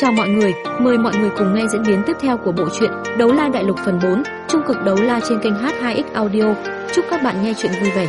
Chào mọi người, mời mọi người cùng nghe diễn biến tiếp theo của bộ truyện Đấu La Đại Lục phần 4, trung cực đấu la trên kênh H2X Audio. Chúc các bạn nghe truyện vui vẻ.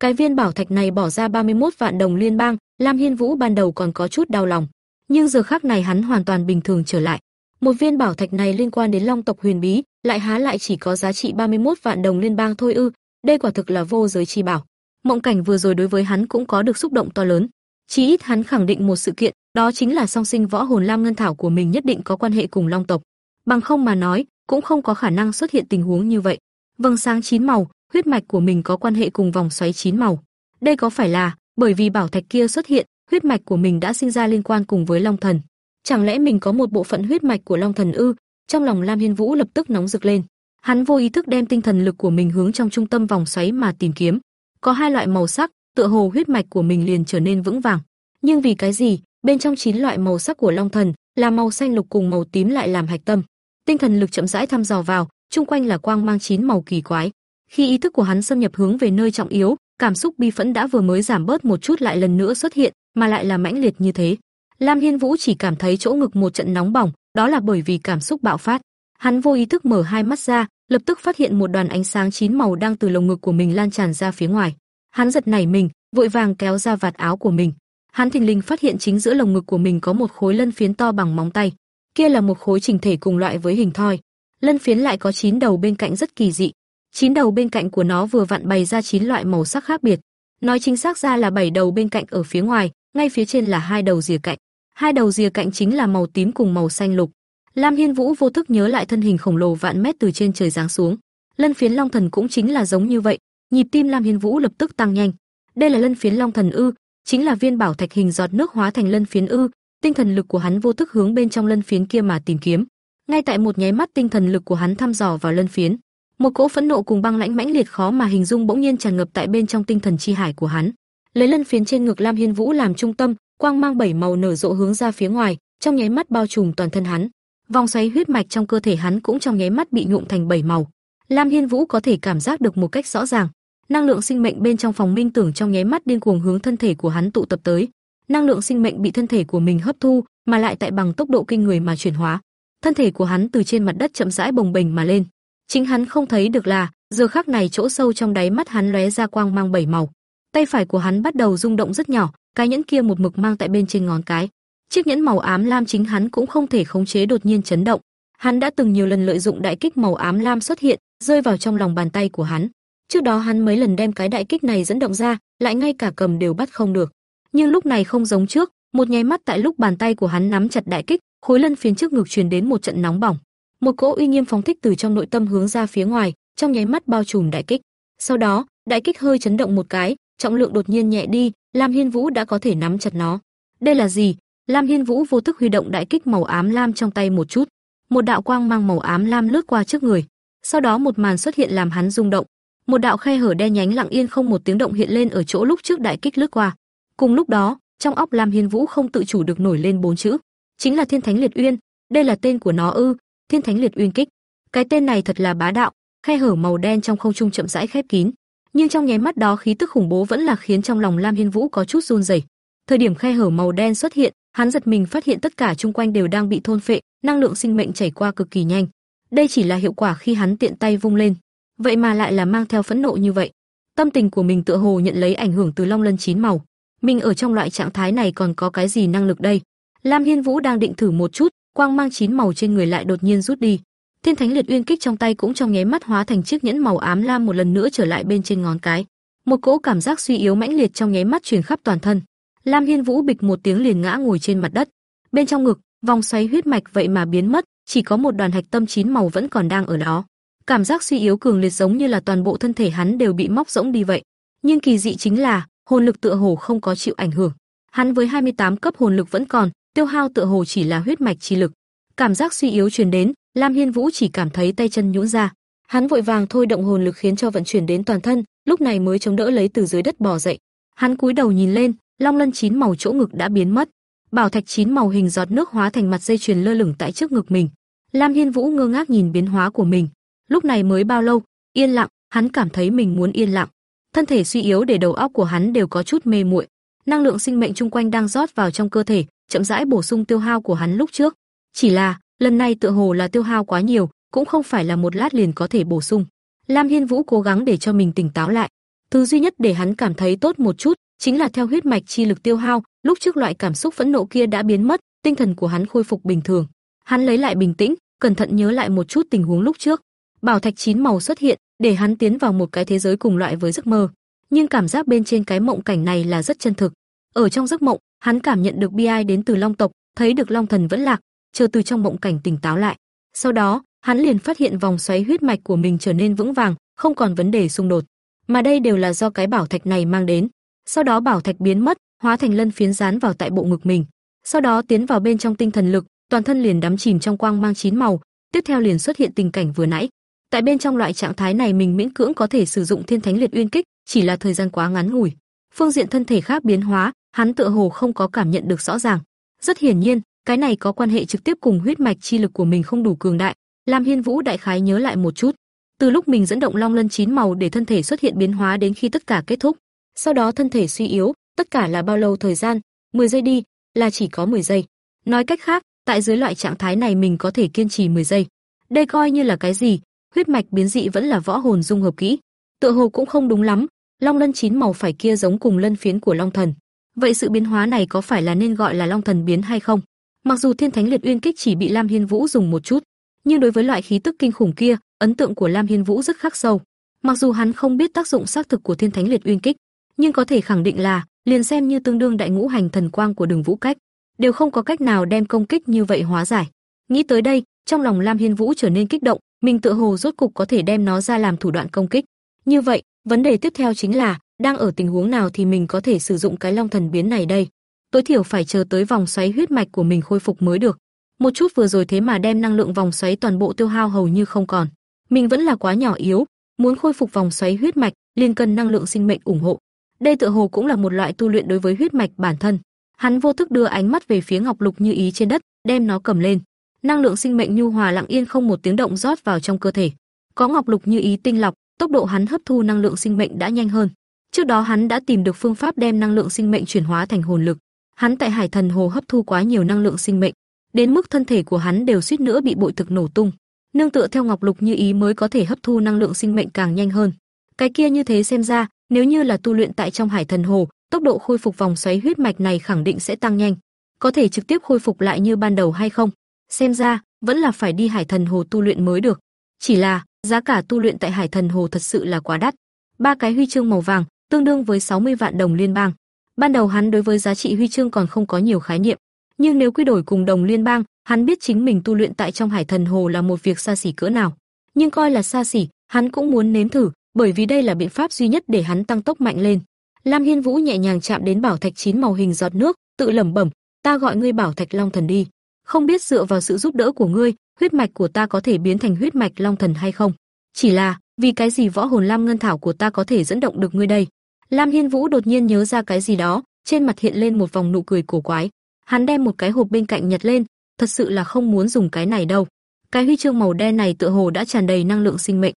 Cái viên bảo thạch này bỏ ra 31 vạn đồng liên bang, Lam Hiên Vũ ban đầu còn có chút đau lòng, nhưng giờ khắc này hắn hoàn toàn bình thường trở lại. Một viên bảo thạch này liên quan đến Long tộc huyền bí, lại há lại chỉ có giá trị 31 vạn đồng liên bang thôi ư? Đây quả thực là vô giới chi bảo. Mộng cảnh vừa rồi đối với hắn cũng có được xúc động to lớn. Chí ít hắn khẳng định một sự kiện, đó chính là song sinh võ hồn lam ngân thảo của mình nhất định có quan hệ cùng Long tộc. Bằng không mà nói, cũng không có khả năng xuất hiện tình huống như vậy. Vầng sáng chín màu, huyết mạch của mình có quan hệ cùng vòng xoáy chín màu. Đây có phải là bởi vì bảo thạch kia xuất hiện, huyết mạch của mình đã sinh ra liên quan cùng với Long thần? Chẳng lẽ mình có một bộ phận huyết mạch của Long thần ư? Trong lòng Lam Hiên Vũ lập tức nóng rực lên. Hắn vô ý thức đem tinh thần lực của mình hướng trong trung tâm vòng xoáy mà tìm kiếm. Có hai loại màu sắc, tựa hồ huyết mạch của mình liền trở nên vững vàng. Nhưng vì cái gì, bên trong chín loại màu sắc của Long Thần, là màu xanh lục cùng màu tím lại làm hạch tâm. Tinh thần lực chậm rãi thăm dò vào, chung quanh là quang mang chín màu kỳ quái. Khi ý thức của hắn xâm nhập hướng về nơi trọng yếu, cảm xúc bi phẫn đã vừa mới giảm bớt một chút lại lần nữa xuất hiện, mà lại là mãnh liệt như thế. Lam Hiên Vũ chỉ cảm thấy chỗ ngực một trận nóng bỏng, đó là bởi vì cảm xúc bạo phát. Hắn vô ý thức mở hai mắt ra, lập tức phát hiện một đoàn ánh sáng chín màu đang từ lồng ngực của mình lan tràn ra phía ngoài. Hắn giật nảy mình, vội vàng kéo ra vạt áo của mình. Hắn thình lình phát hiện chính giữa lồng ngực của mình có một khối lân phiến to bằng móng tay. Kia là một khối chỉnh thể cùng loại với hình thoi. Lân phiến lại có chín đầu bên cạnh rất kỳ dị. Chín đầu bên cạnh của nó vừa vặn bày ra chín loại màu sắc khác biệt. Nói chính xác ra là bảy đầu bên cạnh ở phía ngoài, ngay phía trên là hai đầu rìa cạnh. Hai đầu rìa cạnh chính là màu tím cùng màu xanh lục. Lam Hiên Vũ vô thức nhớ lại thân hình khổng lồ vạn mét từ trên trời giáng xuống. Lân phiến Long Thần cũng chính là giống như vậy, nhịp tim Lam Hiên Vũ lập tức tăng nhanh. Đây là lân phiến Long Thần ư? Chính là viên bảo thạch hình giọt nước hóa thành lân phiến ư? Tinh thần lực của hắn vô thức hướng bên trong lân phiến kia mà tìm kiếm. Ngay tại một nháy mắt tinh thần lực của hắn thăm dò vào lân phiến, một cỗ phẫn nộ cùng băng lãnh mãnh liệt khó mà hình dung bỗng nhiên tràn ngập tại bên trong tinh thần chi hải của hắn. Lấy lân phiến trên ngực Lam Hiên Vũ làm trung tâm, quang mang bảy màu nở rộ hướng ra phía ngoài, trong nháy mắt bao trùm toàn thân hắn. Vòng xoáy huyết mạch trong cơ thể hắn cũng trong nháy mắt bị nhuộm thành bảy màu. Lam Hiên Vũ có thể cảm giác được một cách rõ ràng, năng lượng sinh mệnh bên trong phòng minh tưởng trong nháy mắt điên cuồng hướng thân thể của hắn tụ tập tới. Năng lượng sinh mệnh bị thân thể của mình hấp thu, mà lại tại bằng tốc độ kinh người mà chuyển hóa. Thân thể của hắn từ trên mặt đất chậm rãi bồng bềnh mà lên. Chính hắn không thấy được là, giờ khắc này chỗ sâu trong đáy mắt hắn lóe ra quang mang bảy màu. Tay phải của hắn bắt đầu rung động rất nhỏ, cái nhẫn kia một mực mang tại bên trên ngón cái. Chiếc nhẫn màu ám lam chính hắn cũng không thể khống chế đột nhiên chấn động. Hắn đã từng nhiều lần lợi dụng đại kích màu ám lam xuất hiện, rơi vào trong lòng bàn tay của hắn. Trước đó hắn mấy lần đem cái đại kích này dẫn động ra, lại ngay cả cầm đều bắt không được. Nhưng lúc này không giống trước, một nháy mắt tại lúc bàn tay của hắn nắm chặt đại kích, khối lân phiến trước ngực truyền đến một trận nóng bỏng. Một cỗ uy nghiêm phóng thích từ trong nội tâm hướng ra phía ngoài, trong nháy mắt bao trùm đại kích. Sau đó, đại kích hơi chấn động một cái, trọng lượng đột nhiên nhẹ đi, Lam Hiên Vũ đã có thể nắm chặt nó. Đây là gì? Lam Hiên Vũ vô thức huy động đại kích màu ám lam trong tay một chút. Một đạo quang mang màu ám lam lướt qua trước người. Sau đó một màn xuất hiện làm hắn rung động. Một đạo khe hở đen nhánh lặng yên không một tiếng động hiện lên ở chỗ lúc trước đại kích lướt qua. Cùng lúc đó, trong óc Lam Hiên Vũ không tự chủ được nổi lên bốn chữ, chính là Thiên Thánh Liệt Uyên, đây là tên của nó ư? Thiên Thánh Liệt Uyên kích. Cái tên này thật là bá đạo, khe hở màu đen trong không trung chậm rãi khép kín, nhưng trong nháy mắt đó khí tức khủng bố vẫn là khiến trong lòng Lam Hiên Vũ có chút run rẩy. Thời điểm khe hở màu đen xuất hiện, hắn giật mình phát hiện tất cả xung quanh đều đang bị thôn phệ, năng lượng sinh mệnh chảy qua cực kỳ nhanh. Đây chỉ là hiệu quả khi hắn tiện tay vung lên, vậy mà lại là mang theo phẫn nộ như vậy. Tâm tình của mình tựa hồ nhận lấy ảnh hưởng từ Long Lân chín màu. Mình ở trong loại trạng thái này còn có cái gì năng lực đây? Lam Hiên Vũ đang định thử một chút, quang mang chín màu trên người lại đột nhiên rút đi. Thiên Thánh Liệt Uyên kích trong tay cũng trong nháy mắt hóa thành chiếc nhẫn màu ám lam một lần nữa trở lại bên trên ngón cái. Một cỗ cảm giác suy yếu mãnh liệt trong nháy mắt truyền khắp toàn thân. Lam Hiên Vũ bịch một tiếng liền ngã ngồi trên mặt đất. Bên trong ngực, vòng xoáy huyết mạch vậy mà biến mất, chỉ có một đoàn hạch tâm chín màu vẫn còn đang ở đó. Cảm giác suy yếu cường liệt giống như là toàn bộ thân thể hắn đều bị móc rỗng đi vậy. Nhưng kỳ dị chính là, hồn lực tựa hồ không có chịu ảnh hưởng. Hắn với 28 cấp hồn lực vẫn còn, tiêu hao tựa hồ chỉ là huyết mạch chi lực. Cảm giác suy yếu truyền đến, Lam Hiên Vũ chỉ cảm thấy tay chân nhũn ra. Hắn vội vàng thôi động hồn lực khiến cho vận chuyển đến toàn thân, lúc này mới chống đỡ lấy từ dưới đất bò dậy. Hắn cúi đầu nhìn lên, long lân chín màu chỗ ngực đã biến mất, bảo thạch chín màu hình giọt nước hóa thành mặt dây chuyền lơ lửng tại trước ngực mình. Lam Hiên Vũ ngơ ngác nhìn biến hóa của mình. Lúc này mới bao lâu, yên lặng, hắn cảm thấy mình muốn yên lặng. Thân thể suy yếu để đầu óc của hắn đều có chút mê muội. Năng lượng sinh mệnh chung quanh đang rót vào trong cơ thể, chậm rãi bổ sung tiêu hao của hắn lúc trước. Chỉ là, lần này tựa hồ là tiêu hao quá nhiều, cũng không phải là một lát liền có thể bổ sung. Lam Hiên Vũ cố gắng để cho mình tỉnh táo lại. Thứ duy nhất để hắn cảm thấy tốt một chút, chính là theo huyết mạch chi lực tiêu hao, lúc trước loại cảm xúc phẫn nộ kia đã biến mất, tinh thần của hắn khôi phục bình thường. Hắn lấy lại bình tĩnh, cẩn thận nhớ lại một chút tình huống lúc trước. Bảo thạch chín màu xuất hiện, để hắn tiến vào một cái thế giới cùng loại với giấc mơ, nhưng cảm giác bên trên cái mộng cảnh này là rất chân thực. Ở trong giấc mộng, hắn cảm nhận được bi ai đến từ Long tộc, thấy được Long thần vẫn lạc, chờ từ trong mộng cảnh tỉnh táo lại. Sau đó, hắn liền phát hiện vòng xoáy huyết mạch của mình trở nên vững vàng, không còn vấn đề xung đột. Mà đây đều là do cái bảo thạch này mang đến. Sau đó bảo thạch biến mất, hóa thành lân phiến dán vào tại bộ ngực mình. Sau đó tiến vào bên trong tinh thần lực, toàn thân liền đắm chìm trong quang mang chín màu, tiếp theo liền xuất hiện tình cảnh vừa nãy. Tại bên trong loại trạng thái này mình miễn cưỡng có thể sử dụng Thiên Thánh Liệt Uyên Kích, chỉ là thời gian quá ngắn ngủi. Phương diện thân thể khác biến hóa, hắn tựa hồ không có cảm nhận được rõ ràng. Rất hiển nhiên, cái này có quan hệ trực tiếp cùng huyết mạch chi lực của mình không đủ cường đại. Lam Hiên Vũ đại khái nhớ lại một chút, từ lúc mình dẫn động Long Lân chín màu để thân thể xuất hiện biến hóa đến khi tất cả kết thúc, sau đó thân thể suy yếu, tất cả là bao lâu thời gian? 10 giây đi, là chỉ có 10 giây. Nói cách khác, tại dưới loại trạng thái này mình có thể kiên trì 10 giây. Đây coi như là cái gì? Huyết mạch biến dị vẫn là võ hồn dung hợp kỹ. Tựa hồ cũng không đúng lắm, Long Lân chín màu phải kia giống cùng lân phiến của Long Thần. Vậy sự biến hóa này có phải là nên gọi là Long Thần biến hay không? Mặc dù Thiên Thánh Liệt Uyên Kích chỉ bị Lam Hiên Vũ dùng một chút, nhưng đối với loại khí tức kinh khủng kia, ấn tượng của Lam Hiên Vũ rất khắc sâu. Mặc dù hắn không biết tác dụng xác thực của Thiên Thánh Liệt Uyên Kích, nhưng có thể khẳng định là, liền xem như tương đương đại ngũ hành thần quang của Đường Vũ Cách, đều không có cách nào đem công kích như vậy hóa giải. Nghĩ tới đây, trong lòng Lam Hiên Vũ trở nên kích động, mình tự hồ rốt cục có thể đem nó ra làm thủ đoạn công kích. Như vậy, vấn đề tiếp theo chính là, đang ở tình huống nào thì mình có thể sử dụng cái Long Thần biến này đây? Tối thiểu phải chờ tới vòng xoáy huyết mạch của mình khôi phục mới được. Một chút vừa rồi thế mà đem năng lượng vòng xoáy toàn bộ tiêu hao hầu như không còn. Mình vẫn là quá nhỏ yếu, muốn khôi phục vòng xoáy huyết mạch, liền cần năng lượng sinh mệnh ủng hộ. Đây tựa hồ cũng là một loại tu luyện đối với huyết mạch bản thân. Hắn vô thức đưa ánh mắt về phía ngọc lục như ý trên đất, đem nó cầm lên. Năng lượng sinh mệnh nhu hòa lặng yên không một tiếng động rót vào trong cơ thể. Có ngọc lục như ý tinh lọc, tốc độ hắn hấp thu năng lượng sinh mệnh đã nhanh hơn. Trước đó hắn đã tìm được phương pháp đem năng lượng sinh mệnh chuyển hóa thành hồn lực. Hắn tại Hải Thần Hồ hấp thu quá nhiều năng lượng sinh mệnh, đến mức thân thể của hắn đều suýt nữa bị bội thực nổ tung. Nương tựa theo Ngọc Lục Như Ý mới có thể hấp thu năng lượng sinh mệnh càng nhanh hơn. Cái kia như thế xem ra, nếu như là tu luyện tại trong Hải Thần Hồ, tốc độ khôi phục vòng xoáy huyết mạch này khẳng định sẽ tăng nhanh. Có thể trực tiếp khôi phục lại như ban đầu hay không? Xem ra, vẫn là phải đi Hải Thần Hồ tu luyện mới được. Chỉ là, giá cả tu luyện tại Hải Thần Hồ thật sự là quá đắt. Ba cái huy chương màu vàng, tương đương với 60 vạn đồng liên bang. Ban đầu hắn đối với giá trị huy chương còn không có nhiều khái niệm, nhưng nếu quy đổi cùng đồng liên bang, hắn biết chính mình tu luyện tại trong Hải Thần Hồ là một việc xa xỉ cỡ nào. Nhưng coi là xa xỉ, hắn cũng muốn nếm thử, bởi vì đây là biện pháp duy nhất để hắn tăng tốc mạnh lên. Lam Hiên Vũ nhẹ nhàng chạm đến bảo thạch chín màu hình giọt nước, tự lẩm bẩm, "Ta gọi ngươi bảo thạch long thần đi, không biết dựa vào sự giúp đỡ của ngươi, huyết mạch của ta có thể biến thành huyết mạch long thần hay không? Chỉ là, vì cái gì võ hồn lam ngân thảo của ta có thể dẫn động được ngươi đây?" Lam Hiên Vũ đột nhiên nhớ ra cái gì đó, trên mặt hiện lên một vòng nụ cười cổ quái. Hắn đem một cái hộp bên cạnh nhặt lên, thật sự là không muốn dùng cái này đâu. Cái huy chương màu đen này tựa hồ đã tràn đầy năng lượng sinh mệnh.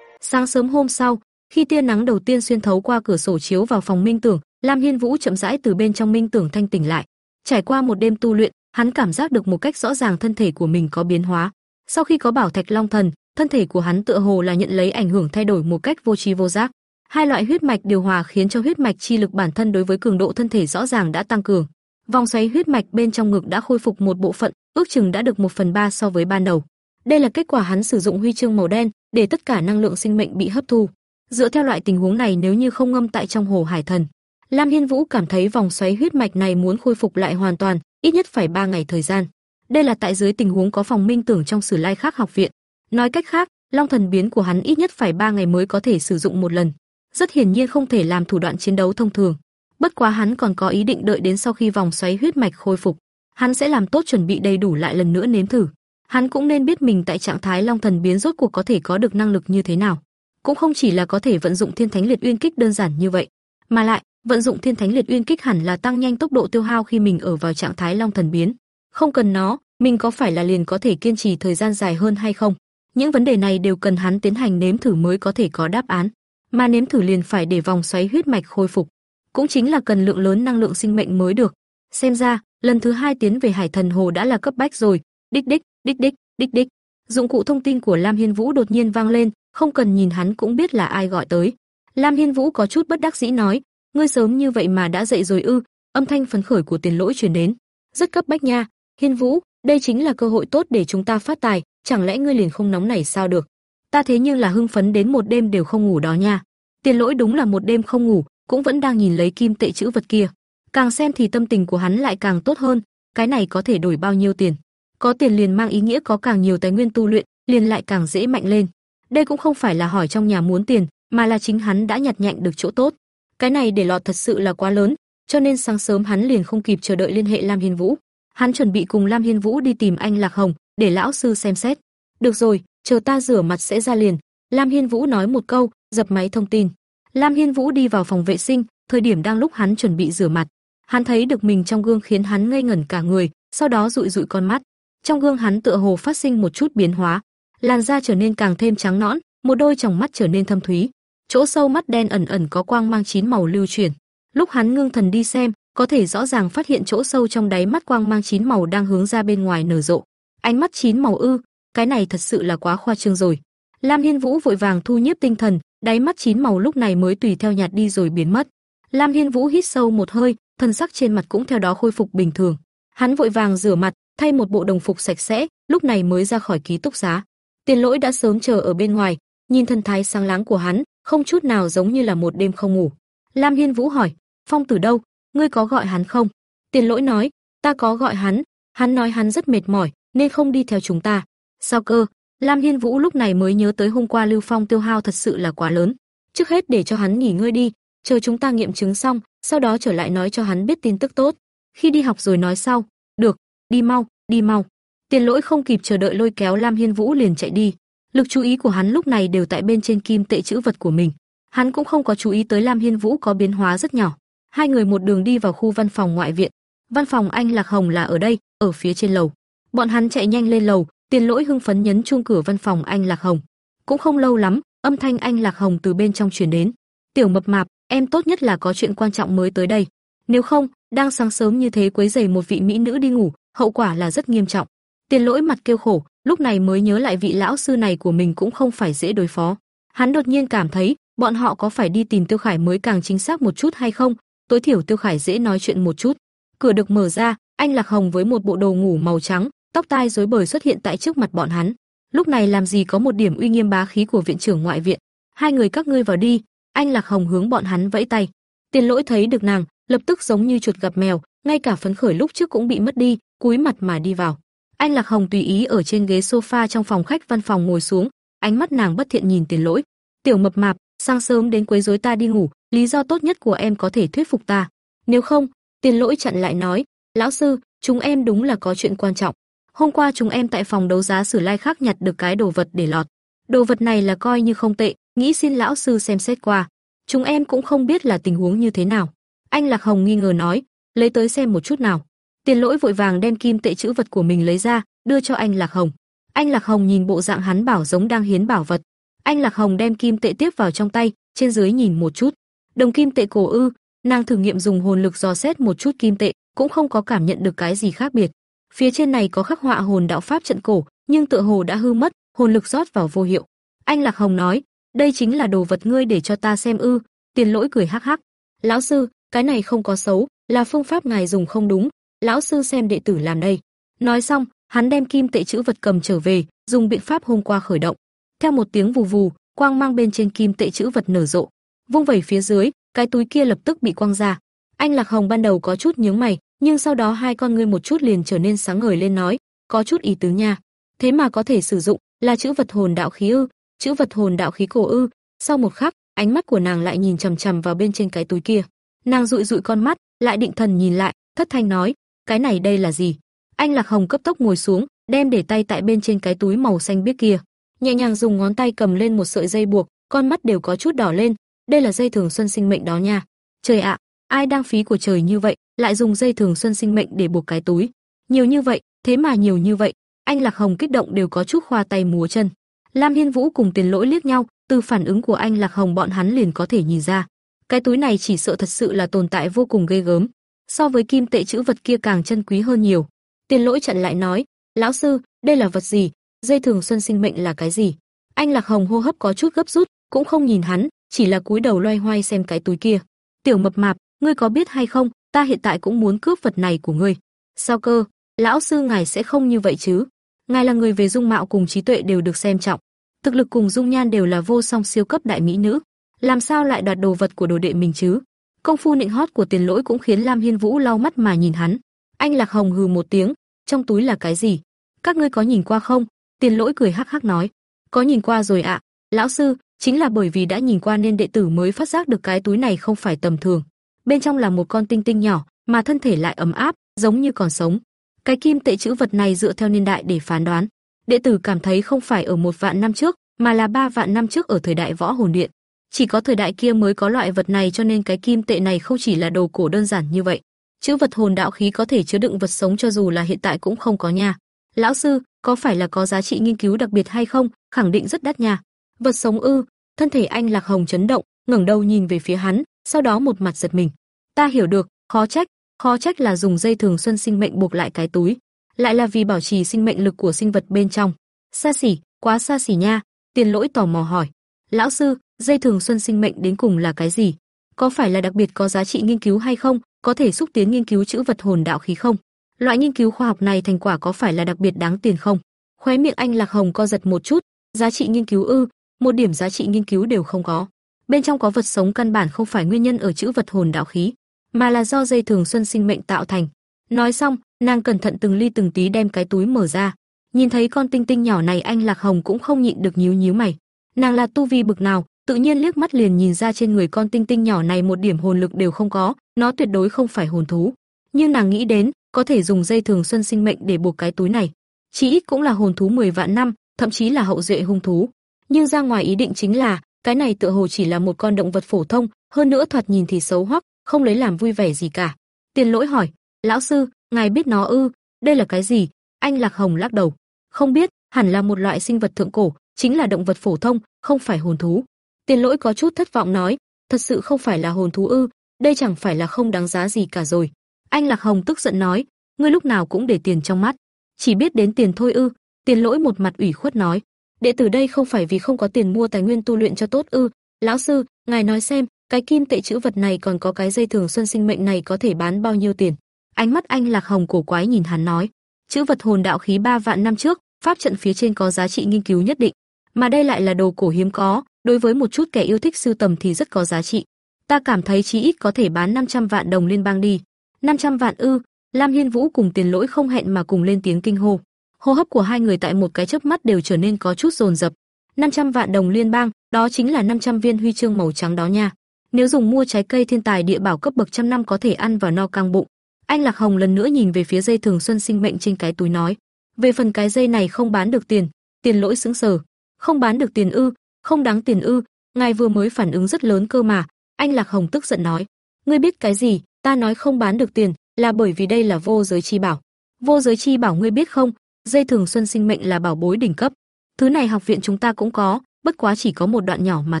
Sáng sớm hôm sau, khi tia nắng đầu tiên xuyên thấu qua cửa sổ chiếu vào phòng Minh Tưởng, Lam Hiên Vũ chậm rãi từ bên trong Minh Tưởng thanh tỉnh lại. Trải qua một đêm tu luyện, hắn cảm giác được một cách rõ ràng thân thể của mình có biến hóa. Sau khi có bảo thạch long thần, thân thể của hắn tựa hồ là nhận lấy ảnh hưởng thay đổi một cách vô tri vô giác. Hai loại huyết mạch điều hòa khiến cho huyết mạch chi lực bản thân đối với cường độ thân thể rõ ràng đã tăng cường. Vòng xoáy huyết mạch bên trong ngực đã khôi phục một bộ phận, ước chừng đã được một phần ba so với ban đầu. Đây là kết quả hắn sử dụng huy chương màu đen để tất cả năng lượng sinh mệnh bị hấp thu. Dựa theo loại tình huống này nếu như không ngâm tại trong hồ hải thần, Lam Hiên Vũ cảm thấy vòng xoáy huyết mạch này muốn khôi phục lại hoàn toàn, ít nhất phải 3 ngày thời gian. Đây là tại dưới tình huống có phòng minh tưởng trong Sử Lai khác học viện. Nói cách khác, Long thần biến của hắn ít nhất phải 3 ngày mới có thể sử dụng một lần. Rất hiển nhiên không thể làm thủ đoạn chiến đấu thông thường. Bất quá hắn còn có ý định đợi đến sau khi vòng xoáy huyết mạch khôi phục, hắn sẽ làm tốt chuẩn bị đầy đủ lại lần nữa nếm thử. Hắn cũng nên biết mình tại trạng thái Long thần biến rốt cuộc có thể có được năng lực như thế nào. Cũng không chỉ là có thể vận dụng Thiên Thánh Liệt Uyên Kích đơn giản như vậy, mà lại, vận dụng Thiên Thánh Liệt Uyên Kích hẳn là tăng nhanh tốc độ tiêu hao khi mình ở vào trạng thái Long thần biến. Không cần nó, mình có phải là liền có thể kiên trì thời gian dài hơn hay không? Những vấn đề này đều cần hắn tiến hành nếm thử mới có thể có đáp án. mà nếm thử liền phải để vòng xoáy huyết mạch khôi phục, cũng chính là cần lượng lớn năng lượng sinh mệnh mới được. Xem ra, lần thứ hai tiến về Hải Thần Hồ đã là cấp bách rồi. Đích đích, đích đích, đích đích. Dụng cụ thông tin của Lam Hiên Vũ đột nhiên vang lên, không cần nhìn hắn cũng biết là ai gọi tới. Lam Hiên Vũ có chút bất đắc dĩ nói, ngươi sớm như vậy mà đã dậy rồi ư? Âm thanh phấn khởi của Tiền Lỗi truyền đến. Rất cấp bách nha, Hiên Vũ, đây chính là cơ hội tốt để chúng ta phát tài, chẳng lẽ ngươi liền không nóng nảy sao được? Ta thế nhưng là hưng phấn đến một đêm đều không ngủ đó nha. Tiền Lỗi đúng là một đêm không ngủ, cũng vẫn đang nhìn lấy kim tệ chữ vật kia. Càng xem thì tâm tình của hắn lại càng tốt hơn, cái này có thể đổi bao nhiêu tiền? Có tiền liền mang ý nghĩa có càng nhiều tài nguyên tu luyện, liền lại càng dễ mạnh lên. Đây cũng không phải là hỏi trong nhà muốn tiền, mà là chính hắn đã nhặt nhạnh được chỗ tốt. Cái này để lọt thật sự là quá lớn, cho nên sáng sớm hắn liền không kịp chờ đợi liên hệ Lam Hiên Vũ. Hắn chuẩn bị cùng Lam Hiên Vũ đi tìm anh Lạc Hồng, để lão sư xem xét. Được rồi, chờ ta rửa mặt sẽ ra liền. Lam Hiên Vũ nói một câu, dập máy thông tin. Lam Hiên Vũ đi vào phòng vệ sinh, thời điểm đang lúc hắn chuẩn bị rửa mặt, hắn thấy được mình trong gương khiến hắn ngây ngẩn cả người, sau đó dụi dụi con mắt. Trong gương hắn tựa hồ phát sinh một chút biến hóa, làn da trở nên càng thêm trắng nõn, một đôi tròng mắt trở nên thâm thúy, chỗ sâu mắt đen ẩn ẩn có quang mang chín màu lưu chuyển. Lúc hắn ngưng thần đi xem, có thể rõ ràng phát hiện chỗ sâu trong đáy mắt quang mang chín màu đang hướng ra bên ngoài nở rộ. Ánh mắt chín màu ư, cái này thật sự là quá khoa trương rồi. Lam Hiên Vũ vội vàng thu nhiếp tinh thần, đáy mắt chín màu lúc này mới tùy theo nhạt đi rồi biến mất. Lam Hiên Vũ hít sâu một hơi, thân sắc trên mặt cũng theo đó khôi phục bình thường. Hắn vội vàng rửa mặt, thay một bộ đồng phục sạch sẽ, lúc này mới ra khỏi ký túc xá. Tiền Lỗi đã sớm chờ ở bên ngoài, nhìn thân thái sáng láng của hắn, không chút nào giống như là một đêm không ngủ. Lam Hiên Vũ hỏi, "Phong Tử đâu? Ngươi có gọi hắn không?" Tiền Lỗi nói, "Ta có gọi hắn, hắn nói hắn rất mệt mỏi, nên không đi theo chúng ta." Sao cơ? Lam Hiên Vũ lúc này mới nhớ tới hôm qua Lưu Phong tiêu hao thật sự là quá lớn. Trước hết để cho hắn nghỉ ngơi đi, chờ chúng ta nghiệm chứng xong, sau đó trở lại nói cho hắn biết tin tức tốt. Khi đi học rồi nói sau. Được, đi mau, đi mau. Tiền Lỗi không kịp chờ đợi lôi kéo Lam Hiên Vũ liền chạy đi. Lực chú ý của hắn lúc này đều tại bên trên kim tệ chữ vật của mình. Hắn cũng không có chú ý tới Lam Hiên Vũ có biến hóa rất nhỏ. Hai người một đường đi vào khu văn phòng ngoại viện. Văn phòng anh Lạc Hồng là ở đây, ở phía trên lầu. Bọn hắn chạy nhanh lên lầu, Tiền Lỗi hưng phấn nhấn chuông cửa văn phòng anh Lạc Hồng. Cũng không lâu lắm, âm thanh anh Lạc Hồng từ bên trong truyền đến. "Tiểu Mập Mạp, em tốt nhất là có chuyện quan trọng mới tới đây. Nếu không, đang sáng sớm như thế quấy rầy một vị mỹ nữ đi ngủ, hậu quả là rất nghiêm trọng." Tiền Lỗi mặt kêu khổ, lúc này mới nhớ lại vị lão sư này của mình cũng không phải dễ đối phó. Hắn đột nhiên cảm thấy, bọn họ có phải đi tìm Tiêu Khải mới càng chính xác một chút hay không? Tối thiểu Tiêu Khải dễ nói chuyện một chút. Cửa được mở ra, anh Lạc Hồng với một bộ đồ ngủ màu trắng, tóc tai rối bời xuất hiện tại trước mặt bọn hắn. Lúc này làm gì có một điểm uy nghiêm bá khí của viện trưởng ngoại viện. Hai người các ngươi vào đi, anh Lạc Hồng hướng bọn hắn vẫy tay. Tiền Lỗi thấy được nàng, lập tức giống như chuột gặp mèo, ngay cả phấn khởi lúc trước cũng bị mất đi, cúi mặt mà đi vào. Anh Lạc Hồng tùy ý ở trên ghế sofa trong phòng khách văn phòng ngồi xuống, ánh mắt nàng bất thiện nhìn Tiền Lỗi. "Tiểu mập mạp, sáng sớm đến quấy rối ta đi ngủ, lý do tốt nhất của em có thể thuyết phục ta. Nếu không?" Tiền Lỗi chặn lại nói, "Lão sư, chúng em đúng là có chuyện quan trọng. Hôm qua chúng em tại phòng đấu giá Sử Lai khác nhặt được cái đồ vật để lọt. Đồ vật này là coi như không tệ, nghĩ xin lão sư xem xét qua. Chúng em cũng không biết là tình huống như thế nào." Anh Lạc Hồng nghi ngờ nói, "Lấy tới xem một chút nào." Tiền Lỗi vội vàng đem kim tệ chữ vật của mình lấy ra, đưa cho anh Lạc Hồng. Anh Lạc Hồng nhìn bộ dạng hắn bảo giống đang hiến bảo vật. Anh Lạc Hồng đem kim tệ tiếp vào trong tay, trên dưới nhìn một chút. Đồng kim tệ cổ ư? Nàng thử nghiệm dùng hồn lực dò xét một chút kim tệ, cũng không có cảm nhận được cái gì khác biệt. Phía trên này có khắc họa hồn đạo pháp trận cổ, nhưng tựa hồ đã hư mất, hồn lực rót vào vô hiệu. Anh Lạc Hồng nói, đây chính là đồ vật ngươi để cho ta xem ư? Tiền Lỗi cười hắc hắc. Lão sư, cái này không có xấu, là phương pháp ngài dùng không đúng, lão sư xem đệ tử làm đây. Nói xong, hắn đem kim tệ chữ vật cầm trở về, dùng biện pháp hôm qua khởi động. Theo một tiếng vù vù, quang mang bên trên kim tệ chữ vật nở rộ, vung vẩy phía dưới, cái túi kia lập tức bị quang ra. Anh Lạc Hồng ban đầu có chút nhướng mày, nhưng sau đó hai con ngươi một chút liền trở nên sáng ngời lên nói, có chút ý tứ nha. Thế mà có thể sử dụng, là chữ vật hồn đạo khí ư? Chữ vật hồn đạo khí cổ ư? Sau một khắc, ánh mắt của nàng lại nhìn chằm chằm vào bên trên cái túi kia. Nàng dụi dụi con mắt, lại định thần nhìn lại, thất thanh nói, cái này đây là gì? Anh Lạc Hồng cấp tốc ngồi xuống, đem để tay tại bên trên cái túi màu xanh biếc kia, nhẹ nhàng dùng ngón tay cầm lên một sợi dây buộc, con mắt đều có chút đỏ lên, đây là dây thường xuân sinh mệnh đó nha. Trời ạ, ai đang phí của trời như vậy, lại dùng dây thường xuân sinh mệnh để buộc cái túi. Nhiều như vậy, thế mà nhiều như vậy, anh Lạc Hồng kích động đều có chút khoa tay múa chân. Lam Hiên Vũ cùng Tiền Lỗi liếc nhau, từ phản ứng của anh Lạc Hồng bọn hắn liền có thể nhìn ra. Cái túi này chỉ sợ thật sự là tồn tại vô cùng ghê gớm, so với kim tệ chữ vật kia càng chân quý hơn nhiều. Tiền lỗi chặn lại nói, lão sư, đây là vật gì? Dây thường xuân sinh mệnh là cái gì? Anh Lạc Hồng hô hấp có chút gấp rút, cũng không nhìn hắn, chỉ là cúi đầu loay hoay xem cái túi kia. Tiểu mập mạp, ngươi có biết hay không, ta hiện tại cũng muốn cướp vật này của ngươi. Sao cơ? Lão sư ngài sẽ không như vậy chứ? Ngài là người về dung mạo cùng trí tuệ đều được xem trọng, thực lực cùng dung nhan đều là vô song siêu cấp đại mỹ nữ, làm sao lại đoạt đồ vật của đồ đệ mình chứ? Công phu nịnh hót của Tiền Lỗi cũng khiến Lam Hiên Vũ lau mắt mà nhìn hắn. Anh Lạc Hồng hừ một tiếng, trong túi là cái gì? Các ngươi có nhìn qua không? Tiền Lỗi cười hắc hắc nói, có nhìn qua rồi ạ. Lão sư, chính là bởi vì đã nhìn qua nên đệ tử mới phát giác được cái túi này không phải tầm thường. Bên trong là một con tinh tinh nhỏ, mà thân thể lại ấm áp, giống như còn sống. Cái kim tệ chữ vật này dựa theo niên đại để phán đoán, đệ tử cảm thấy không phải ở một vạn năm trước, mà là ba vạn năm trước ở thời đại võ hồn điện. Chỉ có thời đại kia mới có loại vật này cho nên cái kim tệ này không chỉ là đồ cổ đơn giản như vậy. Chữ vật hồn đạo khí có thể chứa đựng vật sống cho dù là hiện tại cũng không có nha. Lão sư, có phải là có giá trị nghiên cứu đặc biệt hay không? Khẳng định rất đắt nha. Vật sống ư? Thân thể anh Lạc Hồng chấn động, ngẩng đầu nhìn về phía hắn, sau đó một mặt giật mình. Ta hiểu được, khó trách, khó trách là dùng dây thường xuân sinh mệnh buộc lại cái túi, lại là vì bảo trì sinh mệnh lực của sinh vật bên trong. Xa xỉ, quá xa xỉ nha. Tiền Lỗi tò mò hỏi, lão sư, dây thường xuân sinh mệnh đến cùng là cái gì? Có phải là đặc biệt có giá trị nghiên cứu hay không? Có thể xúc tiến nghiên cứu chữ vật hồn đạo khí không? Loại nghiên cứu khoa học này thành quả có phải là đặc biệt đáng tiền không? Khóe miệng anh Lạc Hồng co giật một chút, giá trị nghiên cứu ư? Một điểm giá trị nghiên cứu đều không có. Bên trong có vật sống căn bản không phải nguyên nhân ở chữ vật hồn đạo khí, mà là do dây thường xuân sinh mệnh tạo thành. Nói xong, nàng cẩn thận từng ly từng tí đem cái túi mở ra. Nhìn thấy con tinh tinh nhỏ này anh Lạc Hồng cũng không nhịn được nhíu nhíu mày. Nàng là tu vi bực nào, tự nhiên liếc mắt liền nhìn ra trên người con tinh tinh nhỏ này một điểm hồn lực đều không có, nó tuyệt đối không phải hồn thú. Nhưng nàng nghĩ đến, có thể dùng dây thường xuân sinh mệnh để buộc cái túi này. chí ít cũng là hồn thú 10 vạn năm, thậm chí là hậu duệ hung thú. Nhưng ra ngoài ý định chính là, cái này tựa hồ chỉ là một con động vật phổ thông, hơn nữa thoạt nhìn thì xấu hoắc, không lấy làm vui vẻ gì cả. Tiền Lỗi hỏi, "Lão sư, ngài biết nó ư? Đây là cái gì?" Anh Lạc Hồng lắc đầu, "Không biết, hẳn là một loại sinh vật thượng cổ, chính là động vật phổ thông, không phải hồn thú." Tiền Lỗi có chút thất vọng nói, "Thật sự không phải là hồn thú ư? Đây chẳng phải là không đáng giá gì cả rồi." Anh Lạc Hồng tức giận nói, "Ngươi lúc nào cũng để tiền trong mắt, chỉ biết đến tiền thôi ư?" Tiền Lỗi một mặt ủy khuất nói, "Đệ tử đây không phải vì không có tiền mua tài nguyên tu luyện cho tốt ư? Lão sư, ngài nói xem, cái kim tệ chữ vật này còn có cái dây thường xuân sinh mệnh này có thể bán bao nhiêu tiền?" Ánh mắt anh Lạc Hồng cổ quái nhìn hắn nói, "Chữ vật hồn đạo khí ba vạn năm trước, pháp trận phía trên có giá trị nghiên cứu nhất định, mà đây lại là đồ cổ hiếm có, đối với một chút kẻ yêu thích sưu tầm thì rất có giá trị. Ta cảm thấy chí ít có thể bán 500 vạn đồng liên bang đi." 500 vạn ư? Lam Hiên Vũ cùng Tiền Lỗi không hẹn mà cùng lên tiếng kinh hô. Hô hấp của hai người tại một cái chớp mắt đều trở nên có chút dồn dập. 500 vạn đồng liên bang, đó chính là 500 viên huy chương màu trắng đó nha. Nếu dùng mua trái cây thiên tài địa bảo cấp bậc trăm năm có thể ăn vào no căng bụng. Anh Lạc Hồng lần nữa nhìn về phía dây thường xuân sinh mệnh trên cái túi nói, về phần cái dây này không bán được tiền, Tiền Lỗi sững sờ, không bán được tiền ư? Không đáng tiền ư? Ngài vừa mới phản ứng rất lớn cơ mà. Anh Lạc Hồng tức giận nói, ngươi biết cái gì? Ta nói không bán được tiền, là bởi vì đây là vô giới chi bảo. Vô giới chi bảo ngươi biết không? Dây thường xuân sinh mệnh là bảo bối đỉnh cấp. Thứ này học viện chúng ta cũng có, bất quá chỉ có một đoạn nhỏ mà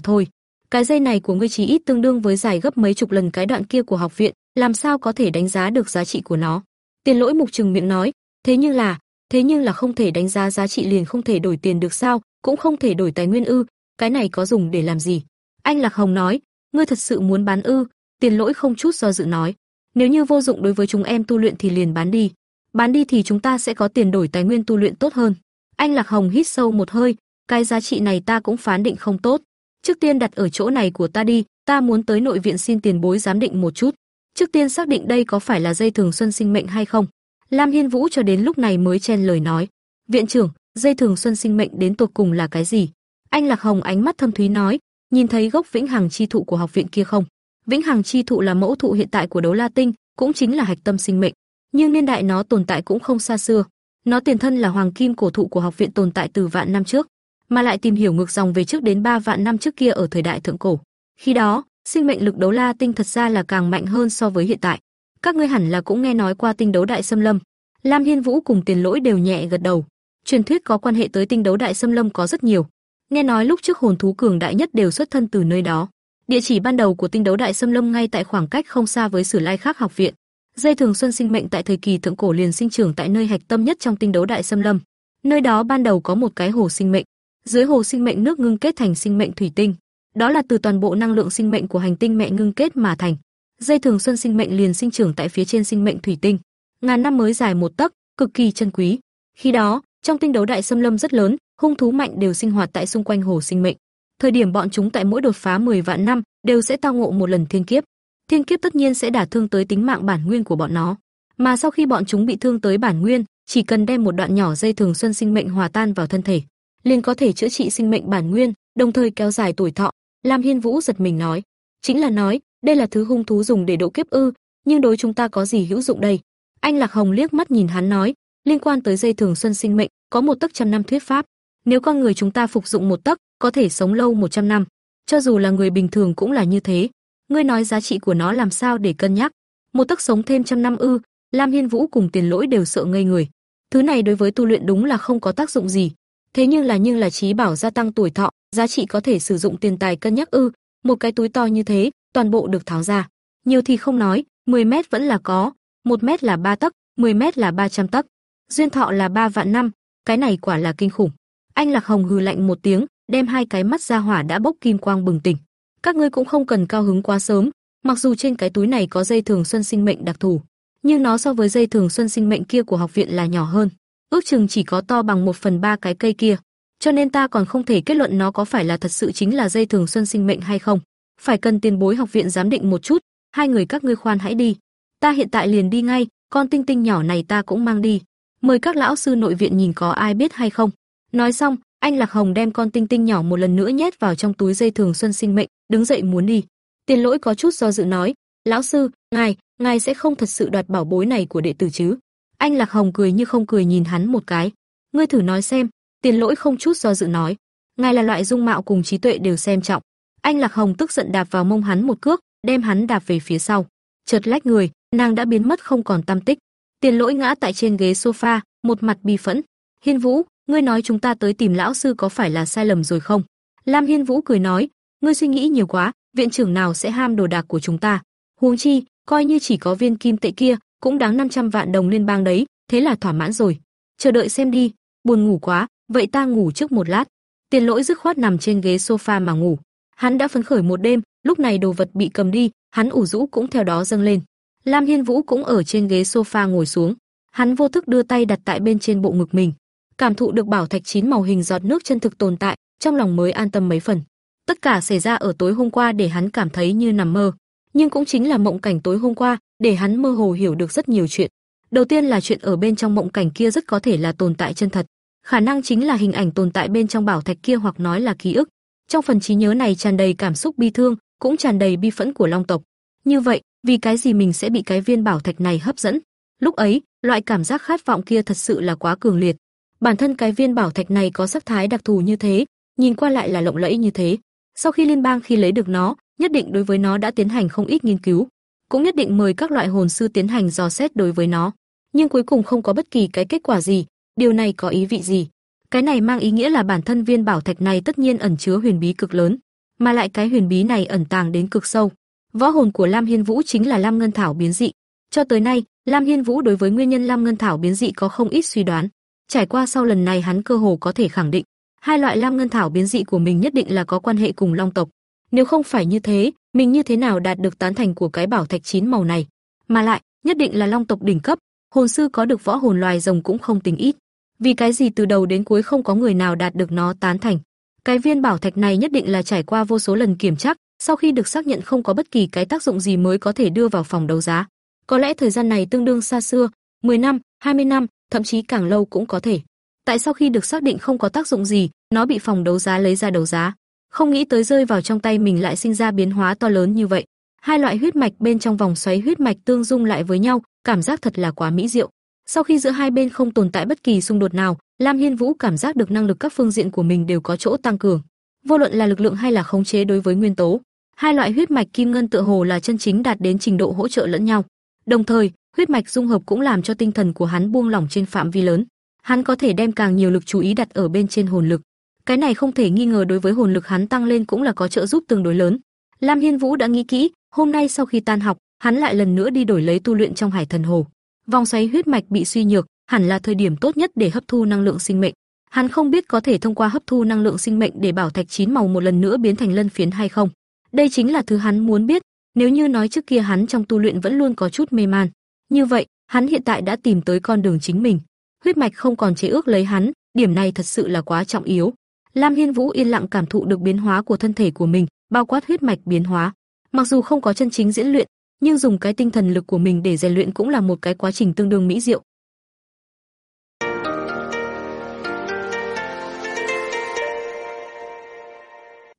thôi. Cái dây này của ngươi chỉ ít tương đương với dài gấp mấy chục lần cái đoạn kia của học viện, làm sao có thể đánh giá được giá trị của nó? Tiền Lỗi Mục Trừng miệng nói, thế nhưng là, thế nhưng là không thể đánh giá giá trị liền không thể đổi tiền được sao? Cũng không thể đổi tài nguyên ư? Cái này có dùng để làm gì? Anh Lạc Hồng nói, ngươi thật sự muốn bán ư? Tiền Lỗi không chút do dự nói, nếu như vô dụng đối với chúng em tu luyện thì liền bán đi. Bán đi thì chúng ta sẽ có tiền đổi tài nguyên tu luyện tốt hơn. Anh Lạc Hồng hít sâu một hơi, cái giá trị này ta cũng phán định không tốt. Trước tiên đặt ở chỗ này của ta đi, ta muốn tới nội viện xin tiền bối giám định một chút. Trước tiên xác định đây có phải là dây thường xuân sinh mệnh hay không. Lam Hiên Vũ cho đến lúc này mới chen lời nói, "Viện trưởng, dây thường xuân sinh mệnh đến tột cùng là cái gì?" Anh Lạc Hồng ánh mắt thâm thúy nói, "Nhìn thấy gốc vĩnh hằng chi thụ của học viện kia không?" Vĩnh Hằng chi thụ là mẫu thụ hiện tại của Đấu La Tinh, cũng chính là hạch tâm sinh mệnh, nhưng niên đại nó tồn tại cũng không xa xưa. Nó tiền thân là hoàng kim cổ thụ của học viện tồn tại từ vạn năm trước, mà lại tìm hiểu ngược dòng về trước đến 3 vạn năm trước kia ở thời đại thượng cổ. Khi đó, sinh mệnh lực Đấu La Tinh thật ra là càng mạnh hơn so với hiện tại. Các ngươi hẳn là cũng nghe nói qua tinh đấu đại xâm lâm. Lam Hiên Vũ cùng Tiền Lỗi đều nhẹ gật đầu. Truyền thuyết có quan hệ tới tinh đấu đại xâm lâm có rất nhiều, Nghe nói lúc trước hồn thú cường đại nhất đều xuất thân từ nơi đó. Địa chỉ ban đầu của tinh đấu đại xâm lâm ngay tại khoảng cách không xa với Sử Lai Khắc học viện. Dây thường xuân sinh mệnh tại thời kỳ thượng cổ liền sinh trưởng tại nơi hạch tâm nhất trong tinh đấu đại xâm lâm. Nơi đó ban đầu có một cái hồ sinh mệnh, dưới hồ sinh mệnh nước ngưng kết thành sinh mệnh thủy tinh. Đó là từ toàn bộ năng lượng sinh mệnh của hành tinh mẹ ngưng kết mà thành. Dây thường xuân sinh mệnh liền sinh trưởng tại phía trên sinh mệnh thủy tinh. Ngàn năm mới dài một tấc, cực kỳ chân quý. Khi đó, trong tinh đấu đại xâm lâm rất lớn, hung thú mạnh đều sinh hoạt tại xung quanh hồ sinh mệnh. Thời điểm bọn chúng tại mỗi đột phá 10 vạn năm đều sẽ tao ngộ một lần thiên kiếp. Thiên kiếp tất nhiên sẽ đả thương tới tính mạng bản nguyên của bọn nó. Mà sau khi bọn chúng bị thương tới bản nguyên, chỉ cần đem một đoạn nhỏ dây thường xuân sinh mệnh hòa tan vào thân thể, liền có thể chữa trị sinh mệnh bản nguyên, đồng thời kéo dài tuổi thọ. Lam Hiên Vũ giật mình nói, chính là nói, đây là thứ hung thú dùng để độ kiếp ư, nhưng đối chúng ta có gì hữu dụng đây? Anh Lạc Hồng liếc mắt nhìn hắn nói, liên quan tới dây thường xuân sinh mệnh, có một tấc trăm năm thuyết pháp. Nếu con người chúng ta phục dụng một tấc, có thể sống lâu 100 năm. Cho dù là người bình thường cũng là như thế. Ngươi nói giá trị của nó làm sao để cân nhắc? Một tấc sống thêm trăm năm ư? Lam Hiên Vũ cùng Tiền Lỗi đều sợ ngây người. Thứ này đối với tu luyện đúng là không có tác dụng gì. Thế nhưng là nhưng là trí bảo gia tăng tuổi thọ, giá trị có thể sử dụng tiền tài cân nhắc ư? Một cái túi to như thế, toàn bộ được tháo ra. Nhiều thì không nói, 10 mét vẫn là có, 1 mét là 3 tấc, 10 mét là 300 tấc. Duyên thọ là 3 vạn năm, cái này quả là kinh khủng. Anh Lạc Hồng hừ lạnh một tiếng, đem hai cái mắt ra hỏa đã bốc kim quang bừng tỉnh. Các ngươi cũng không cần cao hứng quá sớm, mặc dù trên cái túi này có dây thường xuân sinh mệnh đặc thù, nhưng nó so với dây thường xuân sinh mệnh kia của học viện là nhỏ hơn, ước chừng chỉ có to bằng một phần ba cái cây kia, cho nên ta còn không thể kết luận nó có phải là thật sự chính là dây thường xuân sinh mệnh hay không. Phải cần tiền bối học viện giám định một chút, hai người các ngươi khoan hãy đi. Ta hiện tại liền đi ngay, con tinh tinh nhỏ này ta cũng mang đi. Mời các lão sư nội viện nhìn có ai biết hay không. Nói xong, anh Lạc Hồng đem con tinh tinh nhỏ một lần nữa nhét vào trong túi dây thường xuân sinh mệnh, đứng dậy muốn đi. Tiền Lỗi có chút do dự nói, "Lão sư, ngài, ngài sẽ không thật sự đoạt bảo bối này của đệ tử chứ?" Anh Lạc Hồng cười như không cười nhìn hắn một cái. "Ngươi thử nói xem." Tiền Lỗi không chút do dự nói, "Ngài là loại dung mạo cùng trí tuệ đều xem trọng." Anh Lạc Hồng tức giận đạp vào mông hắn một cước, đem hắn đạp về phía sau. Chợt lách người, nàng đã biến mất không còn tâm tích. Tiền Lỗi ngã tại trên ghế sofa, một mặt bi phẫn. "Hiên Vũ, ngươi nói chúng ta tới tìm lão sư có phải là sai lầm rồi không? Lam Hiên Vũ cười nói, ngươi suy nghĩ nhiều quá, viện trưởng nào sẽ ham đồ đạc của chúng ta? Huống chi, coi như chỉ có viên kim tệ kia, cũng đáng 500 vạn đồng liên bang đấy, thế là thỏa mãn rồi. Chờ đợi xem đi, buồn ngủ quá, vậy ta ngủ trước một lát. Tiền Lỗi dứt khoát nằm trên ghế sofa mà ngủ. Hắn đã phấn khởi một đêm, lúc này đồ vật bị cầm đi, hắn ủ rũ cũng theo đó dâng lên. Lam Hiên Vũ cũng ở trên ghế sofa ngồi xuống. Hắn vô thức đưa tay đặt tại bên trên bộ ngực mình cảm thụ được bảo thạch chín màu hình giọt nước chân thực tồn tại, trong lòng mới an tâm mấy phần. Tất cả xảy ra ở tối hôm qua để hắn cảm thấy như nằm mơ, nhưng cũng chính là mộng cảnh tối hôm qua, để hắn mơ hồ hiểu được rất nhiều chuyện. Đầu tiên là chuyện ở bên trong mộng cảnh kia rất có thể là tồn tại chân thật, khả năng chính là hình ảnh tồn tại bên trong bảo thạch kia hoặc nói là ký ức. Trong phần trí nhớ này tràn đầy cảm xúc bi thương, cũng tràn đầy bi phẫn của Long tộc. Như vậy, vì cái gì mình sẽ bị cái viên bảo thạch này hấp dẫn? Lúc ấy, loại cảm giác khát vọng kia thật sự là quá cường liệt, Bản thân cái viên bảo thạch này có sắc thái đặc thù như thế, nhìn qua lại là lộng lẫy như thế. Sau khi liên bang khi lấy được nó, nhất định đối với nó đã tiến hành không ít nghiên cứu, cũng nhất định mời các loại hồn sư tiến hành dò xét đối với nó, nhưng cuối cùng không có bất kỳ cái kết quả gì, điều này có ý vị gì? Cái này mang ý nghĩa là bản thân viên bảo thạch này tất nhiên ẩn chứa huyền bí cực lớn, mà lại cái huyền bí này ẩn tàng đến cực sâu. Võ hồn của Lam Hiên Vũ chính là Lam Ngân Thảo biến dị. Cho tới nay, Lam Hiên Vũ đối với nguyên nhân Lam Ngân Thảo biến dị có không ít suy đoán. Trải qua sau lần này hắn cơ hồ có thể khẳng định, hai loại lam ngân thảo biến dị của mình nhất định là có quan hệ cùng long tộc. Nếu không phải như thế, mình như thế nào đạt được tán thành của cái bảo thạch chín màu này? Mà lại, nhất định là long tộc đỉnh cấp, hồn sư có được võ hồn loài rồng cũng không tính ít. Vì cái gì từ đầu đến cuối không có người nào đạt được nó tán thành? Cái viên bảo thạch này nhất định là trải qua vô số lần kiểm tra, sau khi được xác nhận không có bất kỳ cái tác dụng gì mới có thể đưa vào phòng đấu giá. Có lẽ thời gian này tương đương xa xưa, 10 năm, 20 năm, thậm chí càng lâu cũng có thể. Tại sao khi được xác định không có tác dụng gì, nó bị phòng đấu giá lấy ra đấu giá? Không nghĩ tới rơi vào trong tay mình lại sinh ra biến hóa to lớn như vậy. Hai loại huyết mạch bên trong vòng xoáy huyết mạch tương dung lại với nhau, cảm giác thật là quá mỹ diệu. Sau khi giữa hai bên không tồn tại bất kỳ xung đột nào, Lam Hiên Vũ cảm giác được năng lực các phương diện của mình đều có chỗ tăng cường. Vô luận là lực lượng hay là khống chế đối với nguyên tố, hai loại huyết mạch kim ngân tựa hồ là chân chính đạt đến trình độ hỗ trợ lẫn nhau. Đồng thời, huyết mạch dung hợp cũng làm cho tinh thần của hắn buông lỏng trên phạm vi lớn. Hắn có thể đem càng nhiều lực chú ý đặt ở bên trên hồn lực. Cái này không thể nghi ngờ đối với hồn lực hắn tăng lên cũng là có trợ giúp tương đối lớn. Lam Hiên Vũ đã nghĩ kỹ, hôm nay sau khi tan học, hắn lại lần nữa đi đổi lấy tu luyện trong Hải Thần Hồ. Vòng xoáy huyết mạch bị suy nhược, hẳn là thời điểm tốt nhất để hấp thu năng lượng sinh mệnh. Hắn không biết có thể thông qua hấp thu năng lượng sinh mệnh để bảo thạch chín màu một lần nữa biến thành lân phiến hay không. Đây chính là thứ hắn muốn biết, nếu như nói trước kia hắn trong tu luyện vẫn luôn có chút mê man, như vậy, hắn hiện tại đã tìm tới con đường chính mình. Huyết mạch không còn chế ước lấy hắn, điểm này thật sự là quá trọng yếu. Lam Hiên Vũ yên lặng cảm thụ được biến hóa của thân thể của mình, bao quát huyết mạch biến hóa. Mặc dù không có chân chính diễn luyện, nhưng dùng cái tinh thần lực của mình để rèn luyện cũng là một cái quá trình tương đương mỹ diệu.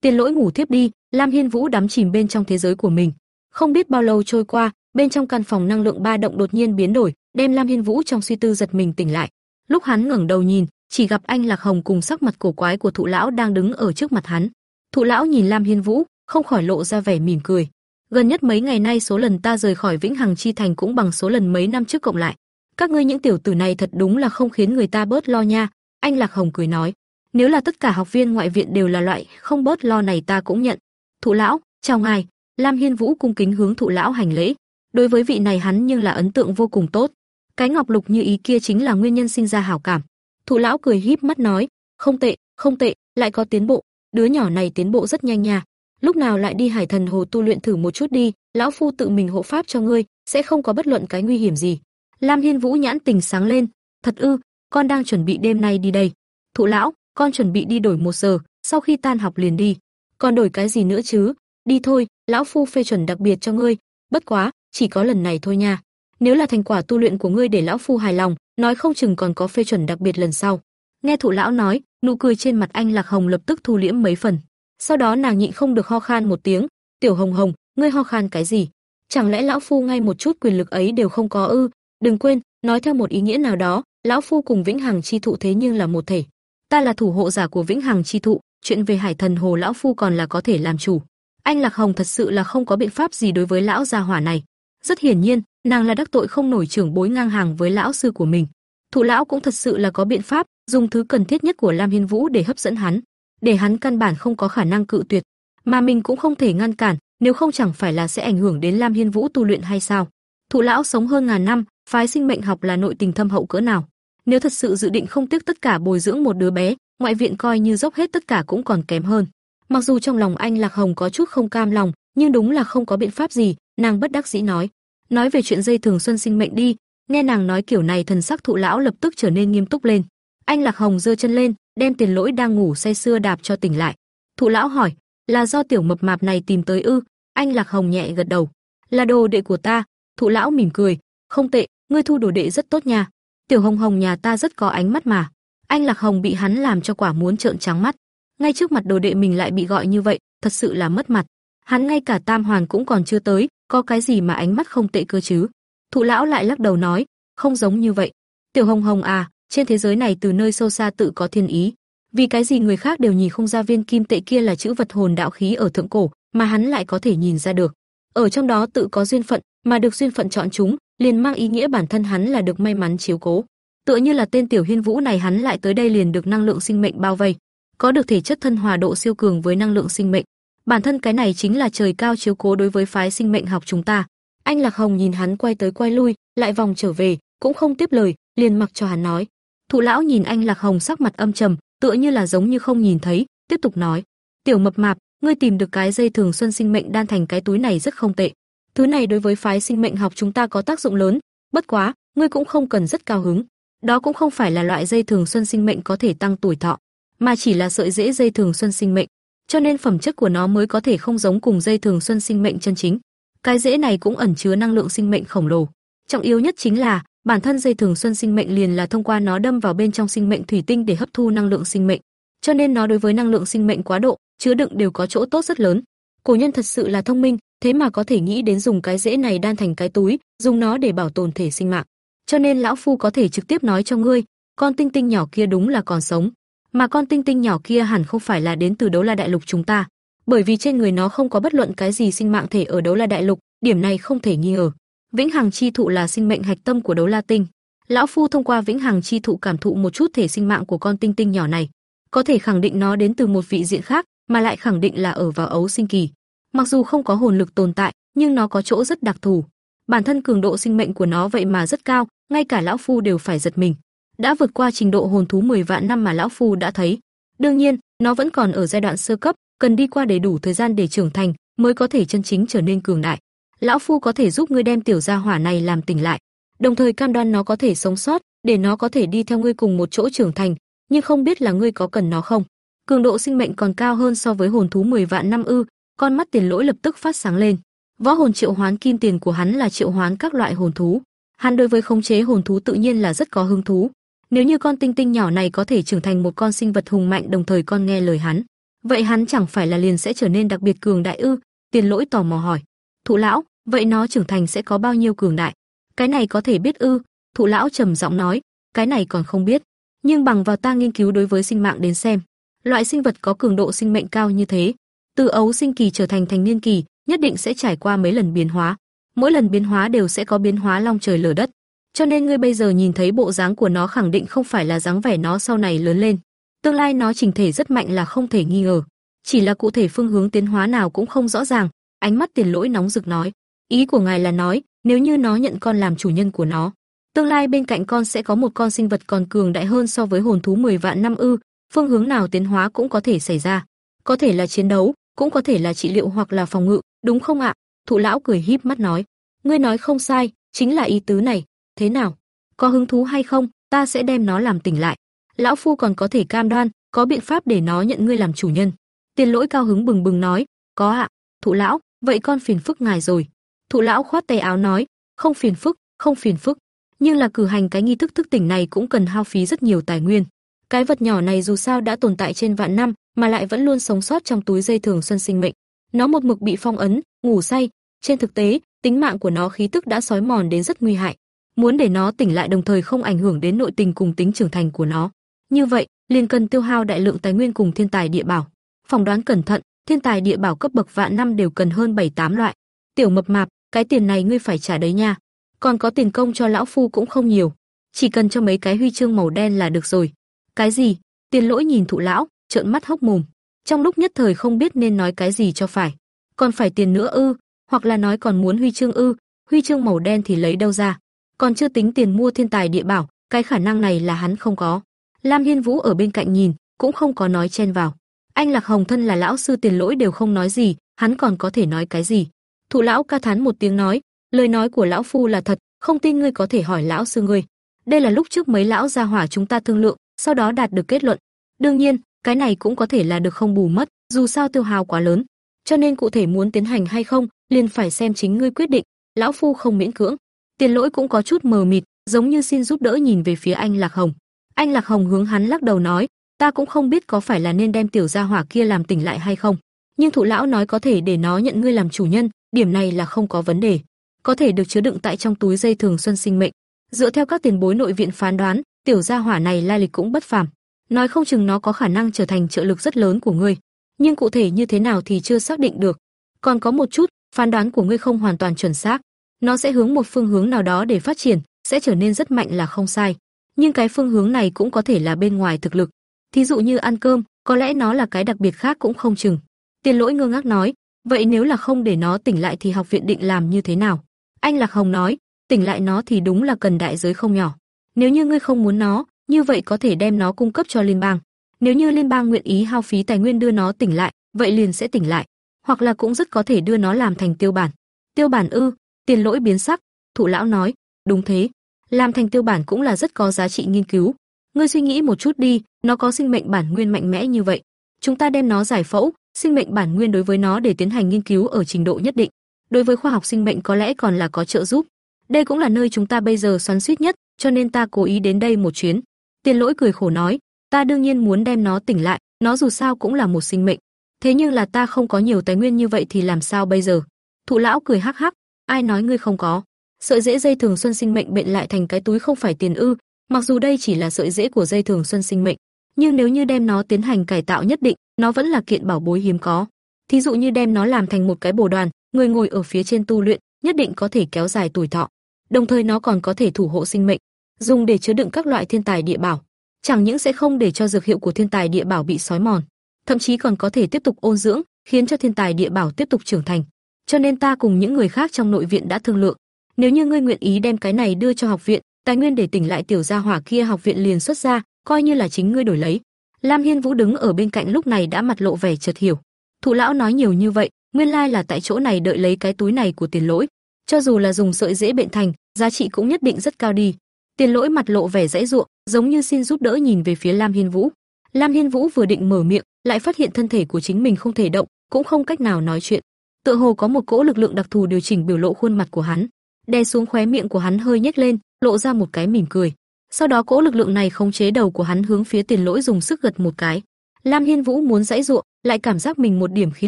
Tiền Lỗi ngủ thiếp đi, Lam Hiên Vũ đắm chìm bên trong thế giới của mình. Không biết bao lâu trôi qua, bên trong căn phòng năng lượng ba động đột nhiên biến đổi, đem Lam Hiên Vũ trong suy tư giật mình tỉnh lại. Lúc hắn ngẩng đầu nhìn, chỉ gặp anh Lạc Hồng cùng sắc mặt cổ quái của Thụ lão đang đứng ở trước mặt hắn. Thụ lão nhìn Lam Hiên Vũ, không khỏi lộ ra vẻ mỉm cười. Gần nhất mấy ngày nay số lần ta rời khỏi Vĩnh Hằng chi thành cũng bằng số lần mấy năm trước cộng lại. Các ngươi những tiểu tử này thật đúng là không khiến người ta bớt lo nha." Anh Lạc Hồng cười nói. "Nếu là tất cả học viên ngoại viện đều là loại không bớt lo này ta cũng nhận." Thụ lão, chào ngài. Lam Hiên Vũ cung kính hướng Thụ lão hành lễ. Đối với vị này hắn nhưng là ấn tượng vô cùng tốt. Cái ngọc lục như ý kia chính là nguyên nhân sinh ra hảo cảm. Thụ lão cười híp mắt nói, "Không tệ, không tệ, lại có tiến bộ, đứa nhỏ này tiến bộ rất nhanh nha. Lúc nào lại đi Hải Thần Hồ tu luyện thử một chút đi, lão phu tự mình hộ pháp cho ngươi, sẽ không có bất luận cái nguy hiểm gì." Lam Hiên Vũ nhãn tình sáng lên, "Thật ư, con đang chuẩn bị đêm nay đi đây." Thụ lão, con chuẩn bị đi đổi một giờ, sau khi tan học liền đi. Còn đổi cái gì nữa chứ? Đi thôi, lão phu phê chuẩn đặc biệt cho ngươi, bất quá, chỉ có lần này thôi nha. Nếu là thành quả tu luyện của ngươi để lão phu hài lòng, nói không chừng còn có phê chuẩn đặc biệt lần sau. Nghe thụ lão nói, nụ cười trên mặt anh Lạc Hồng lập tức thu liễm mấy phần. Sau đó nàng nhịn không được ho khan một tiếng, "Tiểu Hồng Hồng, ngươi ho khan cái gì? Chẳng lẽ lão phu ngay một chút quyền lực ấy đều không có ư? Đừng quên, nói theo một ý nghĩa nào đó, lão phu cùng Vĩnh Hằng chi thụ thế nhưng là một thể. Ta là thủ hộ giả của Vĩnh Hằng chi thụ, chuyện về Hải Thần Hồ lão phu còn là có thể làm chủ." Anh Lạc Hồng thật sự là không có biện pháp gì đối với lão gia hỏa này. Rất hiển nhiên, nàng là đắc tội không nổi trưởng bối ngang hàng với lão sư của mình. Thụ lão cũng thật sự là có biện pháp, dùng thứ cần thiết nhất của Lam Hiên Vũ để hấp dẫn hắn, để hắn căn bản không có khả năng cự tuyệt, mà mình cũng không thể ngăn cản, nếu không chẳng phải là sẽ ảnh hưởng đến Lam Hiên Vũ tu luyện hay sao? Thụ lão sống hơn ngàn năm, phái sinh mệnh học là nội tình thâm hậu cỡ nào? Nếu thật sự dự định không tiếc tất cả bồi dưỡng một đứa bé, ngoại viện coi như dốc hết tất cả cũng còn kém hơn. Mặc dù trong lòng anh Lạc Hồng có chút không cam lòng, nhưng đúng là không có biện pháp gì, nàng bất đắc dĩ nói: "Nói về chuyện dây thường xuân sinh mệnh đi." Nghe nàng nói kiểu này, thần sắc thụ lão lập tức trở nên nghiêm túc lên. Anh Lạc Hồng giơ chân lên, đem Tiền Lỗi đang ngủ say sưa đạp cho tỉnh lại. Thụ lão hỏi: "Là do tiểu mập mạp này tìm tới ư?" Anh Lạc Hồng nhẹ gật đầu. "Là đồ đệ của ta." Thụ lão mỉm cười: "Không tệ, ngươi thu đồ đệ rất tốt nha. Tiểu Hồng Hồng nhà ta rất có ánh mắt mà." Anh Lạc Hồng bị hắn làm cho quả muốn trợn trắng mắt ngay trước mặt đồ đệ mình lại bị gọi như vậy, thật sự là mất mặt. Hắn ngay cả Tam Hoàn cũng còn chưa tới, có cái gì mà ánh mắt không tệ cơ chứ? Thụ lão lại lắc đầu nói, không giống như vậy. Tiểu Hồng Hồng à, trên thế giới này từ nơi sâu xa tự có thiên ý. Vì cái gì người khác đều nhìn không ra viên kim tệ kia là chữ vật hồn đạo khí ở thượng cổ, mà hắn lại có thể nhìn ra được. Ở trong đó tự có duyên phận, mà được duyên phận chọn chúng, liền mang ý nghĩa bản thân hắn là được may mắn chiếu cố. Tựa như là tên tiểu Hiên Vũ này hắn lại tới đây liền được năng lượng sinh mệnh bao vây, có được thể chất thân hòa độ siêu cường với năng lượng sinh mệnh. Bản thân cái này chính là trời cao chiếu cố đối với phái sinh mệnh học chúng ta. Anh Lạc Hồng nhìn hắn quay tới quay lui, lại vòng trở về, cũng không tiếp lời, liền mặc cho hắn nói. Thụ lão nhìn anh Lạc Hồng sắc mặt âm trầm, tựa như là giống như không nhìn thấy, tiếp tục nói: "Tiểu mập mạp, ngươi tìm được cái dây thường xuân sinh mệnh đan thành cái túi này rất không tệ. Thứ này đối với phái sinh mệnh học chúng ta có tác dụng lớn, bất quá, ngươi cũng không cần rất cao hứng. Đó cũng không phải là loại dây thường xuân sinh mệnh có thể tăng tuổi thọ mà chỉ là sợi rễ dây thường xuân sinh mệnh, cho nên phẩm chất của nó mới có thể không giống cùng dây thường xuân sinh mệnh chân chính. Cái rễ này cũng ẩn chứa năng lượng sinh mệnh khổng lồ. Trọng yếu nhất chính là, bản thân dây thường xuân sinh mệnh liền là thông qua nó đâm vào bên trong sinh mệnh thủy tinh để hấp thu năng lượng sinh mệnh, cho nên nó đối với năng lượng sinh mệnh quá độ, chứa đựng đều có chỗ tốt rất lớn. Cổ nhân thật sự là thông minh, thế mà có thể nghĩ đến dùng cái rễ này đan thành cái túi, dùng nó để bảo tồn thể sinh mạng. Cho nên lão phu có thể trực tiếp nói cho ngươi, con tinh tinh nhỏ kia đúng là còn sống, mà con tinh tinh nhỏ kia hẳn không phải là đến từ đấu la đại lục chúng ta, bởi vì trên người nó không có bất luận cái gì sinh mạng thể ở đấu la đại lục, điểm này không thể nghi ngờ. Vĩnh Hằng chi thụ là sinh mệnh hạch tâm của đấu la tinh. Lão phu thông qua Vĩnh Hằng chi thụ cảm thụ một chút thể sinh mạng của con tinh tinh nhỏ này. có thể khẳng định nó đến từ một vị diện khác, mà lại khẳng định là ở vào ấu sinh kỳ. Mặc dù không có hồn lực tồn tại, nhưng nó có chỗ rất đặc thù. Bản thân cường độ sinh mệnh của nó vậy mà rất cao, ngay cả lão phu đều phải giật mình. Đã vượt qua trình độ hồn thú 10 vạn năm mà lão phu đã thấy. Đương nhiên, nó vẫn còn ở giai đoạn sơ cấp, cần đi qua đầy đủ thời gian để trưởng thành, mới có thể chân chính trở nên cường đại. Lão phu có thể giúp ngươi đem tiểu gia hỏa này làm tỉnh lại, đồng thời cam đoan nó có thể sống sót, để nó có thể đi theo ngươi cùng một chỗ trưởng thành, nhưng không biết là ngươi có cần nó không. Cường độ sinh mệnh còn cao hơn so với hồn thú 10 vạn năm ư? Con mắt Tiền Lỗi lập tức phát sáng lên. Võ hồn triệu hoán kim tiền của hắn là triệu hoán các loại hồn thú. Hắn đối với khống chế hồn thú tự nhiên là rất có hứng thú. Nếu như con tinh tinh nhỏ này có thể trưởng thành một con sinh vật hùng mạnh đồng thời con nghe lời hắn, vậy hắn chẳng phải là liền sẽ trở nên đặc biệt cường đại ư? Tiền Lỗi tò mò hỏi. Thụ lão, vậy nó trưởng thành sẽ có bao nhiêu cường đại? Cái này có thể biết ư? Thụ lão trầm giọng nói, cái này còn không biết, nhưng bằng vào ta nghiên cứu đối với sinh mạng đến xem, loại sinh vật có cường độ sinh mệnh cao như thế, từ ấu sinh kỳ trở thành thành niên kỳ, nhất định sẽ trải qua mấy lần biến hóa. Mỗi lần biến hóa đều sẽ có biến hóa long trời lở đất. Cho nên ngươi bây giờ nhìn thấy bộ dáng của nó khẳng định không phải là dáng vẻ nó sau này lớn lên. Tương lai nó trình thể rất mạnh là không thể nghi ngờ. Chỉ là cụ thể phương hướng tiến hóa nào cũng không rõ ràng, ánh mắt Tiền Lỗi nóng rực nói, ý của ngài là nói, nếu như nó nhận con làm chủ nhân của nó, tương lai bên cạnh con sẽ có một con sinh vật còn cường đại hơn so với hồn thú 10 vạn năm ư? Phương hướng nào tiến hóa cũng có thể xảy ra, có thể là chiến đấu, cũng có thể là trị liệu hoặc là phòng ngự, đúng không ạ? Thụ lão cười híp mắt nói, ngươi nói không sai, chính là ý tứ này, thế nào? Có hứng thú hay không, ta sẽ đem nó làm tỉnh lại. Lão phu còn có thể cam đoan, có biện pháp để nó nhận ngươi làm chủ nhân. Tiền lỗi cao hứng bừng bừng nói, có ạ. Thụ lão, vậy con phiền phức ngài rồi. Thụ lão khoát tay áo nói, không phiền phức, không phiền phức, nhưng là cử hành cái nghi thức thức tỉnh này cũng cần hao phí rất nhiều tài nguyên. Cái vật nhỏ này dù sao đã tồn tại trên vạn năm, mà lại vẫn luôn sống sót trong túi dây thường xuân sinh mệnh. Nó một mực bị phong ấn, ngủ say, trên thực tế, tính mạng của nó khí tức đã sói mòn đến rất nguy hại. Muốn để nó tỉnh lại đồng thời không ảnh hưởng đến nội tình cùng tính trưởng thành của nó. Như vậy, liền cần tiêu hao đại lượng tài nguyên cùng thiên tài địa bảo. Phỏng đoán cẩn thận, thiên tài địa bảo cấp bậc vạn năm đều cần hơn 7-8 loại. Tiểu mập mạp, cái tiền này ngươi phải trả đấy nha. Còn có tiền công cho lão phu cũng không nhiều, chỉ cần cho mấy cái huy chương màu đen là được rồi. Cái gì? Tiền lỗi nhìn thụ lão, trợn mắt hốc mồm. Trong lúc nhất thời không biết nên nói cái gì cho phải. Còn phải tiền nữa ư? Hoặc là nói còn muốn huy chương ư? Huy chương màu đen thì lấy đâu ra? Còn chưa tính tiền mua thiên tài địa bảo, cái khả năng này là hắn không có. Lam Hiên Vũ ở bên cạnh nhìn, cũng không có nói chen vào. Anh Lạc Hồng thân là lão sư tiền lỗi đều không nói gì, hắn còn có thể nói cái gì? Thụ lão ca thán một tiếng nói, lời nói của lão phu là thật, không tin ngươi có thể hỏi lão sư ngươi. Đây là lúc trước mấy lão gia hỏa chúng ta thương lượng, sau đó đạt được kết luận. Đương nhiên, cái này cũng có thể là được không bù mất, dù sao tiêu hao quá lớn. Cho nên cụ thể muốn tiến hành hay không, liền phải xem chính ngươi quyết định, lão phu không miễn cưỡng. Tiền Lỗi cũng có chút mờ mịt, giống như xin giúp đỡ nhìn về phía anh Lạc Hồng. Anh Lạc Hồng hướng hắn lắc đầu nói, ta cũng không biết có phải là nên đem tiểu gia hỏa kia làm tỉnh lại hay không, nhưng thụ lão nói có thể để nó nhận ngươi làm chủ nhân, điểm này là không có vấn đề có thể được chứa đựng tại trong túi dây thường xuân sinh mệnh. Dựa theo các tiền bối nội viện phán đoán, tiểu gia hỏa này lai lịch cũng bất phàm, nói không chừng nó có khả năng trở thành trợ lực rất lớn của ngươi, nhưng cụ thể như thế nào thì chưa xác định được. Còn có một chút, phán đoán của ngươi không hoàn toàn chuẩn xác, nó sẽ hướng một phương hướng nào đó để phát triển, sẽ trở nên rất mạnh là không sai. Nhưng cái phương hướng này cũng có thể là bên ngoài thực lực. Thí dụ như ăn cơm, có lẽ nó là cái đặc biệt khác cũng không chừng. Tiền Lỗi ngơ ngác nói, vậy nếu là không để nó tỉnh lại thì học viện định làm như thế nào? Anh Lạc Hồng nói, tỉnh lại nó thì đúng là cần đại giới không nhỏ. Nếu như ngươi không muốn nó, như vậy có thể đem nó cung cấp cho liên bang. Nếu như liên bang nguyện ý hao phí tài nguyên đưa nó tỉnh lại, vậy liền sẽ tỉnh lại, hoặc là cũng rất có thể đưa nó làm thành tiêu bản. Tiêu bản ư? Tiền lỗi biến sắc, thụ lão nói, đúng thế, làm thành tiêu bản cũng là rất có giá trị nghiên cứu. Ngươi suy nghĩ một chút đi, nó có sinh mệnh bản nguyên mạnh mẽ như vậy, chúng ta đem nó giải phẫu, sinh mệnh bản nguyên đối với nó để tiến hành nghiên cứu ở trình độ nhất định đối với khoa học sinh mệnh có lẽ còn là có trợ giúp. Đây cũng là nơi chúng ta bây giờ xoắn xuýt nhất, cho nên ta cố ý đến đây một chuyến. Tiền Lỗi cười khổ nói, ta đương nhiên muốn đem nó tỉnh lại, nó dù sao cũng là một sinh mệnh. Thế nhưng là ta không có nhiều tài nguyên như vậy thì làm sao bây giờ? Thụ lão cười hắc hắc, ai nói ngươi không có? Sợi rễ dây thường xuân sinh mệnh bệnh lại thành cái túi không phải tiền ư? Mặc dù đây chỉ là sợi rễ của dây thường xuân sinh mệnh, nhưng nếu như đem nó tiến hành cải tạo nhất định, nó vẫn là kiện bảo bối hiếm có. Thí dụ như đem nó làm thành một cái bồ đoàn, người ngồi ở phía trên tu luyện, nhất định có thể kéo dài tuổi thọ. Đồng thời nó còn có thể thủ hộ sinh mệnh, dùng để chứa đựng các loại thiên tài địa bảo. chẳng những sẽ không để cho dược hiệu của thiên tài địa bảo bị sói mòn, thậm chí còn có thể tiếp tục ôn dưỡng, khiến cho thiên tài địa bảo tiếp tục trưởng thành. Cho nên ta cùng những người khác trong nội viện đã thương lượng, nếu như ngươi nguyện ý đem cái này đưa cho học viện, tài nguyên để tỉnh lại tiểu gia hỏa kia học viện liền xuất ra, coi như là chính ngươi đổi lấy. Lam Hiên Vũ đứng ở bên cạnh lúc này đã mặt lộ vẻ chợt hiểu. Thụ lão nói nhiều như vậy, nguyên lai là tại chỗ này đợi lấy cái túi này của tiền lỗi. Cho dù là dùng sợi dễ bệnh thành, giá trị cũng nhất định rất cao đi. Tiền lỗi mặt lộ vẻ dãy ruộng, giống như xin giúp đỡ nhìn về phía Lam Hiên Vũ. Lam Hiên Vũ vừa định mở miệng, lại phát hiện thân thể của chính mình không thể động, cũng không cách nào nói chuyện. Tựa hồ có một cỗ lực lượng đặc thù điều chỉnh biểu lộ khuôn mặt của hắn, đè xuống khóe miệng của hắn hơi nhếch lên, lộ ra một cái mỉm cười. Sau đó cỗ lực lượng này khống chế đầu của hắn hướng phía Tiền Lỗi dùng sức gật một cái. Lam Hiên Vũ muốn dãy dụa, lại cảm giác mình một điểm khí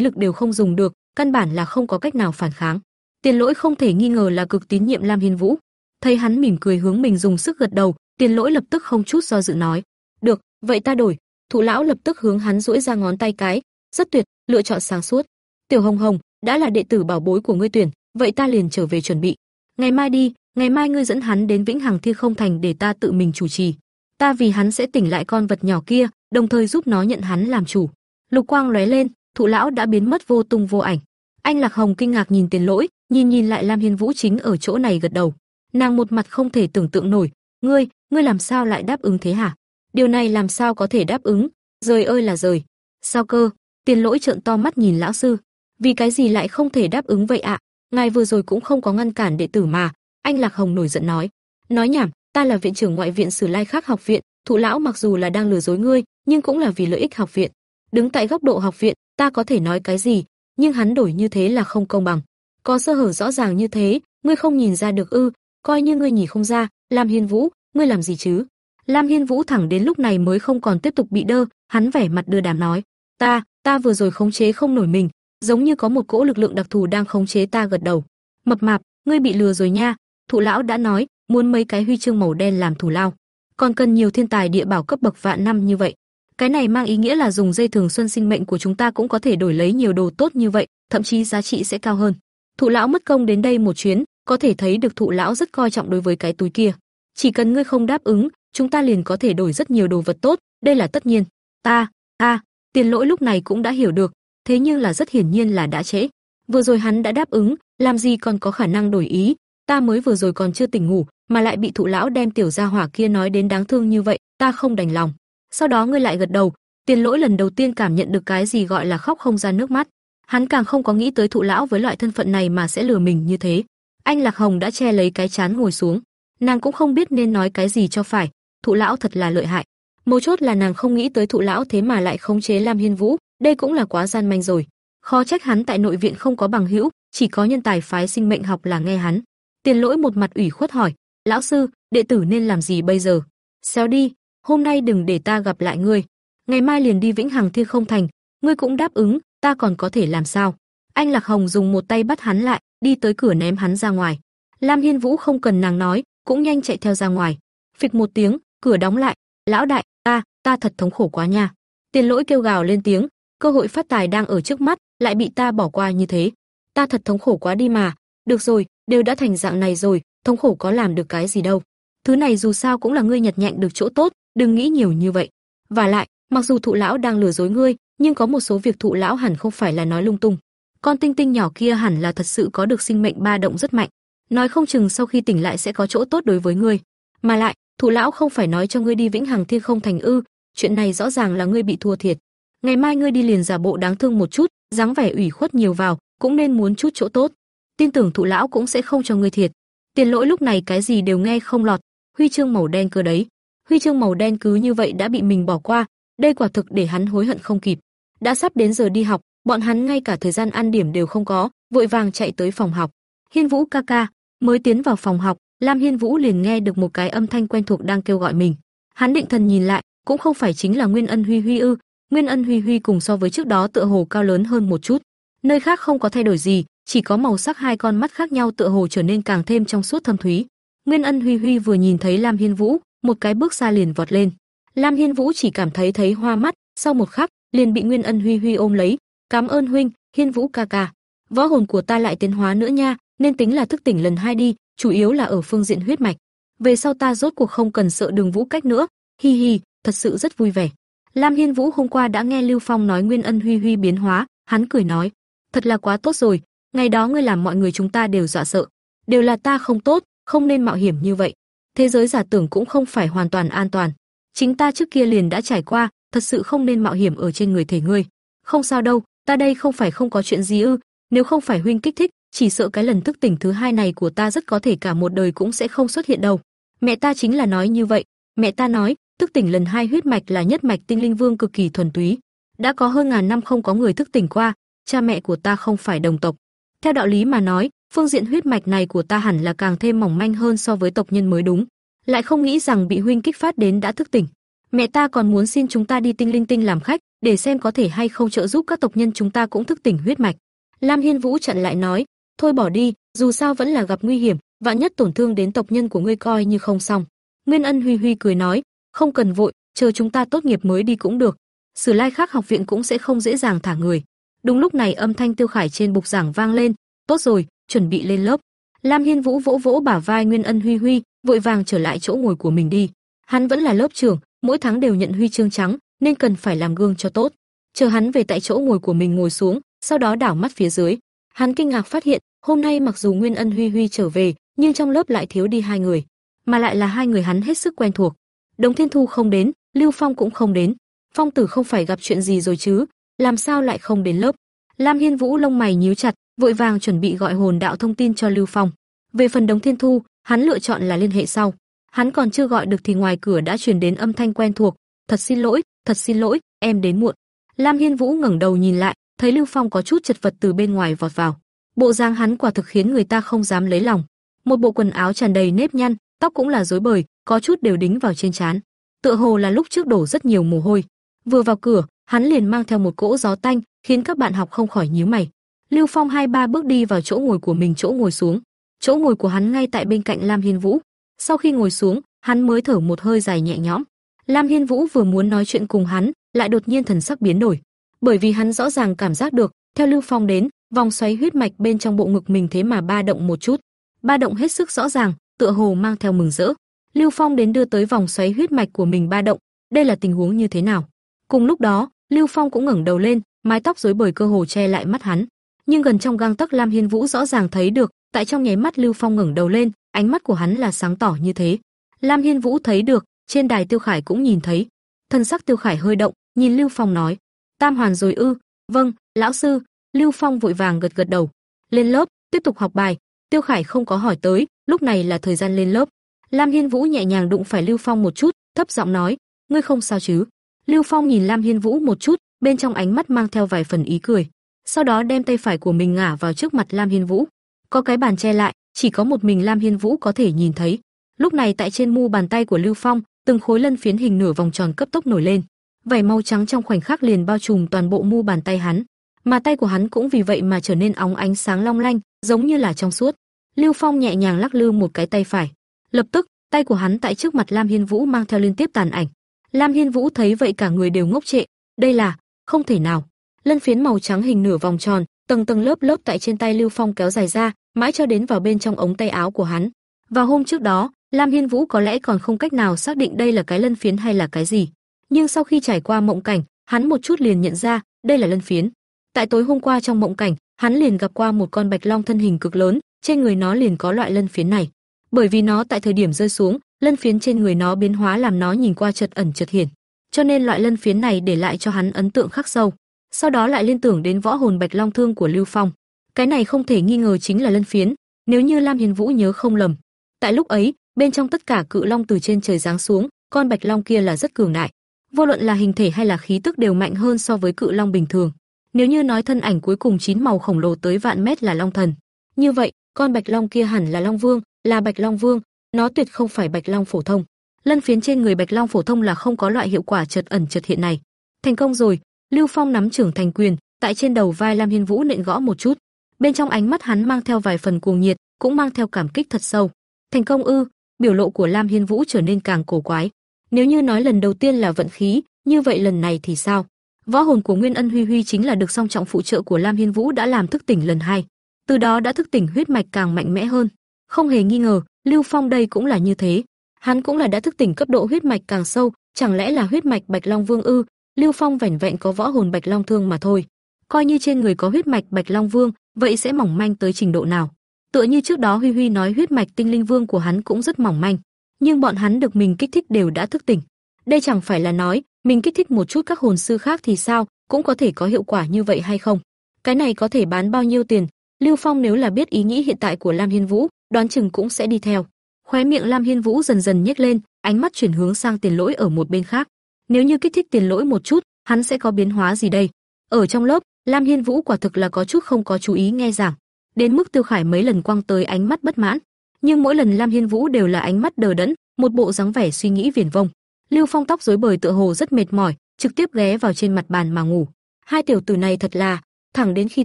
lực đều không dùng được, căn bản là không có cách nào phản kháng. Tiền Lỗi không thể nghi ngờ là cực tín nhiệm Lam Hiên Vũ. Thấy hắn mỉm cười hướng mình dùng sức gật đầu, Tiền Lỗi lập tức không chút do dự nói: "Được, vậy ta đổi." Thụ lão lập tức hướng hắn duỗi ra ngón tay cái, "Rất tuyệt, lựa chọn sáng suốt. Tiểu Hồng Hồng, đã là đệ tử bảo bối của ngươi tuyển, vậy ta liền trở về chuẩn bị. Ngày mai đi, ngày mai ngươi dẫn hắn đến Vĩnh Hằng Thiên Không Thành để ta tự mình chủ trì. Ta vì hắn sẽ tỉnh lại con vật nhỏ kia, đồng thời giúp nó nhận hắn làm chủ." Lục quang lóe lên, thụ lão đã biến mất vô tung vô ảnh. Anh Lạc Hồng kinh ngạc nhìn Tiền Lỗi, nhìn nhìn lại Lam Hiên Vũ chính ở chỗ này gật đầu. Nàng một mặt không thể tưởng tượng nổi, "Ngươi, ngươi làm sao lại đáp ứng thế hả? Điều này làm sao có thể đáp ứng? Rời ơi là rời. Sao cơ?" Tiền Lỗi trợn to mắt nhìn lão sư. "Vì cái gì lại không thể đáp ứng vậy ạ? Ngài vừa rồi cũng không có ngăn cản đệ tử mà." Anh Lạc Hồng nổi giận nói. "Nói nhảm, ta là viện trưởng ngoại viện Sử Lai Khắc học viện, thụ lão mặc dù là đang lừa dối ngươi, nhưng cũng là vì lợi ích học viện. Đứng tại góc độ học viện, ta có thể nói cái gì, nhưng hắn đổi như thế là không công bằng. Có sơ hở rõ ràng như thế, ngươi không nhìn ra được ư? Coi như ngươi nhìn không ra, Lam Hiên Vũ, ngươi làm gì chứ? Lam Hiên Vũ thẳng đến lúc này mới không còn tiếp tục bị đơ, hắn vẻ mặt đưa đàm nói: "Ta, ta vừa rồi khống chế không nổi mình, giống như có một cỗ lực lượng đặc thù đang khống chế ta gật đầu. Mập mạp, ngươi bị lừa rồi nha." Thụ lão đã nói, muốn mấy cái huy chương màu đen làm thủ lao, còn cần nhiều thiên tài địa bảo cấp bậc vạn năm như vậy. Cái này mang ý nghĩa là dùng dây thường xuân sinh mệnh của chúng ta cũng có thể đổi lấy nhiều đồ tốt như vậy, thậm chí giá trị sẽ cao hơn. Thụ lão mất công đến đây một chuyến, có thể thấy được thụ lão rất coi trọng đối với cái túi kia. Chỉ cần ngươi không đáp ứng, chúng ta liền có thể đổi rất nhiều đồ vật tốt, đây là tất nhiên. Ta, ta Tiền Lỗi lúc này cũng đã hiểu được, thế nhưng là rất hiển nhiên là đã trễ. Vừa rồi hắn đã đáp ứng, làm gì còn có khả năng đổi ý, ta mới vừa rồi còn chưa tỉnh ngủ, mà lại bị thụ lão đem tiểu gia hỏa kia nói đến đáng thương như vậy, ta không đành lòng sau đó ngươi lại gật đầu, Tiền Lỗi lần đầu tiên cảm nhận được cái gì gọi là khóc không ra nước mắt. Hắn càng không có nghĩ tới thụ lão với loại thân phận này mà sẽ lừa mình như thế. Anh Lạc Hồng đã che lấy cái chán ngồi xuống, nàng cũng không biết nên nói cái gì cho phải, thụ lão thật là lợi hại. Mấu chốt là nàng không nghĩ tới thụ lão thế mà lại khống chế Lam Hiên Vũ, đây cũng là quá gian manh rồi. Khó trách hắn tại nội viện không có bằng hữu, chỉ có nhân tài phái sinh mệnh học là nghe hắn. Tiền Lỗi một mặt ủy khuất hỏi, "Lão sư, đệ tử nên làm gì bây giờ?" "Xéo đi, hôm nay đừng để ta gặp lại ngươi, ngày mai liền đi Vĩnh Hằng Thiên Không Thành, ngươi cũng đáp ứng, ta còn có thể làm sao?" Anh Lạc Hồng dùng một tay bắt hắn lại, đi tới cửa ném hắn ra ngoài. Lam Hiên Vũ không cần nàng nói, cũng nhanh chạy theo ra ngoài. Phịch một tiếng, cửa đóng lại, "Lão đại, ta, ta thật thống khổ quá nha." Tiền Lỗi kêu gào lên tiếng, cơ hội phát tài đang ở trước mắt, lại bị ta bỏ qua như thế. Ta thật thống khổ quá đi mà. Được rồi, đều đã thành dạng này rồi, thống khổ có làm được cái gì đâu. Thứ này dù sao cũng là ngươi nhặt nhạnh được chỗ tốt, đừng nghĩ nhiều như vậy. Và lại, mặc dù thụ lão đang lừa dối ngươi, nhưng có một số việc thụ lão hẳn không phải là nói lung tung. Con tinh tinh nhỏ kia hẳn là thật sự có được sinh mệnh ba động rất mạnh, nói không chừng sau khi tỉnh lại sẽ có chỗ tốt đối với ngươi. Mà lại, thụ lão không phải nói cho ngươi đi vĩnh hằng thiên không thành ư? Chuyện này rõ ràng là ngươi bị thua thiệt. Ngày mai ngươi đi liền giả bộ đáng thương một chút, dáng vẻ ủy khuất nhiều vào, cũng nên muốn chút chỗ tốt. Tin tưởng thụ lão cũng sẽ không cho ngươi thiệt. Tiền lỗi lúc này cái gì đều nghe không lọt, huy chương màu đen cơ đấy huy chương màu đen cứ như vậy đã bị mình bỏ qua, đây quả thực để hắn hối hận không kịp. Đã sắp đến giờ đi học, bọn hắn ngay cả thời gian ăn điểm đều không có, vội vàng chạy tới phòng học. Hiên Vũ ca ca, mới tiến vào phòng học, Lam Hiên Vũ liền nghe được một cái âm thanh quen thuộc đang kêu gọi mình. Hắn định thần nhìn lại, cũng không phải chính là Nguyên Ân Huy Huy ư? Nguyên Ân Huy Huy cùng so với trước đó tựa hồ cao lớn hơn một chút. Nơi khác không có thay đổi gì, chỉ có màu sắc hai con mắt khác nhau tựa hồ trở nên càng thêm trong suốt thâm thúy. Nguyên Ân Huy Huy vừa nhìn thấy Lam Hiên Vũ, một cái bước xa liền vọt lên. Lam Hiên Vũ chỉ cảm thấy thấy hoa mắt, sau một khắc, liền bị Nguyên Ân Huy Huy ôm lấy. "Cảm ơn huynh, Hiên Vũ ca ca. Võ hồn của ta lại tiến hóa nữa nha, nên tính là thức tỉnh lần hai đi, chủ yếu là ở phương diện huyết mạch. Về sau ta rốt cuộc không cần sợ Đường Vũ cách nữa." Hi hi, thật sự rất vui vẻ. Lam Hiên Vũ hôm qua đã nghe Lưu Phong nói Nguyên Ân Huy Huy biến hóa, hắn cười nói, thật là quá tốt rồi, ngày đó ngươi làm mọi người chúng ta đều dọa sợ, đều là ta không tốt, không nên mạo hiểm như vậy. Thế giới giả tưởng cũng không phải hoàn toàn an toàn. Chính ta trước kia liền đã trải qua, thật sự không nên mạo hiểm ở trên người thể ngươi. Không sao đâu, ta đây không phải không có chuyện gì ư, nếu không phải huynh kích thích, chỉ sợ cái lần thức tỉnh thứ hai này của ta rất có thể cả một đời cũng sẽ không xuất hiện đâu. Mẹ ta chính là nói như vậy, mẹ ta nói, thức tỉnh lần hai huyết mạch là nhất mạch tinh linh vương cực kỳ thuần túy. Đã có hơn ngàn năm không có người thức tỉnh qua, cha mẹ của ta không phải đồng tộc. Theo đạo lý mà nói, phương diện huyết mạch này của ta hẳn là càng thêm mỏng manh hơn so với tộc nhân mới đúng. Lại không nghĩ rằng bị huynh kích phát đến đã thức tỉnh. Mẹ ta còn muốn xin chúng ta đi tinh linh tinh làm khách, để xem có thể hay không trợ giúp các tộc nhân chúng ta cũng thức tỉnh huyết mạch. Lam Hiên Vũ chặn lại nói, thôi bỏ đi, dù sao vẫn là gặp nguy hiểm, vạn nhất tổn thương đến tộc nhân của ngươi coi như không xong. Nguyên Ân Huy Huy cười nói, không cần vội, chờ chúng ta tốt nghiệp mới đi cũng được. Sử Lai khác học viện cũng sẽ không dễ dàng thả người. Đúng lúc này âm thanh Tiêu Khải trên bục giảng vang lên, tốt rồi, chuẩn bị lên lớp. Lam Hiên Vũ vỗ vỗ bả vai Nguyên Ân Huy Huy, vội vàng trở lại chỗ ngồi của mình đi. Hắn vẫn là lớp trưởng, mỗi tháng đều nhận huy chương trắng, nên cần phải làm gương cho tốt. Chờ hắn về tại chỗ ngồi của mình ngồi xuống, sau đó đảo mắt phía dưới. Hắn kinh ngạc phát hiện, hôm nay mặc dù Nguyên Ân Huy Huy trở về, nhưng trong lớp lại thiếu đi hai người, mà lại là hai người hắn hết sức quen thuộc. Đồng Thiên Thu không đến, Lưu Phong cũng không đến. Phong Tử không phải gặp chuyện gì rồi chứ, làm sao lại không đến lớp? Lam Hiên Vũ lông mày nhíu chặt, vội vàng chuẩn bị gọi hồn đạo thông tin cho Lưu Phong. Về phần Đồng Thiên Thu, hắn lựa chọn là liên hệ sau. Hắn còn chưa gọi được thì ngoài cửa đã truyền đến âm thanh quen thuộc, "Thật xin lỗi, thật xin lỗi, em đến muộn." Lam Hiên Vũ ngẩng đầu nhìn lại, thấy Lưu Phong có chút chật vật từ bên ngoài vọt vào. Bộ dáng hắn quả thực khiến người ta không dám lấy lòng. Một bộ quần áo tràn đầy nếp nhăn, tóc cũng là rối bời, có chút đều đính vào trên trán. Tựa hồ là lúc trước đổ rất nhiều mồ hôi. Vừa vào cửa, hắn liền mang theo một cỗ gió tanh, khiến các bạn học không khỏi nhíu mày. Lưu Phong hai ba bước đi vào chỗ ngồi của mình chỗ ngồi xuống. Chỗ ngồi của hắn ngay tại bên cạnh Lam Hiên Vũ. Sau khi ngồi xuống, hắn mới thở một hơi dài nhẹ nhõm. Lam Hiên Vũ vừa muốn nói chuyện cùng hắn, lại đột nhiên thần sắc biến đổi, bởi vì hắn rõ ràng cảm giác được, theo Lưu Phong đến, vòng xoáy huyết mạch bên trong bộ ngực mình thế mà ba động một chút. Ba động hết sức rõ ràng, tựa hồ mang theo mừng rỡ. Lưu Phong đến đưa tới vòng xoáy huyết mạch của mình ba động, đây là tình huống như thế nào? Cùng lúc đó, Lưu Phong cũng ngẩng đầu lên, mái tóc rối bời cơ hồ che lại mắt hắn. Nhưng gần trong gang tấc Lam Hiên Vũ rõ ràng thấy được, tại trong nháy mắt Lưu Phong ngẩng đầu lên, ánh mắt của hắn là sáng tỏ như thế. Lam Hiên Vũ thấy được, trên đài Tiêu Khải cũng nhìn thấy. Thân sắc Tiêu Khải hơi động, nhìn Lưu Phong nói: "Tam hoàn rồi ư?" "Vâng, lão sư." Lưu Phong vội vàng gật gật đầu. "Lên lớp, tiếp tục học bài." Tiêu Khải không có hỏi tới, lúc này là thời gian lên lớp. Lam Hiên Vũ nhẹ nhàng đụng phải Lưu Phong một chút, thấp giọng nói: "Ngươi không sao chứ?" Lưu Phong nhìn Lam Hiên Vũ một chút, bên trong ánh mắt mang theo vài phần ý cười. Sau đó đem tay phải của mình ngả vào trước mặt Lam Hiên Vũ. Có cái bàn che lại, chỉ có một mình Lam Hiên Vũ có thể nhìn thấy. Lúc này tại trên mu bàn tay của Lưu Phong, từng khối lân phiến hình nửa vòng tròn cấp tốc nổi lên. Vảy màu trắng trong khoảnh khắc liền bao trùm toàn bộ mu bàn tay hắn, mà tay của hắn cũng vì vậy mà trở nên óng ánh sáng long lanh, giống như là trong suốt. Lưu Phong nhẹ nhàng lắc lư một cái tay phải, lập tức, tay của hắn tại trước mặt Lam Hiên Vũ mang theo liên tiếp tàn ảnh. Lam Hiên Vũ thấy vậy cả người đều ngốc trệ, đây là, không thể nào. Lân phiến màu trắng hình nửa vòng tròn, tầng tầng lớp lớp tại trên tay Lưu Phong kéo dài ra, mãi cho đến vào bên trong ống tay áo của hắn. Và hôm trước đó, Lam Hiên Vũ có lẽ còn không cách nào xác định đây là cái lân phiến hay là cái gì, nhưng sau khi trải qua mộng cảnh, hắn một chút liền nhận ra, đây là lân phiến. Tại tối hôm qua trong mộng cảnh, hắn liền gặp qua một con bạch long thân hình cực lớn, trên người nó liền có loại lân phiến này. Bởi vì nó tại thời điểm rơi xuống, lân phiến trên người nó biến hóa làm nó nhìn qua chợt ẩn chợt hiển, cho nên loại lân phiến này để lại cho hắn ấn tượng khắc sâu. Sau đó lại liên tưởng đến võ hồn bạch long thương của Lưu Phong. Cái này không thể nghi ngờ chính là lân phiến, nếu như Lam Hiền Vũ nhớ không lầm. Tại lúc ấy, bên trong tất cả cự long từ trên trời giáng xuống, con bạch long kia là rất cường đại. Vô luận là hình thể hay là khí tức đều mạnh hơn so với cự long bình thường. Nếu như nói thân ảnh cuối cùng chín màu khổng lồ tới vạn mét là long thần, như vậy, con bạch long kia hẳn là long vương, là bạch long vương, nó tuyệt không phải bạch long phổ thông. Lân phiến trên người bạch long phổ thông là không có loại hiệu quả chợt ẩn chợt hiện này. Thành công rồi, Lưu Phong nắm trưởng thành quyền, tại trên đầu vai Lam Hiên Vũ nện gõ một chút. Bên trong ánh mắt hắn mang theo vài phần cuồng nhiệt, cũng mang theo cảm kích thật sâu. Thành công ư? Biểu lộ của Lam Hiên Vũ trở nên càng cổ quái. Nếu như nói lần đầu tiên là vận khí, như vậy lần này thì sao? Võ hồn của Nguyên Ân Huy Huy chính là được song trọng phụ trợ của Lam Hiên Vũ đã làm thức tỉnh lần hai, từ đó đã thức tỉnh huyết mạch càng mạnh mẽ hơn. Không hề nghi ngờ, Lưu Phong đây cũng là như thế. Hắn cũng là đã thức tỉnh cấp độ huyết mạch càng sâu, chẳng lẽ là huyết mạch Bạch Long Vương ư? Lưu Phong vẻn vẹn có võ hồn Bạch Long thương mà thôi. Coi như trên người có huyết mạch Bạch Long Vương, vậy sẽ mỏng manh tới trình độ nào? Tựa như trước đó Huy Huy nói huyết mạch Tinh Linh Vương của hắn cũng rất mỏng manh, nhưng bọn hắn được mình kích thích đều đã thức tỉnh. Đây chẳng phải là nói, mình kích thích một chút các hồn sư khác thì sao, cũng có thể có hiệu quả như vậy hay không? Cái này có thể bán bao nhiêu tiền? Lưu Phong nếu là biết ý nghĩ hiện tại của Lam Hiên Vũ, đoán chừng cũng sẽ đi theo. Khóe miệng Lam Hiên Vũ dần dần nhếch lên, ánh mắt chuyển hướng sang Tiền Lỗi ở một bên khác. Nếu như kích thích Tiền Lỗi một chút, hắn sẽ có biến hóa gì đây? Ở trong lớp, Lam Hiên Vũ quả thực là có chút không có chú ý nghe giảng, đến mức Tiêu Khải mấy lần quăng tới ánh mắt bất mãn, nhưng mỗi lần Lam Hiên Vũ đều là ánh mắt đờ đẫn, một bộ dáng vẻ suy nghĩ viển vông. Lưu Phong tóc rối bời tựa hồ rất mệt mỏi, trực tiếp ghé vào trên mặt bàn mà ngủ. Hai tiểu tử này thật là, thẳng đến khi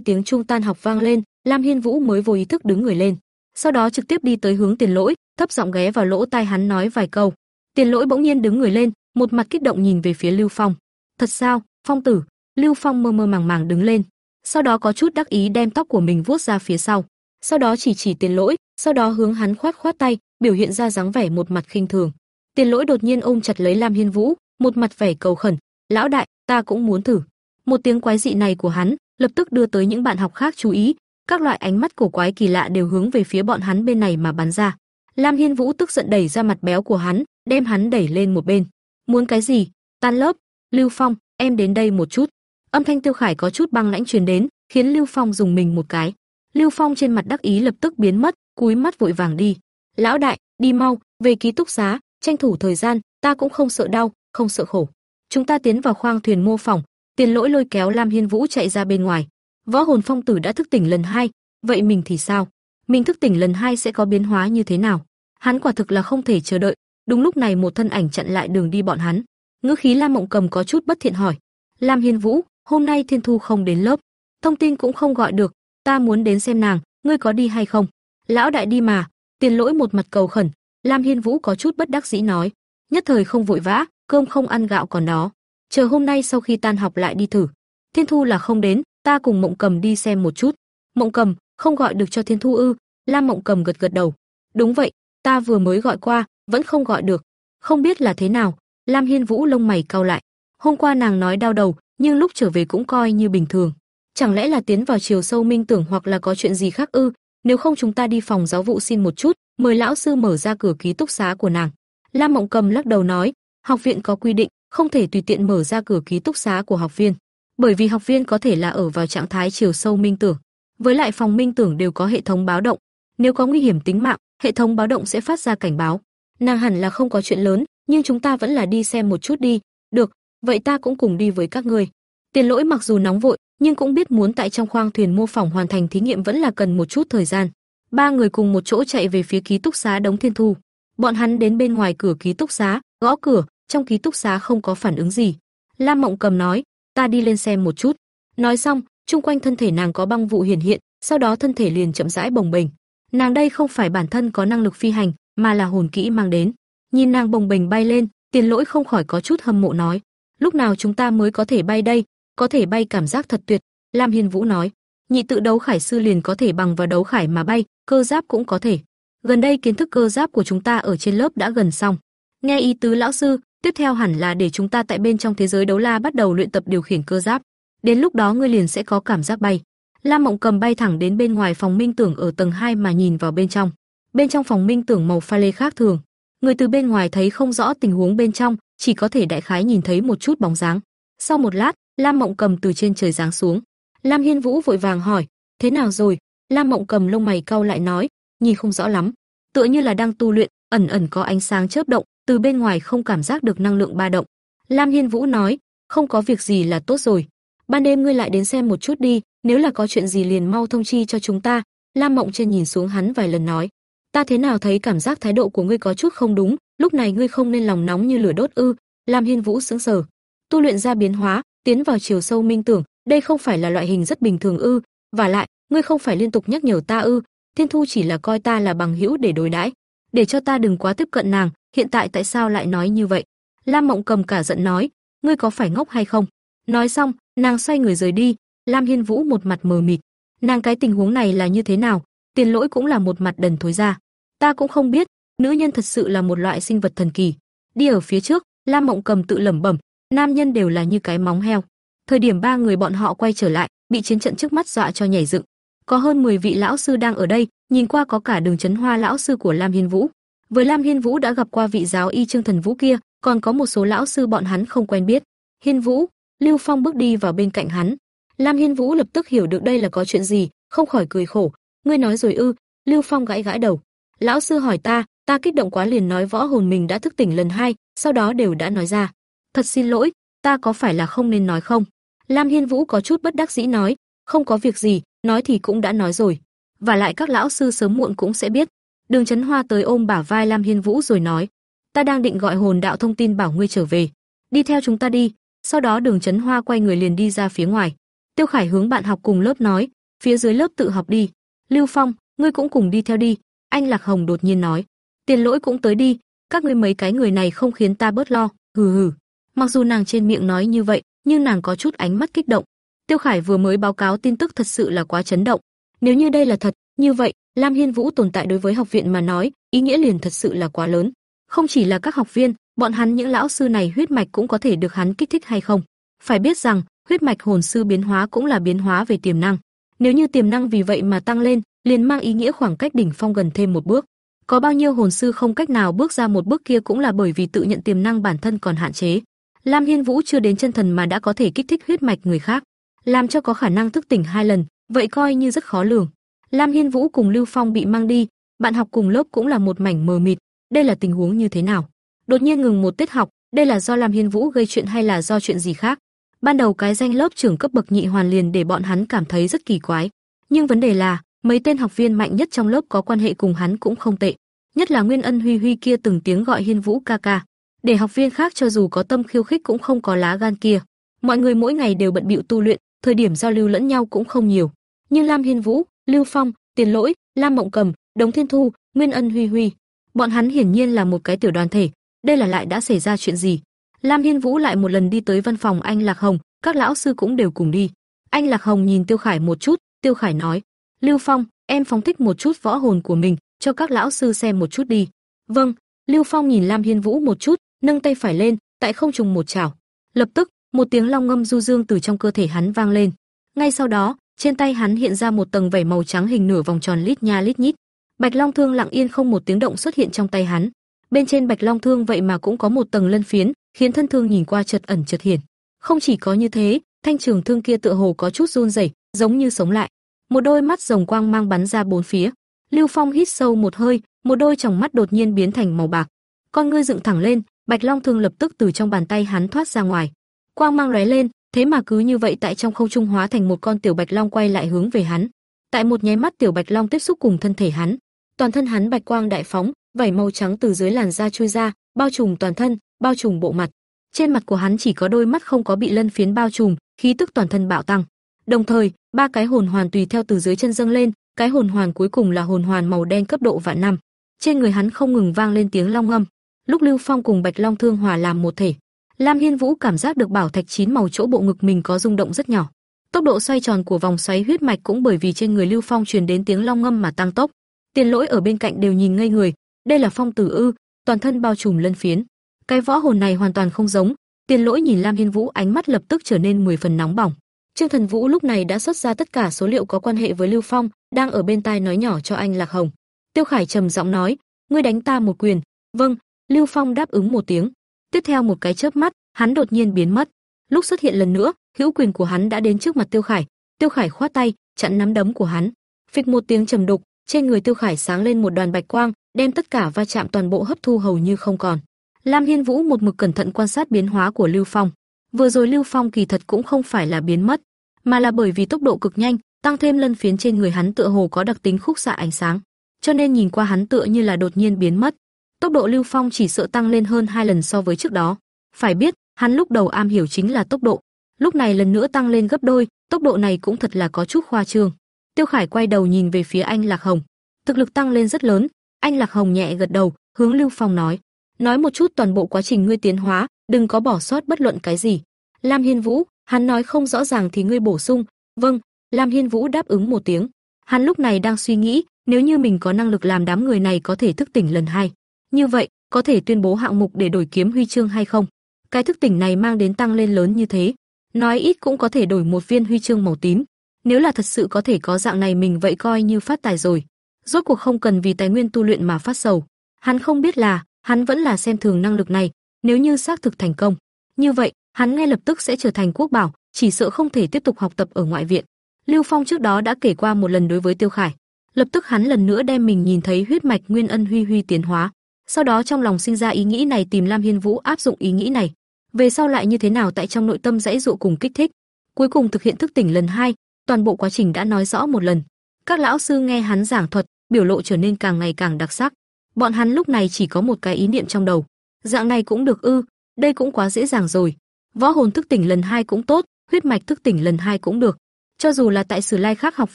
tiếng chuông tan học vang lên, Lam Hiên Vũ mới vô ý thức đứng người lên, sau đó trực tiếp đi tới hướng Tiền Lỗi, thấp giọng ghé vào lỗ tai hắn nói vài câu. Tiền Lỗi bỗng nhiên đứng người lên, một mặt kích động nhìn về phía Lưu Phong. "Thật sao, Phong tử?" Lưu Phong mơ mơ màng màng đứng lên, sau đó có chút đắc ý đem tóc của mình vuốt ra phía sau, sau đó chỉ chỉ Tiền Lỗi, sau đó hướng hắn khoát khoát tay, biểu hiện ra dáng vẻ một mặt khinh thường. Tiền Lỗi đột nhiên ôm chặt lấy Lam Hiên Vũ, một mặt vẻ cầu khẩn, "Lão đại, ta cũng muốn thử." Một tiếng quái dị này của hắn, lập tức đưa tới những bạn học khác chú ý, các loại ánh mắt cổ quái kỳ lạ đều hướng về phía bọn hắn bên này mà bắn ra. Lam Hiên Vũ tức giận đẩy ra mặt béo của hắn, đem hắn đẩy lên một bên. "Muốn cái gì? Tan lớp." "Lưu Phong, em đến đây một chút." Âm thanh Tiêu Khải có chút băng lãnh truyền đến, khiến Lưu Phong dùng mình một cái. Lưu Phong trên mặt đắc ý lập tức biến mất, cúi mắt vội vàng đi. "Lão đại, đi mau, về ký túc xá, tranh thủ thời gian, ta cũng không sợ đau, không sợ khổ. Chúng ta tiến vào khoang thuyền mô phỏng." Tiền Lỗi lôi kéo Lam Hiên Vũ chạy ra bên ngoài. Võ hồn phong tử đã thức tỉnh lần hai, vậy mình thì sao? Mình thức tỉnh lần hai sẽ có biến hóa như thế nào? Hắn quả thực là không thể chờ đợi. Đúng lúc này một thân ảnh chặn lại đường đi bọn hắn. Ngữ khí Lam Mộng Cầm có chút bất thiện hỏi: "Lam Hiên Vũ, hôm nay Thiên Thu không đến lớp, thông tin cũng không gọi được, ta muốn đến xem nàng, ngươi có đi hay không?" "Lão đại đi mà." Tiền Lỗi một mặt cầu khẩn, Lam Hiên Vũ có chút bất đắc dĩ nói: "Nhất thời không vội vã, cơm không ăn gạo còn đó, chờ hôm nay sau khi tan học lại đi thử." Thiên Thu là không đến, ta cùng Mộng Cầm đi xem một chút. Mộng Cầm, không gọi được cho Thiên Thu ư? Lam Mộng Cầm gật gật đầu. Đúng vậy, ta vừa mới gọi qua, vẫn không gọi được. Không biết là thế nào? Lam Hiên Vũ lông mày cau lại. Hôm qua nàng nói đau đầu, nhưng lúc trở về cũng coi như bình thường. Chẳng lẽ là tiến vào chiều sâu minh tưởng hoặc là có chuyện gì khác ư? Nếu không chúng ta đi phòng giáo vụ xin một chút, mời lão sư mở ra cửa ký túc xá của nàng. Lam Mộng Cầm lắc đầu nói, học viện có quy định, không thể tùy tiện mở ra cửa ký túc xá của học viên bởi vì học viên có thể là ở vào trạng thái chiều sâu minh tưởng. Với lại phòng minh tưởng đều có hệ thống báo động, nếu có nguy hiểm tính mạng, hệ thống báo động sẽ phát ra cảnh báo. Nàng hẳn là không có chuyện lớn, nhưng chúng ta vẫn là đi xem một chút đi. Được, vậy ta cũng cùng đi với các ngươi. Tiền Lỗi mặc dù nóng vội, nhưng cũng biết muốn tại trong khoang thuyền mô phỏng hoàn thành thí nghiệm vẫn là cần một chút thời gian. Ba người cùng một chỗ chạy về phía ký túc xá Đống Thiên Thu. Bọn hắn đến bên ngoài cửa ký túc xá, gõ cửa, trong ký túc xá không có phản ứng gì. Lam Mộng Cầm nói, ta đi lên xem một chút. Nói xong, chung quanh thân thể nàng có băng vụ hiển hiện, sau đó thân thể liền chậm rãi bồng bềnh. Nàng đây không phải bản thân có năng lực phi hành, mà là hồn kỹ mang đến. Nhìn nàng bồng bềnh bay lên, Tiền Lỗi không khỏi có chút hâm mộ nói: "Lúc nào chúng ta mới có thể bay đây? Có thể bay cảm giác thật tuyệt." Lam Hiên Vũ nói: "Nhị tự đấu khải sư liền có thể bằng vào đấu khải mà bay, cơ giáp cũng có thể. Gần đây kiến thức cơ giáp của chúng ta ở trên lớp đã gần xong. Nghe ý tứ lão sư, Tiếp theo hẳn là để chúng ta tại bên trong thế giới đấu la bắt đầu luyện tập điều khiển cơ giáp. Đến lúc đó ngươi liền sẽ có cảm giác bay. Lam Mộng Cầm bay thẳng đến bên ngoài phòng minh tưởng ở tầng 2 mà nhìn vào bên trong. Bên trong phòng minh tưởng màu pha lê khác thường, người từ bên ngoài thấy không rõ tình huống bên trong, chỉ có thể đại khái nhìn thấy một chút bóng dáng. Sau một lát, Lam Mộng Cầm từ trên trời giáng xuống. Lam Hiên Vũ vội vàng hỏi, "Thế nào rồi?" Lam Mộng Cầm lông mày cau lại nói, "Nhìn không rõ lắm, tựa như là đang tu luyện, ẩn ẩn có ánh sáng chớp động, từ bên ngoài không cảm giác được năng lượng ba động. Lam Hiên Vũ nói, không có việc gì là tốt rồi. Ban đêm ngươi lại đến xem một chút đi, nếu là có chuyện gì liền mau thông chi cho chúng ta. Lam Mộng Chân nhìn xuống hắn vài lần nói, ta thế nào thấy cảm giác thái độ của ngươi có chút không đúng, lúc này ngươi không nên lòng nóng như lửa đốt ư? Lam Hiên Vũ sững sờ, tu luyện ra biến hóa, tiến vào chiều sâu minh tưởng, đây không phải là loại hình rất bình thường ư? Và lại, ngươi không phải liên tục nhắc nhở ta ư? Thiên Thu chỉ là coi ta là bằng hữu để đối đãi, để cho ta đừng quá tiếp cận nàng, hiện tại tại sao lại nói như vậy? Lam Mộng Cầm cả giận nói, ngươi có phải ngốc hay không? Nói xong, nàng xoay người rời đi, Lam Hiên Vũ một mặt mờ mịt. Nàng cái tình huống này là như thế nào? Tiền Lỗi cũng là một mặt đần thối ra. Ta cũng không biết, nữ nhân thật sự là một loại sinh vật thần kỳ. Đi ở phía trước, Lam Mộng Cầm tự lẩm bẩm, nam nhân đều là như cái móng heo. Thời điểm ba người bọn họ quay trở lại, bị chiến trận trước mắt dọa cho nhảy dựng. Có hơn 10 vị lão sư đang ở đây, nhìn qua có cả Đường Chấn Hoa lão sư của Lam Hiên Vũ. Với Lam Hiên Vũ đã gặp qua vị giáo y Trương Thần Vũ kia, còn có một số lão sư bọn hắn không quen biết. Hiên Vũ, Lưu Phong bước đi vào bên cạnh hắn. Lam Hiên Vũ lập tức hiểu được đây là có chuyện gì, không khỏi cười khổ. Ngươi nói rồi ư? Lưu Phong gãi gãi đầu. Lão sư hỏi ta, ta kích động quá liền nói võ hồn mình đã thức tỉnh lần hai, sau đó đều đã nói ra. Thật xin lỗi, ta có phải là không nên nói không? Lam Hiên Vũ có chút bất đắc dĩ nói, không có việc gì, nói thì cũng đã nói rồi. Và lại các lão sư sớm muộn cũng sẽ biết. Đường Chấn Hoa tới ôm bả vai Lam Hiên Vũ rồi nói, ta đang định gọi hồn đạo thông tin bảo ngươi trở về, đi theo chúng ta đi. Sau đó Đường Chấn Hoa quay người liền đi ra phía ngoài. Tiêu Khải hướng bạn học cùng lớp nói, phía dưới lớp tự học đi. Lưu Phong, ngươi cũng cùng đi theo đi. Anh Lạc Hồng đột nhiên nói, Tiền Lỗi cũng tới đi, các ngươi mấy cái người này không khiến ta bớt lo. Hừ hừ. Mặc dù nàng trên miệng nói như vậy, nhưng nàng có chút ánh mắt kích động. Tiêu Khải vừa mới báo cáo tin tức thật sự là quá chấn động. Nếu như đây là thật, như vậy, Lam Hiên Vũ tồn tại đối với học viện mà nói, ý nghĩa liền thật sự là quá lớn. Không chỉ là các học viên, bọn hắn những lão sư này huyết mạch cũng có thể được hắn kích thích hay không. Phải biết rằng, huyết mạch hồn sư biến hóa cũng là biến hóa về tiềm năng. Nếu như tiềm năng vì vậy mà tăng lên, liền mang ý nghĩa khoảng cách đỉnh phong gần thêm một bước. Có bao nhiêu hồn sư không cách nào bước ra một bước kia cũng là bởi vì tự nhận tiềm năng bản thân còn hạn chế. Lam Hiên Vũ chưa đến chân thần mà đã có thể kích thích huyết mạch người khác, làm cho có khả năng thức tỉnh hai lần, vậy coi như rất khó lường. Lam Hiên Vũ cùng Lưu Phong bị mang đi, bạn học cùng lớp cũng là một mảnh mờ mịt, đây là tình huống như thế nào? Đột nhiên ngừng một tiết học, đây là do Lam Hiên Vũ gây chuyện hay là do chuyện gì khác? Ban đầu cái danh lớp trưởng cấp bậc nhị hoàn liền để bọn hắn cảm thấy rất kỳ quái, nhưng vấn đề là, mấy tên học viên mạnh nhất trong lớp có quan hệ cùng hắn cũng không tệ, nhất là Nguyên Ân Huy Huy kia từng tiếng gọi Hiên Vũ ca ca, để học viên khác cho dù có tâm khiêu khích cũng không có lá gan kia. Mọi người mỗi ngày đều bận bịu tu luyện, thời điểm giao lưu lẫn nhau cũng không nhiều. Nhưng Lam Hiên Vũ, Lưu Phong, Tiền Lỗi, Lam Mộng Cầm, Đống Thiên Thu, Nguyên Ân Huy Huy, bọn hắn hiển nhiên là một cái tiểu đoàn thể, đây là lại đã xảy ra chuyện gì? Lam Hiên Vũ lại một lần đi tới văn phòng anh Lạc Hồng, các lão sư cũng đều cùng đi. Anh Lạc Hồng nhìn Tiêu Khải một chút, Tiêu Khải nói: "Lưu Phong, em phóng thích một chút võ hồn của mình, cho các lão sư xem một chút đi." "Vâng." Lưu Phong nhìn Lam Hiên Vũ một chút, nâng tay phải lên, tại không trùng một chảo. Lập tức, một tiếng long ngâm du dương từ trong cơ thể hắn vang lên. Ngay sau đó, trên tay hắn hiện ra một tầng vảy màu trắng hình nửa vòng tròn lít nha lít nhít. Bạch Long Thương lặng yên không một tiếng động xuất hiện trong tay hắn. Bên trên Bạch Long Thương vậy mà cũng có một tầng lân phiến, khiến thân thương nhìn qua chợt ẩn chợt hiển. Không chỉ có như thế, thanh trường thương kia tựa hồ có chút run rẩy, giống như sống lại. Một đôi mắt rồng quang mang bắn ra bốn phía. Lưu Phong hít sâu một hơi, một đôi tròng mắt đột nhiên biến thành màu bạc. Con ngươi dựng thẳng lên, Bạch Long thương lập tức từ trong bàn tay hắn thoát ra ngoài. Quang mang lóe lên, thế mà cứ như vậy tại trong không trung hóa thành một con tiểu Bạch Long quay lại hướng về hắn. Tại một nháy mắt tiểu Bạch Long tiếp xúc cùng thân thể hắn, toàn thân hắn bạch quang đại phóng, vảy màu trắng từ dưới làn da chui ra, bao trùm toàn thân, bao trùm bộ mặt. Trên mặt của hắn chỉ có đôi mắt không có bị lân phiến bao trùm, khí tức toàn thân bạo tăng. Đồng thời, ba cái hồn hoàn tùy theo từ dưới chân dâng lên, cái hồn hoàn cuối cùng là hồn hoàn màu đen cấp độ vạn năm. Trên người hắn không ngừng vang lên tiếng long ngâm, lúc Lưu Phong cùng Bạch Long Thương hòa làm một thể. Lam Hiên Vũ cảm giác được bảo thạch chín màu chỗ bộ ngực mình có rung động rất nhỏ. Tốc độ xoay tròn của vòng xoáy huyết mạch cũng bởi vì trên người Lưu Phong truyền đến tiếng long ngâm mà tăng tốc. Tiền Lỗi ở bên cạnh đều nhìn ngây người, đây là phong tử ư? Toàn thân bao trùm lân phiến. Cái võ hồn này hoàn toàn không giống. Tiền Lỗi nhìn Lam Hiên Vũ ánh mắt lập tức trở nên 10 phần nóng bỏng. Trương Thần Vũ lúc này đã xuất ra tất cả số liệu có quan hệ với Lưu Phong, đang ở bên tai nói nhỏ cho anh Lạc Hồng. Tiêu Khải trầm giọng nói, ngươi đánh ta một quyền. Vâng, Lưu Phong đáp ứng một tiếng. Tiếp theo một cái chớp mắt, hắn đột nhiên biến mất. Lúc xuất hiện lần nữa, hữu quyền của hắn đã đến trước mặt Tiêu Khải. Tiêu Khải khoát tay, chặn nắm đấm của hắn. Phịch một tiếng trầm đục, trên người Tiêu Khải sáng lên một đoàn bạch quang, đem tất cả va chạm toàn bộ hấp thu hầu như không còn. Lam Hiên Vũ một mực cẩn thận quan sát biến hóa của Lưu Phong. Vừa rồi Lưu Phong kỳ thật cũng không phải là biến mất, mà là bởi vì tốc độ cực nhanh, tăng thêm lân phiến trên người hắn tựa hồ có đặc tính khúc xạ ánh sáng, cho nên nhìn qua hắn tựa như là đột nhiên biến mất. Tốc độ Lưu Phong chỉ sợ tăng lên hơn hai lần so với trước đó. Phải biết, hắn lúc đầu am hiểu chính là tốc độ, lúc này lần nữa tăng lên gấp đôi, tốc độ này cũng thật là có chút khoa trương. Tiêu Khải quay đầu nhìn về phía anh Lạc Hồng, thực lực tăng lên rất lớn, anh Lạc Hồng nhẹ gật đầu, hướng Lưu Phong nói, nói một chút toàn bộ quá trình ngươi tiến hóa, đừng có bỏ sót bất luận cái gì. Lam Hiên Vũ, hắn nói không rõ ràng thì ngươi bổ sung, vâng, Lam Hiên Vũ đáp ứng một tiếng. Hắn lúc này đang suy nghĩ, nếu như mình có năng lực làm đám người này có thể thức tỉnh lần hai, như vậy, có thể tuyên bố hạng mục để đổi kiếm huy chương hay không? Cái thức tỉnh này mang đến tăng lên lớn như thế, nói ít cũng có thể đổi một viên huy chương màu tím. Nếu là thật sự có thể có dạng này mình vậy coi như phát tài rồi. Rốt cuộc không cần vì tài nguyên tu luyện mà phát sầu. Hắn không biết là, hắn vẫn là xem thường năng lực này, nếu như xác thực thành công, như vậy, hắn ngay lập tức sẽ trở thành quốc bảo, chỉ sợ không thể tiếp tục học tập ở ngoại viện. Lưu Phong trước đó đã kể qua một lần đối với Tiêu Khải, lập tức hắn lần nữa đem mình nhìn thấy huyết mạch nguyên ân huy huy tiến hóa, sau đó trong lòng sinh ra ý nghĩ này tìm Lam Hiên Vũ áp dụng ý nghĩ này. Về sau lại như thế nào tại trong nội tâm dãy dụ cùng kích thích, cuối cùng thực hiện thức tỉnh lần hai, toàn bộ quá trình đã nói rõ một lần. Các lão sư nghe hắn giảng thuật, biểu lộ trở nên càng ngày càng đặc sắc. Bọn hắn lúc này chỉ có một cái ý niệm trong đầu, dạng này cũng được ư, đây cũng quá dễ dàng rồi. Võ hồn thức tỉnh lần hai cũng tốt, huyết mạch thức tỉnh lần hai cũng được. Cho dù là tại Sử Lai khác học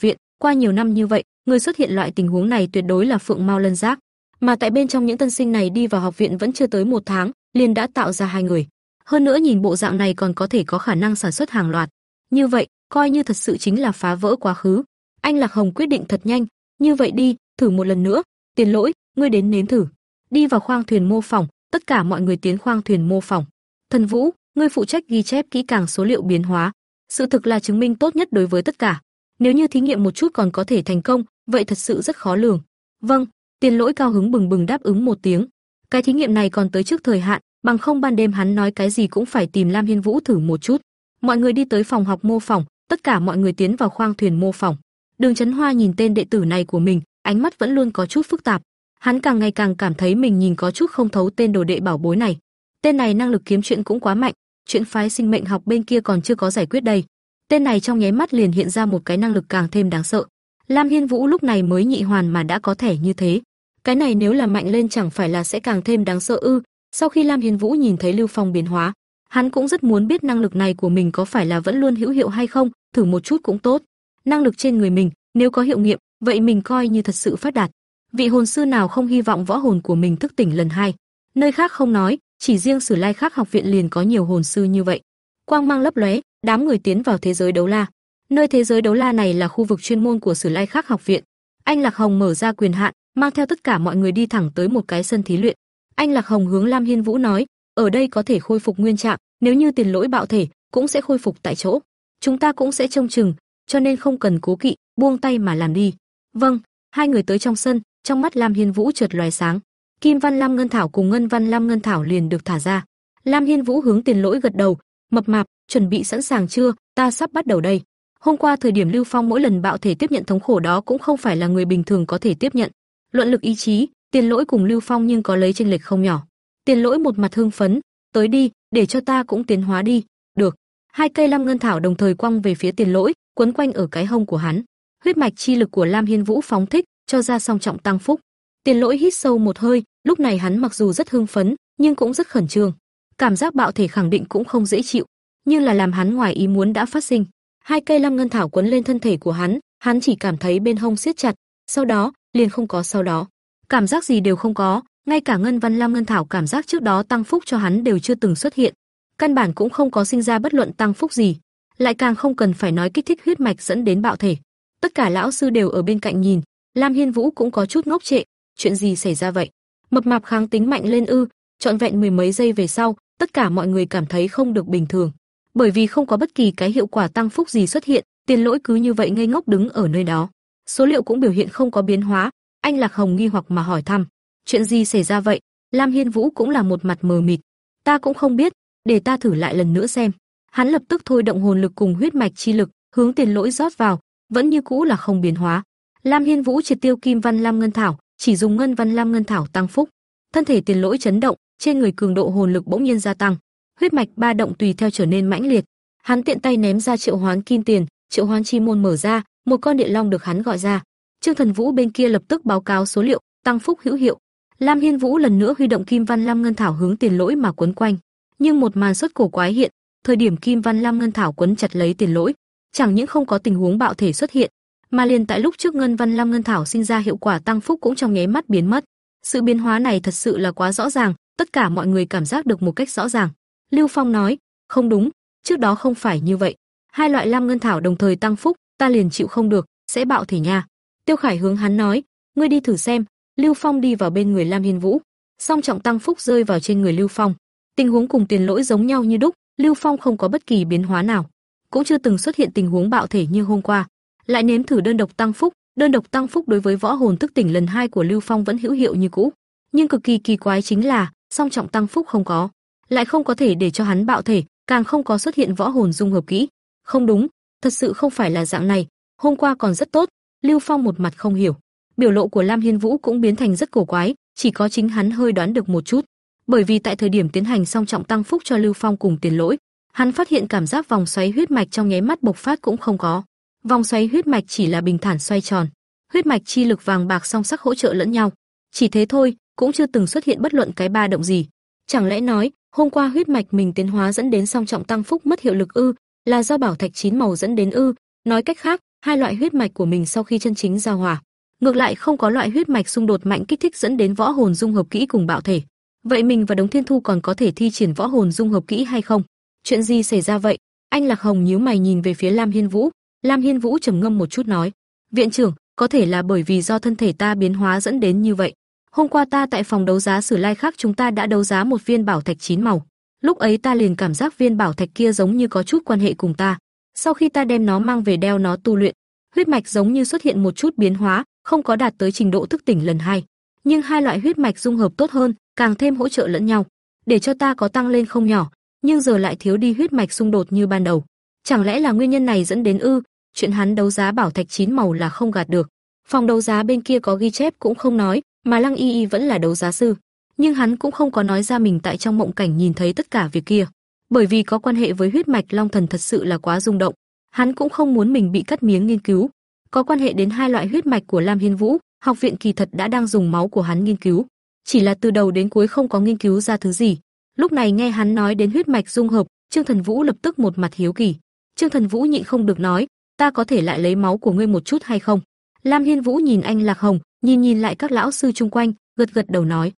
viện, qua nhiều năm như vậy, người xuất hiện loại tình huống này tuyệt đối là Phượng mau Lân Giác, mà tại bên trong những tân sinh này đi vào học viện vẫn chưa tới một tháng, liền đã tạo ra hai người. Hơn nữa nhìn bộ dạng này còn có thể có khả năng sản xuất hàng loạt. Như vậy, coi như thật sự chính là phá vỡ quá khứ. Anh Lạc Hồng quyết định thật nhanh, như vậy đi, thử một lần nữa, Tiền Lỗi, ngươi đến nếm thử. Đi vào khoang thuyền mô phỏng, tất cả mọi người tiến khoang thuyền mô phỏng. Thần Vũ, ngươi phụ trách ghi chép kỹ càng số liệu biến hóa. Sự thực là chứng minh tốt nhất đối với tất cả. Nếu như thí nghiệm một chút còn có thể thành công, vậy thật sự rất khó lường. Vâng, Tiền Lỗi cao hứng bừng bừng đáp ứng một tiếng. Cái thí nghiệm này còn tới trước thời hạn, bằng không ban đêm hắn nói cái gì cũng phải tìm Lam Hiên Vũ thử một chút. Mọi người đi tới phòng học mô phỏng, tất cả mọi người tiến vào khoang thuyền mô phỏng. Đường Chấn Hoa nhìn tên đệ tử này của mình, ánh mắt vẫn luôn có chút phức tạp. Hắn càng ngày càng cảm thấy mình nhìn có chút không thấu tên đồ đệ bảo bối này. Tên này năng lực kiếm chuyện cũng quá mạnh, chuyện phái sinh mệnh học bên kia còn chưa có giải quyết đây. Tên này trong nháy mắt liền hiện ra một cái năng lực càng thêm đáng sợ. Lam Hiên Vũ lúc này mới nhị hoàn mà đã có thể như thế. Cái này nếu là mạnh lên chẳng phải là sẽ càng thêm đáng sợ ư? Sau khi Lam Hiên Vũ nhìn thấy Lưu Phong biến hóa, hắn cũng rất muốn biết năng lực này của mình có phải là vẫn luôn hữu hiệu hay không, thử một chút cũng tốt. Năng lực trên người mình, nếu có hiệu nghiệm, vậy mình coi như thật sự phát đạt. Vị hồn sư nào không hy vọng võ hồn của mình thức tỉnh lần hai? Nơi khác không nói, chỉ riêng Sử Lai Khắc học viện liền có nhiều hồn sư như vậy. Quang mang lấp lóe, đám người tiến vào thế giới đấu la. Nơi thế giới đấu la này là khu vực chuyên môn của Sử Lai Khắc học viện. Anh Lạc Hồng mở ra quyền hạn, mang theo tất cả mọi người đi thẳng tới một cái sân thí luyện. Anh Lạc Hồng hướng Lam Hiên Vũ nói, ở đây có thể khôi phục nguyên trạng, nếu như tiền lỗi bạo thể, cũng sẽ khôi phục tại chỗ. Chúng ta cũng sẽ trông chừng, cho nên không cần cố kỵ, buông tay mà làm đi. Vâng, hai người tới trong sân, trong mắt Lam Hiên Vũ chợt lóe sáng. Kim Văn Lam Ngân Thảo cùng Ngân Văn Lam Ngân Thảo liền được thả ra. Lam Hiên Vũ hướng Tiền Lỗi gật đầu, mập mạp, chuẩn bị sẵn sàng chưa? Ta sắp bắt đầu đây. Hôm qua thời điểm Lưu Phong mỗi lần bạo thể tiếp nhận thống khổ đó cũng không phải là người bình thường có thể tiếp nhận. Luận lực ý chí, Tiền Lỗi cùng Lưu Phong nhưng có lấy chênh lệch không nhỏ. Tiền Lỗi một mặt hưng phấn, "Tới đi, để cho ta cũng tiến hóa đi." "Được." Hai cây Lam Ngân Thảo đồng thời quăng về phía Tiền Lỗi, quấn quanh ở cái hông của hắn. Huyết mạch chi lực của Lam Hiên Vũ phóng thích, cho ra song trọng tăng phúc. Tiền Lỗi hít sâu một hơi, lúc này hắn mặc dù rất hưng phấn, nhưng cũng rất khẩn trương. Cảm giác bạo thể khẳng định cũng không dễ chịu, nhưng là làm hắn ngoài ý muốn đã phát sinh. Hai cây Lam Ngân Thảo quấn lên thân thể của hắn, hắn chỉ cảm thấy bên hông siết chặt, sau đó, liền không có sau đó. Cảm giác gì đều không có, ngay cả Ngân Văn Lam Ngân Thảo cảm giác trước đó tăng phúc cho hắn đều chưa từng xuất hiện. Căn bản cũng không có sinh ra bất luận tăng phúc gì, lại càng không cần phải nói kích thích huyết mạch dẫn đến bạo thể. Tất cả lão sư đều ở bên cạnh nhìn, Lam Hiên Vũ cũng có chút ngốc trệ, chuyện gì xảy ra vậy? Mập mạp kháng tính mạnh lên ư? Trọn vẹn mười mấy giây về sau, tất cả mọi người cảm thấy không được bình thường, bởi vì không có bất kỳ cái hiệu quả tăng phúc gì xuất hiện, Tiền Lỗi cứ như vậy ngây ngốc đứng ở nơi đó. Số liệu cũng biểu hiện không có biến hóa, anh Lạc Hồng nghi hoặc mà hỏi thăm, chuyện gì xảy ra vậy? Lam Hiên Vũ cũng là một mặt mờ mịt, ta cũng không biết, để ta thử lại lần nữa xem. Hắn lập tức thôi động hồn lực cùng huyết mạch chi lực, hướng Tiền Lỗi rót vào, vẫn như cũ là không biến hóa. Lam Hiên Vũ triệt tiêu Kim Văn Lam Ngân Thảo, chỉ dùng Ngân Văn Lam Ngân Thảo tăng phúc. Thân thể Tiền Lỗi chấn động, trên người cường độ hồn lực bỗng nhiên gia tăng, huyết mạch ba động tùy theo trở nên mãnh liệt. Hắn tiện tay ném ra triệu hoán kim tiền, triệu hoán chi môn mở ra, một con địa long được hắn gọi ra. Trương Thần Vũ bên kia lập tức báo cáo số liệu, tăng phúc hữu hiệu. Lam Hiên Vũ lần nữa huy động Kim Văn Lam Ngân Thảo hướng Tiền Lỗi mà quấn quanh, nhưng một màn xuất cổ quái hiện, thời điểm Kim Văn Lam Ngân Thảo quấn chặt lấy Tiền Lỗi, chẳng những không có tình huống bạo thể xuất hiện, mà liền tại lúc trước Ngân Văn Lam Ngân Thảo sinh ra hiệu quả tăng phúc cũng trong nháy mắt biến mất. Sự biến hóa này thật sự là quá rõ ràng, tất cả mọi người cảm giác được một cách rõ ràng. Lưu Phong nói, không đúng, trước đó không phải như vậy. Hai loại Lam Ngân Thảo đồng thời tăng phúc, ta liền chịu không được, sẽ bạo thể nha. Tiêu Khải hướng hắn nói, ngươi đi thử xem. Lưu Phong đi vào bên người Lam Hiên Vũ. song trọng tăng phúc rơi vào trên người Lưu Phong. Tình huống cùng tiền lỗi giống nhau như đúc, Lưu Phong không có bất kỳ biến hóa nào, cũng chưa từng xuất hiện tình huống bạo thể như hôm qua. Lại nếm thử đơn độc tăng phúc, đơn độc tăng phúc đối với võ hồn thức tỉnh lần hai của Lưu Phong vẫn hữu hiệu như cũ, nhưng cực kỳ kỳ quái chính là, song trọng tăng phúc không có, lại không có thể để cho hắn bạo thể, càng không có xuất hiện võ hồn dung hợp kỹ. Không đúng, thật sự không phải là dạng này, hôm qua còn rất tốt. Lưu Phong một mặt không hiểu, biểu lộ của Lam Hiên Vũ cũng biến thành rất cổ quái, chỉ có chính hắn hơi đoán được một chút, bởi vì tại thời điểm tiến hành song trọng tăng phúc cho Lưu Phong cùng Tiền Lỗi, hắn phát hiện cảm giác vòng xoáy huyết mạch trong nháy mắt bộc phát cũng không có. Vòng xoáy huyết mạch chỉ là bình thản xoay tròn, huyết mạch chi lực vàng bạc song sắc hỗ trợ lẫn nhau. Chỉ thế thôi, cũng chưa từng xuất hiện bất luận cái ba động gì. Chẳng lẽ nói, hôm qua huyết mạch mình tiến hóa dẫn đến song trọng tăng phúc mất hiệu lực ư, là do bảo thạch chín màu dẫn đến ư? Nói cách khác, hai loại huyết mạch của mình sau khi chân chính giao hòa, ngược lại không có loại huyết mạch xung đột mạnh kích thích dẫn đến võ hồn dung hợp kỹ cùng bạo thể. Vậy mình và Đống Thiên Thu còn có thể thi triển võ hồn dung hợp kỹ hay không? Chuyện gì xảy ra vậy? Anh Lạc Hồng nhíu mày nhìn về phía Lam Hiên Vũ, Lam Hiên Vũ trầm ngâm một chút nói: "Viện trưởng, có thể là bởi vì do thân thể ta biến hóa dẫn đến như vậy. Hôm qua ta tại phòng đấu giá Sử Lai khác chúng ta đã đấu giá một viên bảo thạch chín màu. Lúc ấy ta liền cảm giác viên bảo thạch kia giống như có chút quan hệ cùng ta. Sau khi ta đem nó mang về đeo nó tu luyện, huyết mạch giống như xuất hiện một chút biến hóa, không có đạt tới trình độ thức tỉnh lần hai, nhưng hai loại huyết mạch dung hợp tốt hơn, càng thêm hỗ trợ lẫn nhau, để cho ta có tăng lên không nhỏ, nhưng giờ lại thiếu đi huyết mạch xung đột như ban đầu. Chẳng lẽ là nguyên nhân này dẫn đến ư? Chuyện hắn đấu giá bảo thạch chín màu là không gạt được. Phòng đấu giá bên kia có ghi chép cũng không nói, mà Lăng Y Y vẫn là đấu giá sư, nhưng hắn cũng không có nói ra mình tại trong mộng cảnh nhìn thấy tất cả việc kia, bởi vì có quan hệ với huyết mạch Long Thần thật sự là quá rung động, hắn cũng không muốn mình bị cắt miếng nghiên cứu. Có quan hệ đến hai loại huyết mạch của Lam Hiên Vũ, học viện kỳ thật đã đang dùng máu của hắn nghiên cứu, chỉ là từ đầu đến cuối không có nghiên cứu ra thứ gì. Lúc này nghe hắn nói đến huyết mạch dung hợp, Trương Thần Vũ lập tức một mặt hiếu kỳ. Trương Thần Vũ nhịn không được nói, ta có thể lại lấy máu của ngươi một chút hay không? Lam Hiên Vũ nhìn anh Lạc Hồng, nhìn nhìn lại các lão sư chung quanh, gật gật đầu nói,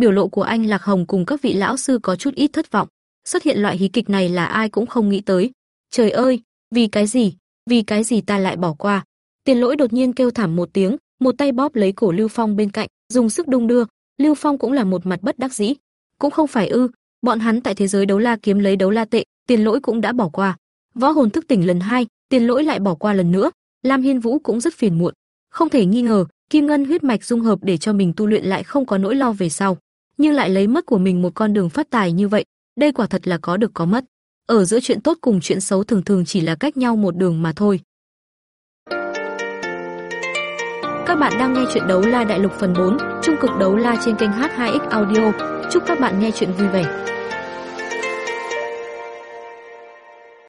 Biểu lộ của anh Lạc Hồng cùng các vị lão sư có chút ít thất vọng. Xuất hiện loại hí kịch này là ai cũng không nghĩ tới. Trời ơi, vì cái gì? Vì cái gì ta lại bỏ qua? Tiền Lỗi đột nhiên kêu thảm một tiếng, một tay bóp lấy cổ Lưu Phong bên cạnh, dùng sức đung đưa. Lưu Phong cũng là một mặt bất đắc dĩ. Cũng không phải ư, bọn hắn tại thế giới đấu la kiếm lấy đấu la tệ, Tiền Lỗi cũng đã bỏ qua. Võ hồn thức tỉnh lần hai, Tiền Lỗi lại bỏ qua lần nữa, Lam Hiên Vũ cũng rất phiền muộn. Không thể nghi ngờ, Kim Ngân huyết mạch dung hợp để cho mình tu luyện lại không có nỗi lo về sau, nhưng lại lấy mất của mình một con đường phát tài như vậy, đây quả thật là có được có mất. Ở giữa chuyện tốt cùng chuyện xấu thường thường chỉ là cách nhau một đường mà thôi. Các bạn đang nghe chuyện đấu la đại lục phần 4, trung cực đấu la trên kênh H2X Audio. Chúc các bạn nghe chuyện vui vẻ.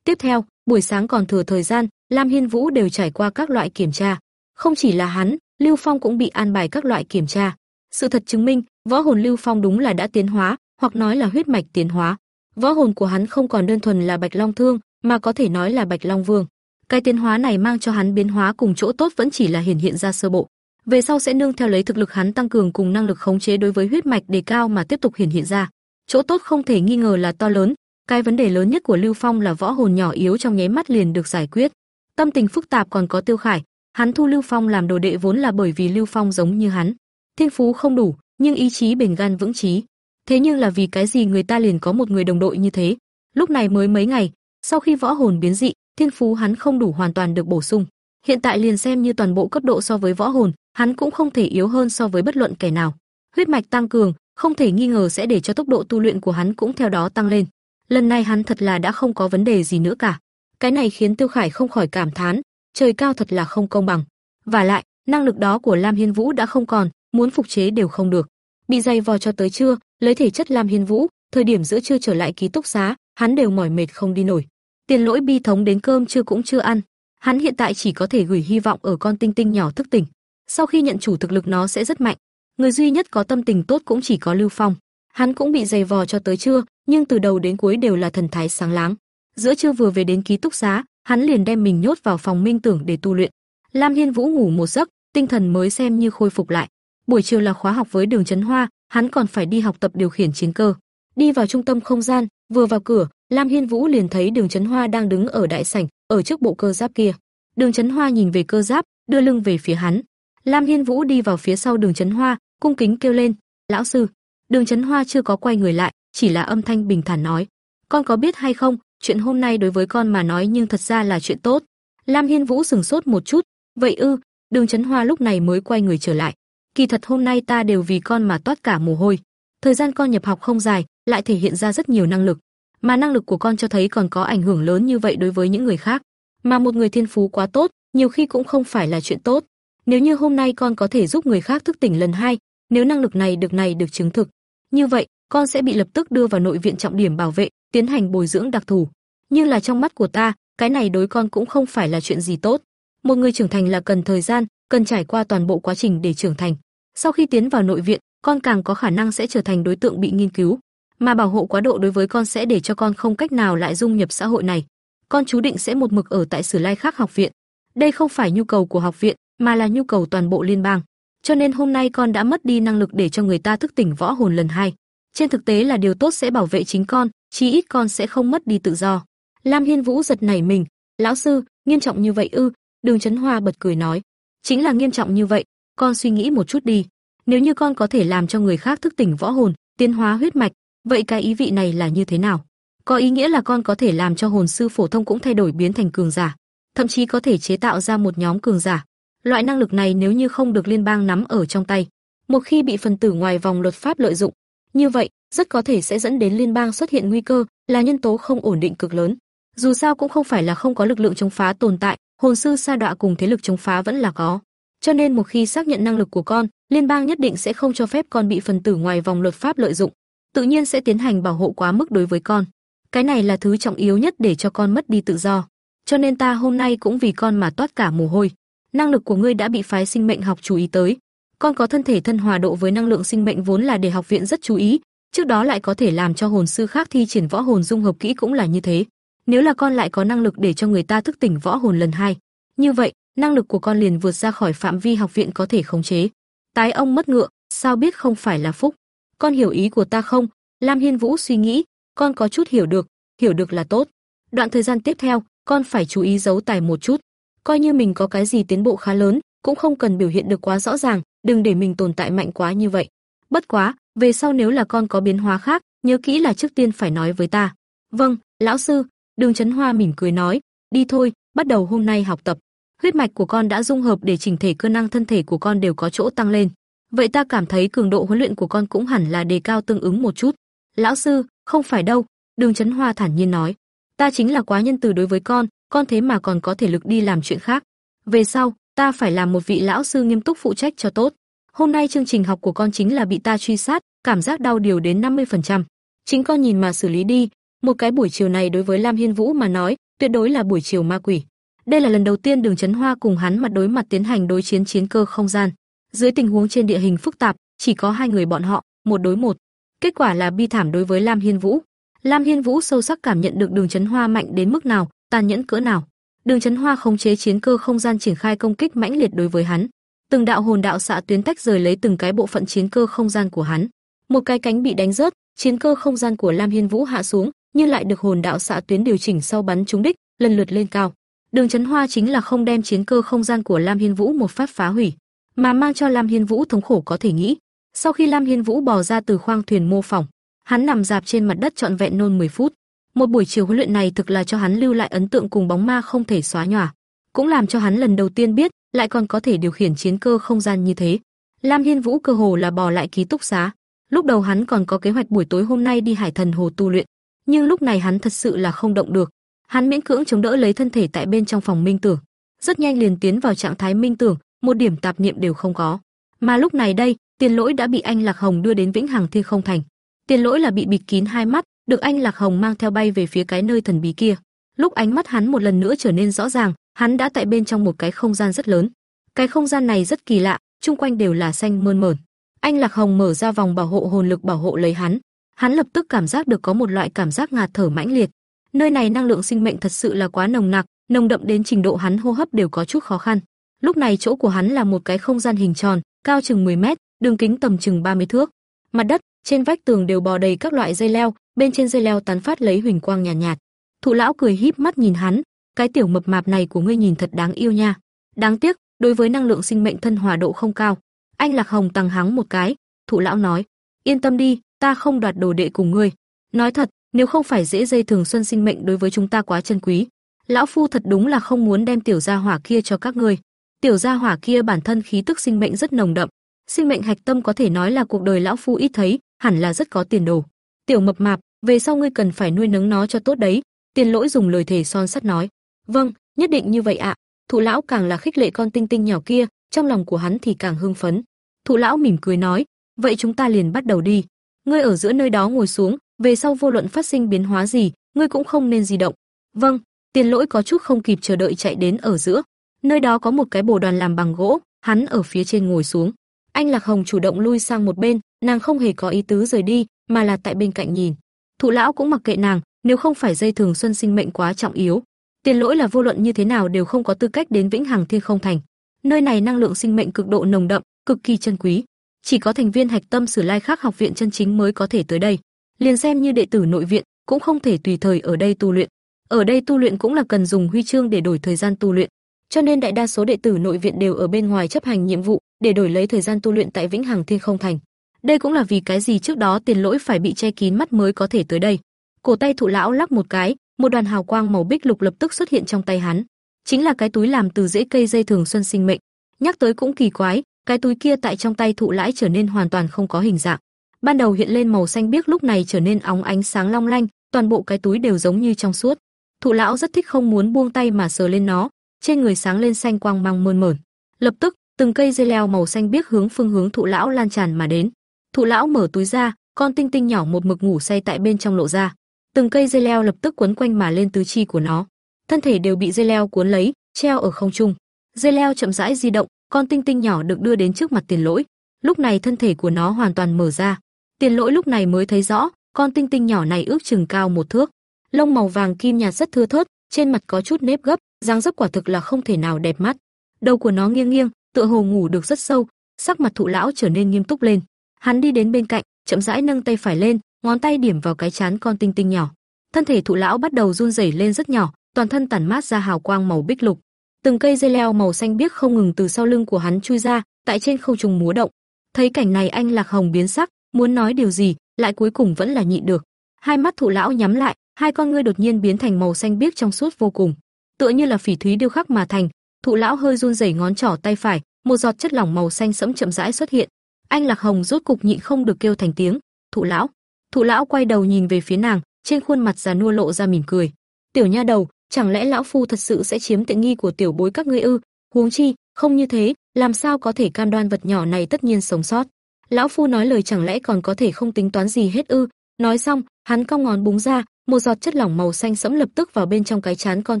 Tiếp theo, buổi sáng còn thừa thời gian, Lam Hiên Vũ đều trải qua các loại kiểm tra. Không chỉ là hắn, Lưu Phong cũng bị an bài các loại kiểm tra. Sự thật chứng minh, võ hồn Lưu Phong đúng là đã tiến hóa, hoặc nói là huyết mạch tiến hóa. Võ hồn của hắn không còn đơn thuần là Bạch Long Thương, mà có thể nói là Bạch Long Vương. Cái tiến hóa này mang cho hắn biến hóa cùng chỗ tốt vẫn chỉ là hiển hiện ra sơ bộ. Về sau sẽ nương theo lấy thực lực hắn tăng cường cùng năng lực khống chế đối với huyết mạch đề cao mà tiếp tục hiển hiện ra. Chỗ tốt không thể nghi ngờ là to lớn, cái vấn đề lớn nhất của Lưu Phong là võ hồn nhỏ yếu trong nháy mắt liền được giải quyết. Tâm tình phức tạp còn có Tiêu Khải, hắn thu Lưu Phong làm đồ đệ vốn là bởi vì Lưu Phong giống như hắn, thiên phú không đủ, nhưng ý chí bền gan vững chí. Thế nhưng là vì cái gì người ta liền có một người đồng đội như thế? Lúc này mới mấy ngày, sau khi võ hồn biến dị, thiên phú hắn không đủ hoàn toàn được bổ sung. Hiện tại liền xem như toàn bộ cấp độ so với võ hồn, hắn cũng không thể yếu hơn so với bất luận kẻ nào. Huyết mạch tăng cường, không thể nghi ngờ sẽ để cho tốc độ tu luyện của hắn cũng theo đó tăng lên. Lần này hắn thật là đã không có vấn đề gì nữa cả. Cái này khiến Tiêu Khải không khỏi cảm thán, trời cao thật là không công bằng. Và lại, năng lực đó của Lam Hiên Vũ đã không còn, muốn phục chế đều không được. Bị dày vò cho tới trưa, lấy thể chất Lam Hiên Vũ, thời điểm giữa trưa trở lại ký túc xá, hắn đều mỏi mệt không đi nổi. Tiền lỗi bi thống đến cơm trưa cũng chưa ăn, hắn hiện tại chỉ có thể gửi hy vọng ở con tinh tinh nhỏ thức tỉnh. Sau khi nhận chủ thực lực nó sẽ rất mạnh, người duy nhất có tâm tình tốt cũng chỉ có Lưu Phong. Hắn cũng bị dày vò cho tới trưa, nhưng từ đầu đến cuối đều là thần thái sáng láng. Giữa trưa vừa về đến ký túc xá, hắn liền đem mình nhốt vào phòng minh tưởng để tu luyện. Lam Hiên Vũ ngủ một giấc, tinh thần mới xem như khôi phục lại. Buổi chiều là khóa học với Đường Chấn Hoa, hắn còn phải đi học tập điều khiển chiến cơ. Đi vào trung tâm không gian, vừa vào cửa, Lam Hiên Vũ liền thấy Đường Chấn Hoa đang đứng ở đại sảnh, ở trước bộ cơ giáp kia. Đường Chấn Hoa nhìn về cơ giáp, đưa lưng về phía hắn. Lam Hiên Vũ đi vào phía sau Đường Chấn Hoa, cung kính kêu lên, Lão sư, Đường Chấn Hoa chưa có quay người lại, chỉ là âm thanh bình thản nói, con có biết hay không, chuyện hôm nay đối với con mà nói nhưng thật ra là chuyện tốt. Lam Hiên Vũ sừng sốt một chút, vậy ư? Đường Chấn Hoa lúc này mới quay người trở lại. Kỳ thật hôm nay ta đều vì con mà toát cả mồ hôi. Thời gian con nhập học không dài, lại thể hiện ra rất nhiều năng lực, mà năng lực của con cho thấy còn có ảnh hưởng lớn như vậy đối với những người khác. Mà một người thiên phú quá tốt, nhiều khi cũng không phải là chuyện tốt. Nếu như hôm nay con có thể giúp người khác thức tỉnh lần hai, nếu năng lực này được này được chứng thực, như vậy, con sẽ bị lập tức đưa vào nội viện trọng điểm bảo vệ, tiến hành bồi dưỡng đặc thù. Nhưng là trong mắt của ta, cái này đối con cũng không phải là chuyện gì tốt. Một người trưởng thành là cần thời gian, cần trải qua toàn bộ quá trình để trưởng thành. Sau khi tiến vào nội viện, con càng có khả năng sẽ trở thành đối tượng bị nghiên cứu, mà bảo hộ quá độ đối với con sẽ để cho con không cách nào lại dung nhập xã hội này. Con chú định sẽ một mực ở tại Sử Lai Khắc học viện. Đây không phải nhu cầu của học viện, mà là nhu cầu toàn bộ liên bang. Cho nên hôm nay con đã mất đi năng lực để cho người ta thức tỉnh võ hồn lần hai. Trên thực tế là điều tốt sẽ bảo vệ chính con, chí ít con sẽ không mất đi tự do. Lam Hiên Vũ giật nảy mình, "Lão sư, nghiêm trọng như vậy ư?" Đường Chấn Hoa bật cười nói, "Chính là nghiêm trọng như vậy, con suy nghĩ một chút đi, nếu như con có thể làm cho người khác thức tỉnh võ hồn, tiến hóa huyết mạch, vậy cái ý vị này là như thế nào?" Có ý nghĩa là con có thể làm cho hồn sư phổ thông cũng thay đổi biến thành cường giả, thậm chí có thể chế tạo ra một nhóm cường giả. Loại năng lực này nếu như không được liên bang nắm ở trong tay, một khi bị phần tử ngoài vòng luật pháp lợi dụng, như vậy, rất có thể sẽ dẫn đến liên bang xuất hiện nguy cơ, là nhân tố không ổn định cực lớn. Dù sao cũng không phải là không có lực lượng chống phá tồn tại, hồn sư sa đọa cùng thế lực chống phá vẫn là có. Cho nên một khi xác nhận năng lực của con, liên bang nhất định sẽ không cho phép con bị phần tử ngoài vòng luật pháp lợi dụng, tự nhiên sẽ tiến hành bảo hộ quá mức đối với con. Cái này là thứ trọng yếu nhất để cho con mất đi tự do. Cho nên ta hôm nay cũng vì con mà toát cả mồ hôi. Năng lực của ngươi đã bị phái sinh mệnh học chú ý tới. Con có thân thể thân hòa độ với năng lượng sinh mệnh vốn là để học viện rất chú ý, trước đó lại có thể làm cho hồn sư khác thi triển võ hồn dung hợp kỹ cũng là như thế. Nếu là con lại có năng lực để cho người ta thức tỉnh võ hồn lần hai, như vậy, năng lực của con liền vượt ra khỏi phạm vi học viện có thể khống chế. Tái ông mất ngựa, sao biết không phải là phúc? Con hiểu ý của ta không? Lam Hiên Vũ suy nghĩ, con có chút hiểu được, hiểu được là tốt. Đoạn thời gian tiếp theo, con phải chú ý giấu tài một chút, coi như mình có cái gì tiến bộ khá lớn, cũng không cần biểu hiện được quá rõ ràng, đừng để mình tồn tại mạnh quá như vậy. Bất quá, về sau nếu là con có biến hóa khác, nhớ kỹ là trước tiên phải nói với ta. Vâng, lão sư, Đường Chấn Hoa mỉm cười nói, đi thôi, bắt đầu hôm nay học tập. Huyết mạch của con đã dung hợp để chỉnh thể cơ năng thân thể của con đều có chỗ tăng lên. Vậy ta cảm thấy cường độ huấn luyện của con cũng hẳn là đề cao tương ứng một chút. Lão sư, không phải đâu, Đường Chấn Hoa thản nhiên nói, ta chính là quá nhân từ đối với con, con thế mà còn có thể lực đi làm chuyện khác. Về sau, ta phải làm một vị lão sư nghiêm túc phụ trách cho tốt. Hôm nay chương trình học của con chính là bị ta truy sát, cảm giác đau điều đến 50%. Chính con nhìn mà xử lý đi, một cái buổi chiều này đối với Lam Hiên Vũ mà nói, tuyệt đối là buổi chiều ma quỷ. Đây là lần đầu tiên Đường Chấn Hoa cùng hắn mặt đối mặt tiến hành đối chiến chiến cơ không gian. Dưới tình huống trên địa hình phức tạp, chỉ có hai người bọn họ, một đối một. Kết quả là bi thảm đối với Lam Hiên Vũ. Lam Hiên Vũ sâu sắc cảm nhận được Đường Chấn Hoa mạnh đến mức nào, tàn nhẫn cỡ nào. Đường Chấn Hoa khống chế chiến cơ không gian triển khai công kích mãnh liệt đối với hắn. Từng đạo hồn đạo xạ tuyến tách rời lấy từng cái bộ phận chiến cơ không gian của hắn. Một cái cánh bị đánh rớt, chiến cơ không gian của Lam Hiên Vũ hạ xuống, nhưng lại được hồn đạo xạ tuyến điều chỉnh sau bắn trúng đích, lần lượt lên cao. Đường Chấn Hoa chính là không đem chiến cơ không gian của Lam Hiên Vũ một phát phá hủy, mà mang cho Lam Hiên Vũ thống khổ có thể nghĩ. Sau khi Lam Hiên Vũ bò ra từ khoang thuyền mô phỏng, hắn nằm dạp trên mặt đất trọn vẹn nôn 10 phút. Một buổi chiều huấn luyện này thực là cho hắn lưu lại ấn tượng cùng bóng ma không thể xóa nhòa, cũng làm cho hắn lần đầu tiên biết, lại còn có thể điều khiển chiến cơ không gian như thế. Lam Hiên Vũ cơ hồ là bò lại ký túc xá. Lúc đầu hắn còn có kế hoạch buổi tối hôm nay đi Hải Thần Hồ tu luyện, nhưng lúc này hắn thật sự là không động được. Hắn miễn cưỡng chống đỡ lấy thân thể tại bên trong phòng minh tưởng, rất nhanh liền tiến vào trạng thái minh tưởng, một điểm tạp niệm đều không có. Mà lúc này đây, Tiền Lỗi đã bị anh Lạc Hồng đưa đến Vĩnh Hằng Thiên Không Thành. Tiền Lỗi là bị bịt kín hai mắt, được anh Lạc Hồng mang theo bay về phía cái nơi thần bí kia. Lúc ánh mắt hắn một lần nữa trở nên rõ ràng, hắn đã tại bên trong một cái không gian rất lớn. Cái không gian này rất kỳ lạ, chung quanh đều là xanh mơn mởn. Anh Lạc Hồng mở ra vòng bảo hộ hồn lực bảo hộ lấy hắn. Hắn lập tức cảm giác được có một loại cảm giác ngạt thở mãnh liệt. Nơi này năng lượng sinh mệnh thật sự là quá nồng nặc, nồng đậm đến trình độ hắn hô hấp đều có chút khó khăn. Lúc này chỗ của hắn là một cái không gian hình tròn, cao chừng 10 mét, đường kính tầm chừng 30 thước. Mặt đất, trên vách tường đều bò đầy các loại dây leo, bên trên dây leo tán phát lấy huỳnh quang nhàn nhạt, nhạt. Thụ lão cười híp mắt nhìn hắn, cái tiểu mập mạp này của ngươi nhìn thật đáng yêu nha. Đáng tiếc, đối với năng lượng sinh mệnh thân hòa độ không cao. Anh Lạc Hồng tăng hắng một cái, thụ lão nói, Yên tâm đi, ta không đoạt đồ đệ cùng ngươi. Nói thật, nếu không phải dễ dây thường xuân sinh mệnh đối với chúng ta quá chân quý, lão phu thật đúng là không muốn đem tiểu gia hỏa kia cho các ngươi. Tiểu gia hỏa kia bản thân khí tức sinh mệnh rất nồng đậm, sinh mệnh hạch tâm có thể nói là cuộc đời lão phu ít thấy, hẳn là rất có tiền đồ. Tiểu mập mạp, về sau ngươi cần phải nuôi nấng nó cho tốt đấy." Tiền Lỗi dùng lời thể son sắt nói. "Vâng, nhất định như vậy ạ." Thụ lão càng là khích lệ con tinh tinh nhỏ kia, trong lòng của hắn thì càng hưng phấn. Thụ lão mỉm cười nói, "Vậy chúng ta liền bắt đầu đi. Ngươi ở giữa nơi đó ngồi xuống, về sau vô luận phát sinh biến hóa gì, ngươi cũng không nên di động." "Vâng." Tiền Lỗi có chút không kịp chờ đợi chạy đến ở giữa. Nơi đó có một cái bồ đoàn làm bằng gỗ, hắn ở phía trên ngồi xuống. Anh Lạc Hồng chủ động lui sang một bên, nàng không hề có ý tứ rời đi, mà là tại bên cạnh nhìn. Thụ lão cũng mặc kệ nàng, nếu không phải dây thường xuân sinh mệnh quá trọng yếu, tiền lỗi là vô luận như thế nào đều không có tư cách đến Vĩnh Hằng Thiên Không Thành. Nơi này năng lượng sinh mệnh cực độ nồng đậm, cực kỳ chân quý, chỉ có thành viên hạch tâm Sử Lai khác học viện chân chính mới có thể tới đây. Liền xem như đệ tử nội viện, cũng không thể tùy thời ở đây tu luyện. Ở đây tu luyện cũng là cần dùng huy chương để đổi thời gian tu luyện, cho nên đại đa số đệ tử nội viện đều ở bên ngoài chấp hành nhiệm vụ để đổi lấy thời gian tu luyện tại Vĩnh Hằng Thiên Không Thành. Đây cũng là vì cái gì trước đó tiền lỗi phải bị che kín mắt mới có thể tới đây. Cổ tay thụ lão lắc một cái, một đoàn hào quang màu bích lục lập tức xuất hiện trong tay hắn. Chính là cái túi làm từ rễ cây dây thường xuân sinh mệnh. Nhắc tới cũng kỳ quái, cái túi kia tại trong tay thụ lãi trở nên hoàn toàn không có hình dạng. Ban đầu hiện lên màu xanh biếc lúc này trở nên óng ánh sáng long lanh, toàn bộ cái túi đều giống như trong suốt. Thụ lão rất thích không muốn buông tay mà sờ lên nó, trên người sáng lên xanh quang mang mơn mởn. Lập tức, từng cây dây leo màu xanh biếc hướng phương hướng thụ lão lan tràn mà đến. Thụ lão mở túi ra, con tinh tinh nhỏ một mực ngủ say tại bên trong lộ ra. Từng cây dây leo lập tức quấn quanh mà lên tứ chi của nó. Thân thể đều bị dây leo cuốn lấy, treo ở không trung. Dây leo chậm rãi di động, con tinh tinh nhỏ được đưa đến trước mặt Tiền Lỗi. Lúc này thân thể của nó hoàn toàn mở ra. Tiền Lỗi lúc này mới thấy rõ, con tinh tinh nhỏ này ước chừng cao một thước. Lông màu vàng kim nhạt rất thưa thớt, trên mặt có chút nếp gấp, dáng dấp quả thực là không thể nào đẹp mắt. Đầu của nó nghiêng nghiêng, tựa hồ ngủ được rất sâu, sắc mặt thụ lão trở nên nghiêm túc lên. Hắn đi đến bên cạnh, chậm rãi nâng tay phải lên, ngón tay điểm vào cái chán con tinh tinh nhỏ. Thân thể thụ lão bắt đầu run rẩy lên rất nhỏ, toàn thân tản mát ra hào quang màu bích lục. Từng cây dây leo màu xanh biếc không ngừng từ sau lưng của hắn chui ra, tại trên không trung múa động. Thấy cảnh này anh Lạc Hồng biến sắc, muốn nói điều gì, lại cuối cùng vẫn là nhịn được. Hai mắt thụ lão nhắm lại, hai con ngươi đột nhiên biến thành màu xanh biếc trong suốt vô cùng, tựa như là phỉ thúy điêu khắc mà thành. Thụ lão hơi run rẩy ngón trỏ tay phải, một giọt chất lỏng màu xanh sẫm chậm rãi xuất hiện. Anh Lạc Hồng rốt cục nhịn không được kêu thành tiếng, "Thụ lão." Thụ lão quay đầu nhìn về phía nàng, trên khuôn mặt già nua lộ ra mỉm cười. "Tiểu nha đầu, chẳng lẽ lão phu thật sự sẽ chiếm tiện nghi của tiểu bối các ngươi ư? Huống chi, không như thế, làm sao có thể cam đoan vật nhỏ này tất nhiên sống sót? Lão phu nói lời chẳng lẽ còn có thể không tính toán gì hết ư?" Nói xong, hắn cong ngón búng ra, một giọt chất lỏng màu xanh sẫm lập tức vào bên trong cái chán con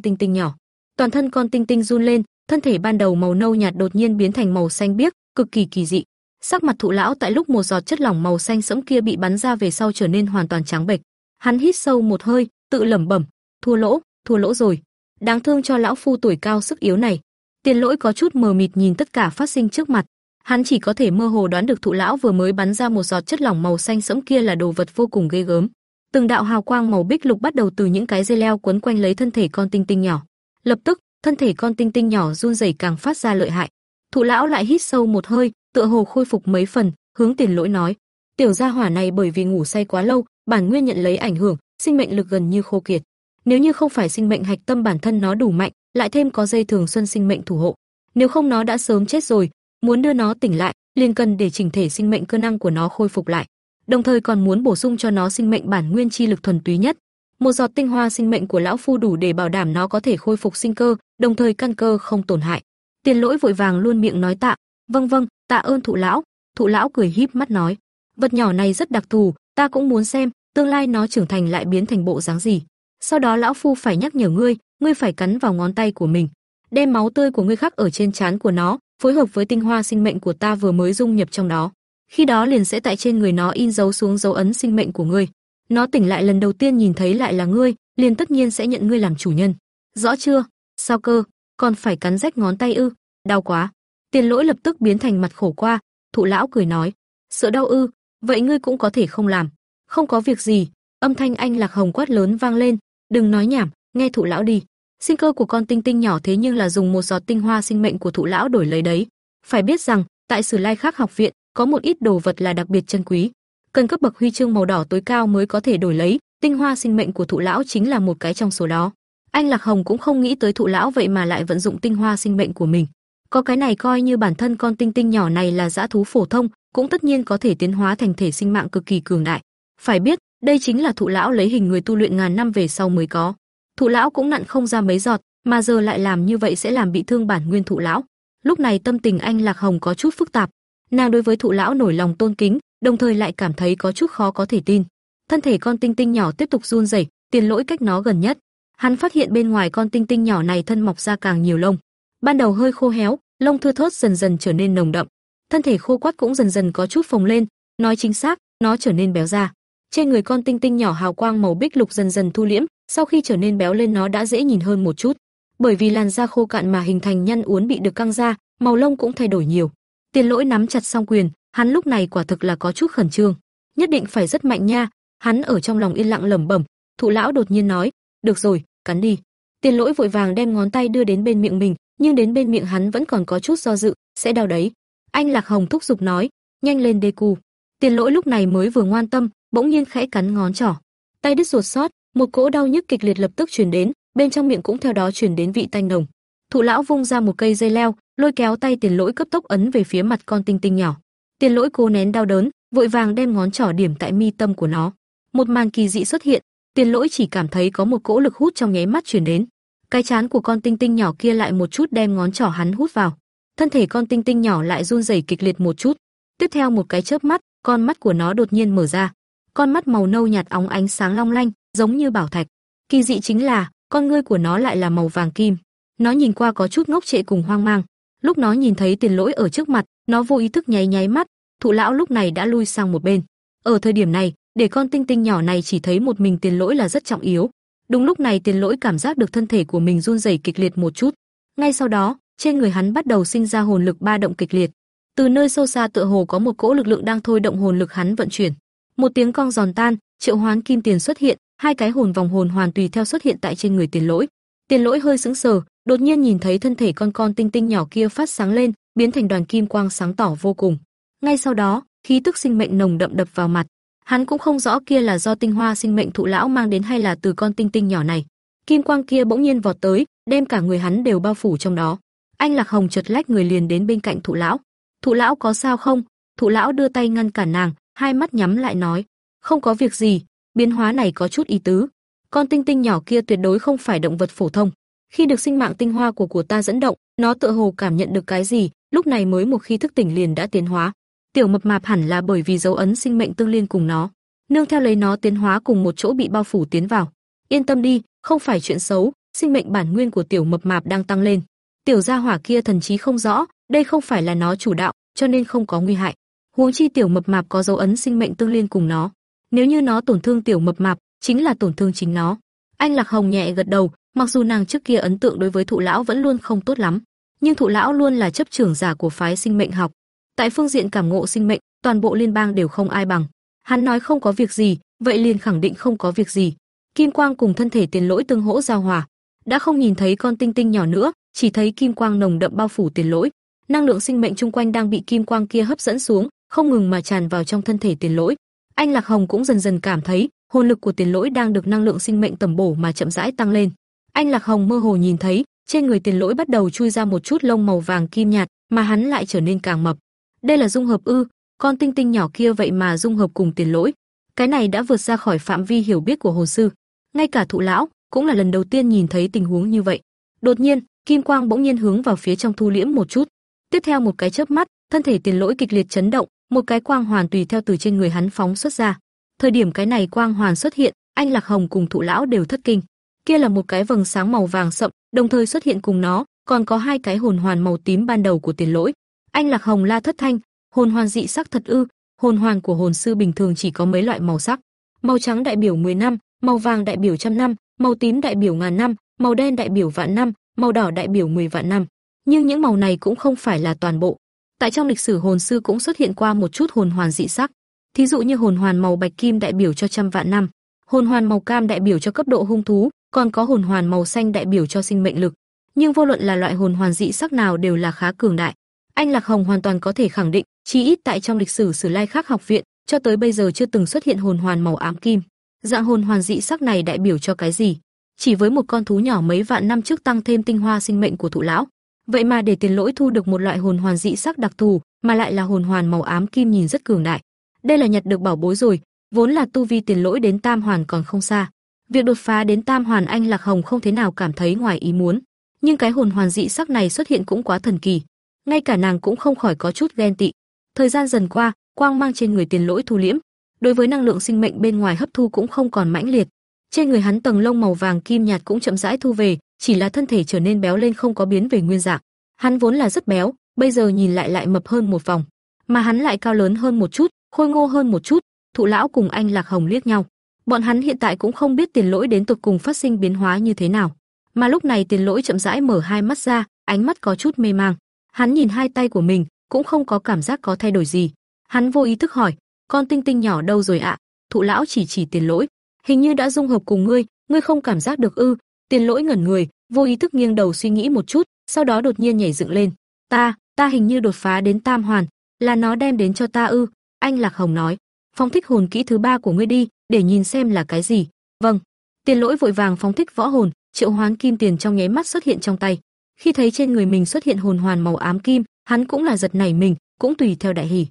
tinh tinh nhỏ. Toàn thân con tinh tinh run lên, thân thể ban đầu màu nâu nhạt đột nhiên biến thành màu xanh biếc, cực kỳ kỳ dị. Sắc mặt thụ lão tại lúc một giọt chất lỏng màu xanh sẫm kia bị bắn ra về sau trở nên hoàn toàn trắng bệch. Hắn hít sâu một hơi, tự lẩm bẩm, thua lỗ, thua lỗ rồi. Đáng thương cho lão phu tuổi cao sức yếu này. Tiền Lỗi có chút mờ mịt nhìn tất cả phát sinh trước mặt, hắn chỉ có thể mơ hồ đoán được thụ lão vừa mới bắn ra một giọt chất lỏng màu xanh sẫm kia là đồ vật vô cùng ghê gớm. Từng đạo hào quang màu bích lục bắt đầu từ những cái dây leo quấn quanh lấy thân thể con tinh tinh nhỏ. Lập tức, thân thể con tinh tinh nhỏ run rẩy càng phát ra lợi hại. Thụ lão lại hít sâu một hơi, tựa hồ khôi phục mấy phần, hướng Tiền Lỗi nói: "Tiểu gia hỏa này bởi vì ngủ say quá lâu, bản nguyên nhận lấy ảnh hưởng, sinh mệnh lực gần như khô kiệt. Nếu như không phải sinh mệnh hạch tâm bản thân nó đủ mạnh, lại thêm có dây thường xuân sinh mệnh thủ hộ, nếu không nó đã sớm chết rồi, muốn đưa nó tỉnh lại, liền cần để chỉnh thể sinh mệnh cơ năng của nó khôi phục lại đồng thời còn muốn bổ sung cho nó sinh mệnh bản nguyên chi lực thuần túy nhất. Một giọt tinh hoa sinh mệnh của lão phu đủ để bảo đảm nó có thể khôi phục sinh cơ, đồng thời căn cơ không tổn hại. Tiền Lỗi vội vàng luôn miệng nói tạ, "Vâng vâng, tạ ơn thụ lão." Thụ lão cười híp mắt nói, "Vật nhỏ này rất đặc thù, ta cũng muốn xem, tương lai nó trưởng thành lại biến thành bộ dáng gì. Sau đó lão phu phải nhắc nhở ngươi, ngươi phải cắn vào ngón tay của mình, đem máu tươi của ngươi khắc ở trên trán của nó, phối hợp với tinh hoa sinh mệnh của ta vừa mới dung nhập trong đó khi đó liền sẽ tại trên người nó in dấu xuống dấu ấn sinh mệnh của ngươi. Nó tỉnh lại lần đầu tiên nhìn thấy lại là ngươi, liền tất nhiên sẽ nhận ngươi làm chủ nhân. Rõ chưa? Sao cơ? Còn phải cắn rách ngón tay ư? Đau quá. Tiền Lỗi lập tức biến thành mặt khổ qua, Thụ lão cười nói, "Sợ đau ư? Vậy ngươi cũng có thể không làm." "Không có việc gì." Âm thanh anh Lạc Hồng quát lớn vang lên, "Đừng nói nhảm, nghe Thụ lão đi." Sinh cơ của con tinh tinh nhỏ thế nhưng là dùng một giọt tinh hoa sinh mệnh của Thụ lão đổi lấy đấy. Phải biết rằng, tại Sử Lai Khắc học viện, có một ít đồ vật là đặc biệt chân quý. cần cấp bậc huy chương màu đỏ tối cao mới có thể đổi lấy, tinh hoa sinh mệnh của thụ lão chính là một cái trong số đó. Anh Lạc Hồng cũng không nghĩ tới thụ lão vậy mà lại vận dụng tinh hoa sinh mệnh của mình. Có cái này coi như bản thân con tinh tinh nhỏ này là dã thú phổ thông, cũng tất nhiên có thể tiến hóa thành thể sinh mạng cực kỳ cường đại. Phải biết, đây chính là thụ lão lấy hình người tu luyện ngàn năm về sau mới có. Thụ lão cũng nặn không ra mấy giọt, mà giờ lại làm như vậy sẽ làm bị thương bản nguyên thụ lão. Lúc này tâm tình anh Lạc Hồng có chút phức tạp. Nàng đối với thụ lão nổi lòng tôn kính, đồng thời lại cảm thấy có chút khó có thể tin. Thân thể con tinh tinh nhỏ tiếp tục run rẩy, tiền lỗi cách nó gần nhất. Hắn phát hiện bên ngoài con tinh tinh nhỏ này thân mọc ra càng nhiều lông. Ban đầu hơi khô héo, lông thưa thớt dần dần trở nên nồng đậm. Thân thể khô quắt cũng dần dần có chút phồng lên, nói chính xác, nó trở nên béo ra. Trên người con tinh tinh nhỏ hào quang màu bích lục dần dần thu liễm, sau khi trở nên béo lên nó đã dễ nhìn hơn một chút. Bởi vì làn da khô cạn mà hình thành nhăn uốn bị được căng ra, màu lông cũng thay đổi nhiều. Tiền Lỗi nắm chặt song quyền, hắn lúc này quả thực là có chút khẩn trương, nhất định phải rất mạnh nha. Hắn ở trong lòng yên lặng lẩm bẩm, Thụ lão đột nhiên nói, "Được rồi, cắn đi." Tiền Lỗi vội vàng đem ngón tay đưa đến bên miệng mình, nhưng đến bên miệng hắn vẫn còn có chút do dự, sẽ đau đấy. Anh Lạc Hồng thúc giục nói, "Nhanh lên đê cu." Tiền Lỗi lúc này mới vừa ngoan tâm, bỗng nhiên khẽ cắn ngón trỏ. Tay đứt ruột sót, một cỗ đau nhức kịch liệt lập tức truyền đến, bên trong miệng cũng theo đó truyền đến vị tanh nồng. Thụ lão vung ra một cây dây leo, lôi kéo tay Tiền Lỗi cấp tốc ấn về phía mặt con tinh tinh nhỏ. Tiền Lỗi cố nén đau đớn, vội vàng đem ngón trỏ điểm tại mi tâm của nó. Một màn kỳ dị xuất hiện, Tiền Lỗi chỉ cảm thấy có một cỗ lực hút trong nháy mắt truyền đến. Cái chán của con tinh tinh nhỏ kia lại một chút đem ngón trỏ hắn hút vào. Thân thể con tinh tinh nhỏ lại run rẩy kịch liệt một chút. Tiếp theo một cái chớp mắt, con mắt của nó đột nhiên mở ra. Con mắt màu nâu nhạt óng ánh sáng long lanh, giống như bảo thạch. Kỳ dị chính là, con ngươi của nó lại là màu vàng kim. Nó nhìn qua có chút ngốc trệ cùng hoang mang. Lúc nó nhìn thấy tiền lỗi ở trước mặt, nó vô ý thức nháy nháy mắt, thụ lão lúc này đã lui sang một bên. Ở thời điểm này, để con tinh tinh nhỏ này chỉ thấy một mình tiền lỗi là rất trọng yếu. Đúng lúc này tiền lỗi cảm giác được thân thể của mình run rẩy kịch liệt một chút. Ngay sau đó, trên người hắn bắt đầu sinh ra hồn lực ba động kịch liệt. Từ nơi sâu xa tựa hồ có một cỗ lực lượng đang thôi động hồn lực hắn vận chuyển. Một tiếng cong giòn tan, triệu hoán kim tiền xuất hiện, hai cái hồn vòng hồn hoàn tùy theo xuất hiện tại trên người tiền lỗi. Tiền lỗi hơi sững sờ, đột nhiên nhìn thấy thân thể con con tinh tinh nhỏ kia phát sáng lên, biến thành đoàn kim quang sáng tỏ vô cùng. Ngay sau đó, khí tức sinh mệnh nồng đậm đập vào mặt. Hắn cũng không rõ kia là do tinh hoa sinh mệnh thụ lão mang đến hay là từ con tinh tinh nhỏ này. Kim quang kia bỗng nhiên vọt tới, đem cả người hắn đều bao phủ trong đó. Anh Lạc Hồng chợt lách người liền đến bên cạnh thụ lão. "Thụ lão có sao không?" Thụ lão đưa tay ngăn cản nàng, hai mắt nhắm lại nói, "Không có việc gì, biến hóa này có chút ý tứ. Con tinh tinh nhỏ kia tuyệt đối không phải động vật phổ thông. Khi được sinh mạng tinh hoa của của ta dẫn động, nó tựa hồ cảm nhận được cái gì, lúc này mới một khi thức tỉnh liền đã tiến hóa. Tiểu mập mạp hẳn là bởi vì dấu ấn sinh mệnh tương liên cùng nó, nương theo lấy nó tiến hóa cùng một chỗ bị bao phủ tiến vào. Yên tâm đi, không phải chuyện xấu, sinh mệnh bản nguyên của tiểu mập mạp đang tăng lên. Tiểu gia hỏa kia thần trí không rõ, đây không phải là nó chủ đạo, cho nên không có nguy hại. Huống chi tiểu mập mạp có dấu ấn sinh mệnh tương liên cùng nó, nếu như nó tổn thương tiểu mập mạp, chính là tổn thương chính nó. Anh Lạc Hồng nhẹ gật đầu, mặc dù nàng trước kia ấn tượng đối với thụ lão vẫn luôn không tốt lắm, nhưng thụ lão luôn là chấp trưởng giả của phái sinh mệnh học. Tại phương diện cảm ngộ sinh mệnh, toàn bộ liên bang đều không ai bằng. Hắn nói không có việc gì, vậy liền khẳng định không có việc gì. Kim quang cùng thân thể tiền lỗi tương hỗ giao hòa, đã không nhìn thấy con tinh tinh nhỏ nữa, chỉ thấy kim quang nồng đậm bao phủ tiền lỗi. Năng lượng sinh mệnh chung quanh đang bị kim quang kia hấp dẫn xuống, không ngừng mà tràn vào trong thân thể tiền lỗi. Anh Lạc Hồng cũng dần dần cảm thấy, hồn lực của Tiền Lỗi đang được năng lượng sinh mệnh tầm bổ mà chậm rãi tăng lên. Anh Lạc Hồng mơ hồ nhìn thấy, trên người Tiền Lỗi bắt đầu chui ra một chút lông màu vàng kim nhạt, mà hắn lại trở nên càng mập. Đây là dung hợp ư? Con tinh tinh nhỏ kia vậy mà dung hợp cùng Tiền Lỗi. Cái này đã vượt ra khỏi phạm vi hiểu biết của hồ sư. Ngay cả thụ lão cũng là lần đầu tiên nhìn thấy tình huống như vậy. Đột nhiên, kim quang bỗng nhiên hướng vào phía trong thu liễm một chút. Tiếp theo một cái chớp mắt, thân thể Tiền Lỗi kịch liệt chấn động, một cái quang hoàn tùy theo từ trên người hắn phóng xuất ra. Thời điểm cái này quang hoàn xuất hiện, anh Lạc Hồng cùng Thụ lão đều thất kinh. Kia là một cái vầng sáng màu vàng sậm, đồng thời xuất hiện cùng nó, còn có hai cái hồn hoàn màu tím ban đầu của Tiền Lỗi. Anh Lạc Hồng la thất thanh, hồn hoàn dị sắc thật ư? Hồn hoàn của hồn sư bình thường chỉ có mấy loại màu sắc. Màu trắng đại biểu 10 năm, màu vàng đại biểu trăm năm, màu tím đại biểu ngàn năm, màu đen đại biểu vạn năm, màu đỏ đại biểu 10 vạn năm. Nhưng những màu này cũng không phải là toàn bộ. Tại trong lịch sử hồn sư cũng xuất hiện qua một chút hồn hoàn dị sắc. Thí dụ như hồn hoàn màu bạch kim đại biểu cho trăm vạn năm, hồn hoàn màu cam đại biểu cho cấp độ hung thú, còn có hồn hoàn màu xanh đại biểu cho sinh mệnh lực. Nhưng vô luận là loại hồn hoàn dị sắc nào đều là khá cường đại. Anh Lạc Hồng hoàn toàn có thể khẳng định, chí ít tại trong lịch sử Sử Lai Khắc học viện, cho tới bây giờ chưa từng xuất hiện hồn hoàn màu ám kim. Dạng hồn hoàn dị sắc này đại biểu cho cái gì? Chỉ với một con thú nhỏ mấy vạn năm trước tăng thêm tinh hoa sinh mệnh của thụ lão, vậy mà để tiền lỗi thu được một loại hồn hoàn dị sắc đặc thù, mà lại là hồn hoàn màu ám kim nhìn rất cường đại. Đây là nhặt được bảo bối rồi, vốn là tu vi tiền lỗi đến tam hoàn còn không xa. Việc đột phá đến tam hoàn anh Lạc Hồng không thế nào cảm thấy ngoài ý muốn, nhưng cái hồn hoàn dị sắc này xuất hiện cũng quá thần kỳ, ngay cả nàng cũng không khỏi có chút ghen tị. Thời gian dần qua, quang mang trên người tiền lỗi thu liễm, đối với năng lượng sinh mệnh bên ngoài hấp thu cũng không còn mãnh liệt. Trên người hắn tầng lông màu vàng kim nhạt cũng chậm rãi thu về, chỉ là thân thể trở nên béo lên không có biến về nguyên dạng. Hắn vốn là rất béo, bây giờ nhìn lại lại mập hơn một vòng, mà hắn lại cao lớn hơn một chút, khôi ngô hơn một chút. Thụ lão cùng anh Lạc Hồng liếc nhau. Bọn hắn hiện tại cũng không biết tiền lỗi đến tột cùng phát sinh biến hóa như thế nào. Mà lúc này tiền lỗi chậm rãi mở hai mắt ra, ánh mắt có chút mê mang. Hắn nhìn hai tay của mình, cũng không có cảm giác có thay đổi gì. Hắn vô ý thức hỏi, con tinh tinh nhỏ đâu rồi ạ? Thụ lão chỉ chỉ tiền lỗi, hình như đã dung hợp cùng ngươi, ngươi không cảm giác được ư? Tiền lỗi ngẩn người, vô ý thức nghiêng đầu suy nghĩ một chút, sau đó đột nhiên nhảy dựng lên. Ta, ta hình như đột phá đến tam hoàn, là nó đem đến cho ta ư? Anh Lạc Hồng nói, phóng thích hồn kỹ thứ ba của ngươi đi, để nhìn xem là cái gì. Vâng. Tiền lỗi vội vàng phóng thích võ hồn, triệu hoán kim tiền trong nháy mắt xuất hiện trong tay. Khi thấy trên người mình xuất hiện hồn hoàn màu ám kim, hắn cũng là giật nảy mình, cũng tùy theo đại hỉ.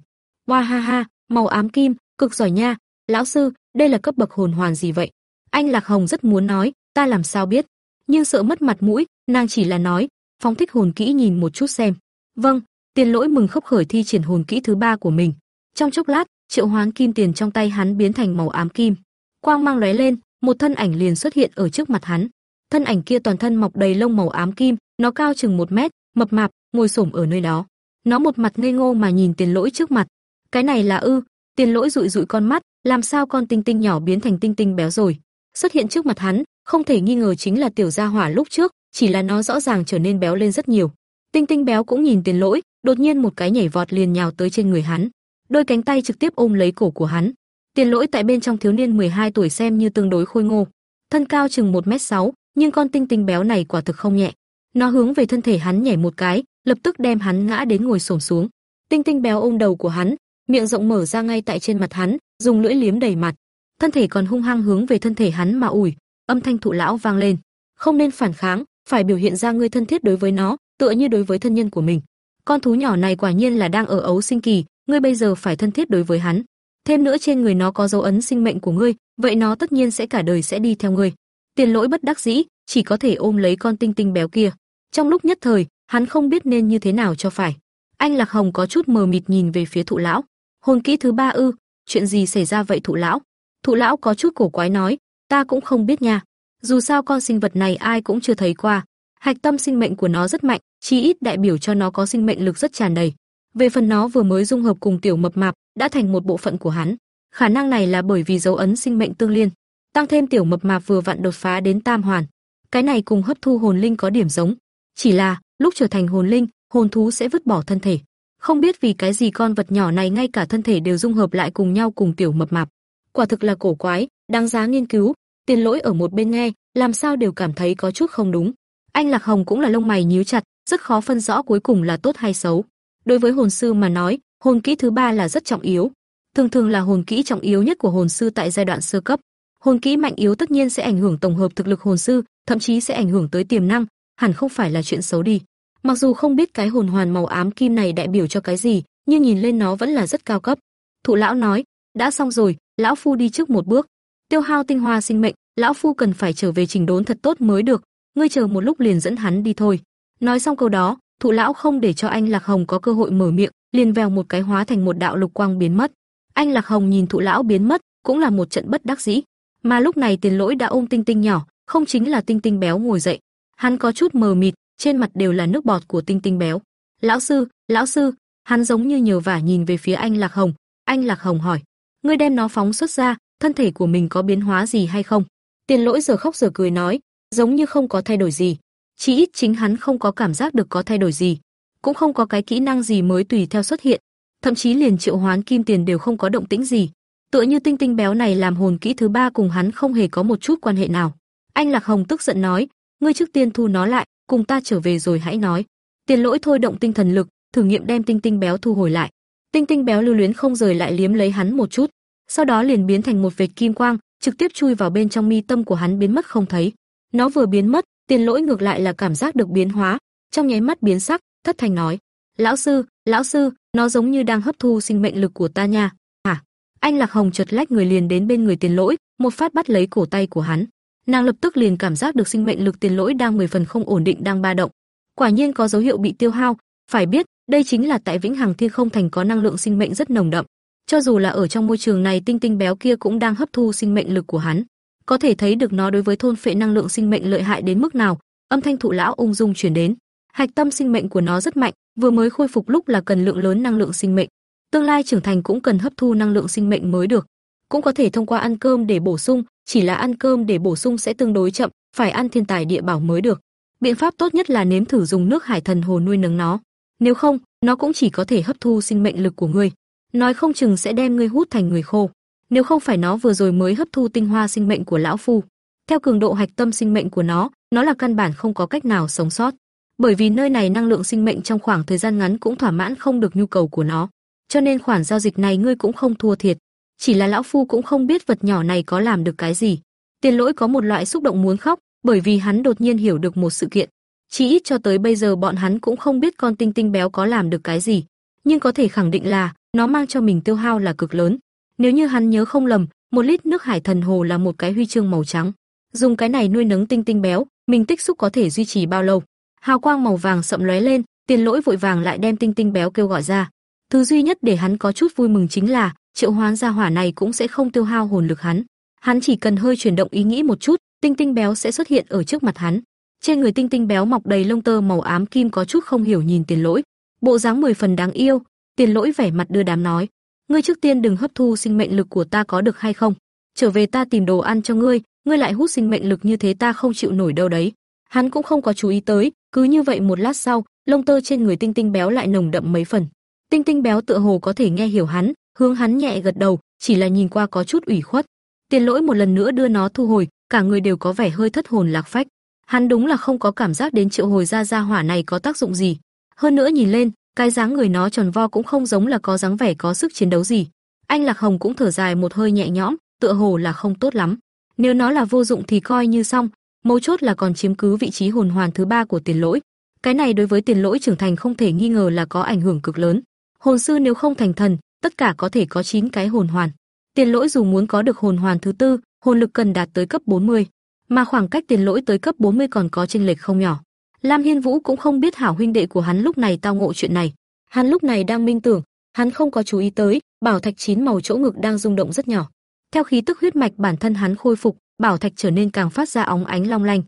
Hoa ha ha, màu ám kim, cực giỏi nha, lão sư, đây là cấp bậc hồn hoàn gì vậy? Anh Lạc Hồng rất muốn nói, ta làm sao biết, nhưng sợ mất mặt mũi, nàng chỉ là nói, phóng thích hồn kỹ nhìn một chút xem. Vâng, Tiền Lỗi mừng khóc khởi thi triển hồn kỹ thứ ba của mình. Trong chốc lát, triệu hoán kim tiền trong tay hắn biến thành màu ám kim. Quang mang lóe lên, một thân ảnh liền xuất hiện ở trước mặt hắn. Thân ảnh kia toàn thân mọc đầy lông màu ám kim, nó cao chừng một mét, mập mạp, ngồi xổm ở nơi đó. Nó một mặt ngây ngô mà nhìn Tiền Lỗi trước mặt. Cái này là ư? Tiền Lỗi dụi dụi con mắt, làm sao con tinh tinh nhỏ biến thành tinh tinh béo rồi? Xuất hiện trước mặt hắn, không thể nghi ngờ chính là tiểu gia hỏa lúc trước, chỉ là nó rõ ràng trở nên béo lên rất nhiều. Tinh tinh béo cũng nhìn Tiền Lỗi, đột nhiên một cái nhảy vọt liền nhào tới trên người hắn, đôi cánh tay trực tiếp ôm lấy cổ của hắn. Tiền Lỗi tại bên trong thiếu niên 12 tuổi xem như tương đối khôi ngô, thân cao chừng 1m6, nhưng con tinh tinh béo này quả thực không nhẹ. Nó hướng về thân thể hắn nhảy một cái, lập tức đem hắn ngã đến ngồi xổm xuống. Tinh tinh béo ôm đầu của hắn, miệng rộng mở ra ngay tại trên mặt hắn, dùng lưỡi liếm đầy mặt. Thân thể còn hung hăng hướng về thân thể hắn mà ủi, âm thanh thụ lão vang lên. Không nên phản kháng, phải biểu hiện ra ngươi thân thiết đối với nó, tựa như đối với thân nhân của mình. Con thú nhỏ này quả nhiên là đang ở ấu sinh kỳ, ngươi bây giờ phải thân thiết đối với hắn. Thêm nữa trên người nó có dấu ấn sinh mệnh của ngươi, vậy nó tất nhiên sẽ cả đời sẽ đi theo ngươi. Tiền Lỗi bất đắc dĩ, chỉ có thể ôm lấy con tinh tinh béo kia. Trong lúc nhất thời, hắn không biết nên như thế nào cho phải. Anh Lạc Hồng có chút mờ mịt nhìn về phía Thụ lão. Hồn kỹ thứ ba ư? Chuyện gì xảy ra vậy Thụ lão? Thụ lão có chút cổ quái nói, ta cũng không biết nha. Dù sao con sinh vật này ai cũng chưa thấy qua, hạch tâm sinh mệnh của nó rất mạnh, chí ít đại biểu cho nó có sinh mệnh lực rất tràn đầy. Về phần nó vừa mới dung hợp cùng tiểu mập mạp, đã thành một bộ phận của hắn. Khả năng này là bởi vì dấu ấn sinh mệnh tương liên, tăng thêm tiểu mập mạp vừa vặn đột phá đến tam hoàn. Cái này cùng hấp thu hồn linh có điểm giống, chỉ là lúc trở thành hồn linh, hồn thú sẽ vứt bỏ thân thể. Không biết vì cái gì con vật nhỏ này ngay cả thân thể đều dung hợp lại cùng nhau cùng tiểu mập mạp. Quả thực là cổ quái, đáng giá nghiên cứu. Tiền lỗi ở một bên nghe, làm sao đều cảm thấy có chút không đúng. Anh Lạc Hồng cũng là lông mày nhíu chặt, rất khó phân rõ cuối cùng là tốt hay xấu. Đối với hồn sư mà nói, hồn kỹ thứ ba là rất trọng yếu. Thường thường là hồn kỹ trọng yếu nhất của hồn sư tại giai đoạn sơ cấp. Hồn kỹ mạnh yếu tất nhiên sẽ ảnh hưởng tổng hợp thực lực hồn sư, thậm chí sẽ ảnh hưởng tới tiềm năng, hẳn không phải là chuyện xấu đi. Mặc dù không biết cái hồn hoàn màu ám kim này đại biểu cho cái gì, nhưng nhìn lên nó vẫn là rất cao cấp. Thụ lão nói, đã xong rồi, lão phu đi trước một bước. Tiêu hao tinh hoa sinh mệnh, lão phu cần phải trở về trình đốn thật tốt mới được, ngươi chờ một lúc liền dẫn hắn đi thôi. Nói xong câu đó, thụ lão không để cho anh Lạc Hồng có cơ hội mở miệng, liền vèo một cái hóa thành một đạo lục quang biến mất. Anh Lạc Hồng nhìn thụ lão biến mất, cũng là một trận bất đắc dĩ. Mà lúc này Tiền Lỗi đã ôm Tinh Tinh nhỏ, không chính là Tinh Tinh béo ngồi dậy. Hắn có chút mờ mịt, trên mặt đều là nước bọt của Tinh Tinh béo. "Lão sư, lão sư." Hắn giống như nhờ vả nhìn về phía anh Lạc Hồng. Anh Lạc Hồng hỏi: "Ngươi đem nó phóng xuất ra, thân thể của mình có biến hóa gì hay không?" Tiền Lỗi giờ khóc giờ cười nói: "Giống như không có thay đổi gì." Chỉ ít chính hắn không có cảm giác được có thay đổi gì, cũng không có cái kỹ năng gì mới tùy theo xuất hiện, thậm chí liền triệu hoán kim tiền đều không có động tĩnh gì. Tựa như tinh tinh béo này làm hồn kỹ thứ ba cùng hắn không hề có một chút quan hệ nào. Anh Lạc Hồng tức giận nói, ngươi trước tiên thu nó lại, cùng ta trở về rồi hãy nói. Tiền lỗi thôi động tinh thần lực, thử nghiệm đem tinh tinh béo thu hồi lại. Tinh tinh béo lưu luyến không rời lại liếm lấy hắn một chút, sau đó liền biến thành một vệt kim quang, trực tiếp chui vào bên trong mi tâm của hắn biến mất không thấy. Nó vừa biến mất, Tiền Lỗi ngược lại là cảm giác được biến hóa, trong nháy mắt biến sắc, thất thành nói: "Lão sư, lão sư, nó giống như đang hấp thu sinh mệnh lực của ta nha." "Hả?" Anh Lạc Hồng chợt lách người liền đến bên người Tiền Lỗi, một phát bắt lấy cổ tay của hắn. Nàng lập tức liền cảm giác được sinh mệnh lực Tiền Lỗi đang mười phần không ổn định đang ba động. Quả nhiên có dấu hiệu bị tiêu hao, phải biết, đây chính là tại Vĩnh Hằng Thiên Không Thành có năng lượng sinh mệnh rất nồng đậm. Cho dù là ở trong môi trường này tinh tinh béo kia cũng đang hấp thu sinh mệnh lực của hắn. Có thể thấy được nó đối với thôn phệ năng lượng sinh mệnh lợi hại đến mức nào. Âm thanh thụ lão ung dung truyền đến. Hạch tâm sinh mệnh của nó rất mạnh, vừa mới khôi phục lúc là cần lượng lớn năng lượng sinh mệnh. Tương lai trưởng thành cũng cần hấp thu năng lượng sinh mệnh mới được. Cũng có thể thông qua ăn cơm để bổ sung, chỉ là ăn cơm để bổ sung sẽ tương đối chậm, phải ăn thiên tài địa bảo mới được. Biện pháp tốt nhất là nếm thử dùng nước hải thần hồ nuôi nấng nó. Nếu không, nó cũng chỉ có thể hấp thu sinh mệnh lực của ngươi nói không chừng sẽ đem ngươi hút thành người khô. Nếu không phải nó vừa rồi mới hấp thu tinh hoa sinh mệnh của lão phu, theo cường độ hạch tâm sinh mệnh của nó, nó là căn bản không có cách nào sống sót. Bởi vì nơi này năng lượng sinh mệnh trong khoảng thời gian ngắn cũng thỏa mãn không được nhu cầu của nó, cho nên khoản giao dịch này ngươi cũng không thua thiệt. Chỉ là lão phu cũng không biết vật nhỏ này có làm được cái gì. Tiền Lỗi có một loại xúc động muốn khóc, bởi vì hắn đột nhiên hiểu được một sự kiện. Chỉ ít cho tới bây giờ bọn hắn cũng không biết con tinh tinh béo có làm được cái gì, nhưng có thể khẳng định là nó mang cho mình tiêu hao là cực lớn. Nếu như hắn nhớ không lầm, một lít nước hải thần hồ là một cái huy chương màu trắng. Dùng cái này nuôi nấng tinh tinh béo, mình tích xúc có thể duy trì bao lâu? Hào quang màu vàng sậm lóe lên, Tiền Lỗi vội vàng lại đem tinh tinh béo kêu gọi ra. Thứ duy nhất để hắn có chút vui mừng chính là, triệu hoán gia hỏa này cũng sẽ không tiêu hao hồn lực hắn. Hắn chỉ cần hơi chuyển động ý nghĩ một chút, tinh tinh béo sẽ xuất hiện ở trước mặt hắn. Trên người tinh tinh béo mọc đầy lông tơ màu ám kim có chút không hiểu nhìn Tiền Lỗi, bộ dáng mười phần đáng yêu, Tiền Lỗi vẻ mặt đưa đám nói, ngươi trước tiên đừng hấp thu sinh mệnh lực của ta có được hay không? Trở về ta tìm đồ ăn cho ngươi, ngươi lại hút sinh mệnh lực như thế ta không chịu nổi đâu đấy. Hắn cũng không có chú ý tới, cứ như vậy một lát sau, lông tơ trên người Tinh Tinh béo lại nồng đậm mấy phần. Tinh Tinh béo tựa hồ có thể nghe hiểu hắn, hướng hắn nhẹ gật đầu, chỉ là nhìn qua có chút ủy khuất. Tiền Lỗi một lần nữa đưa nó thu hồi, cả người đều có vẻ hơi thất hồn lạc phách. Hắn đúng là không có cảm giác đến triệu hồi ra gia hỏa này có tác dụng gì. Hơn nữa nhìn lên, cái dáng người nó tròn vo cũng không giống là có dáng vẻ có sức chiến đấu gì. Anh Lạc Hồng cũng thở dài một hơi nhẹ nhõm, tựa hồ là không tốt lắm. Nếu nó là vô dụng thì coi như xong, mấu chốt là còn chiếm cứ vị trí hồn hoàn thứ ba của Tiền Lỗi. Cái này đối với Tiền Lỗi trưởng thành không thể nghi ngờ là có ảnh hưởng cực lớn. Hồn sư nếu không thành thần, tất cả có thể có 9 cái hồn hoàn. Tiền Lỗi dù muốn có được hồn hoàn thứ tư, hồn lực cần đạt tới cấp 40, mà khoảng cách Tiền Lỗi tới cấp 40 còn có chênh lệch không nhỏ. Lam Hiên Vũ cũng không biết hảo huynh đệ của hắn lúc này tao ngộ chuyện này. Hắn lúc này đang minh tưởng, hắn không có chú ý tới, bảo thạch chín màu chỗ ngực đang rung động rất nhỏ. Theo khí tức huyết mạch bản thân hắn khôi phục, bảo thạch trở nên càng phát ra óng ánh long lanh.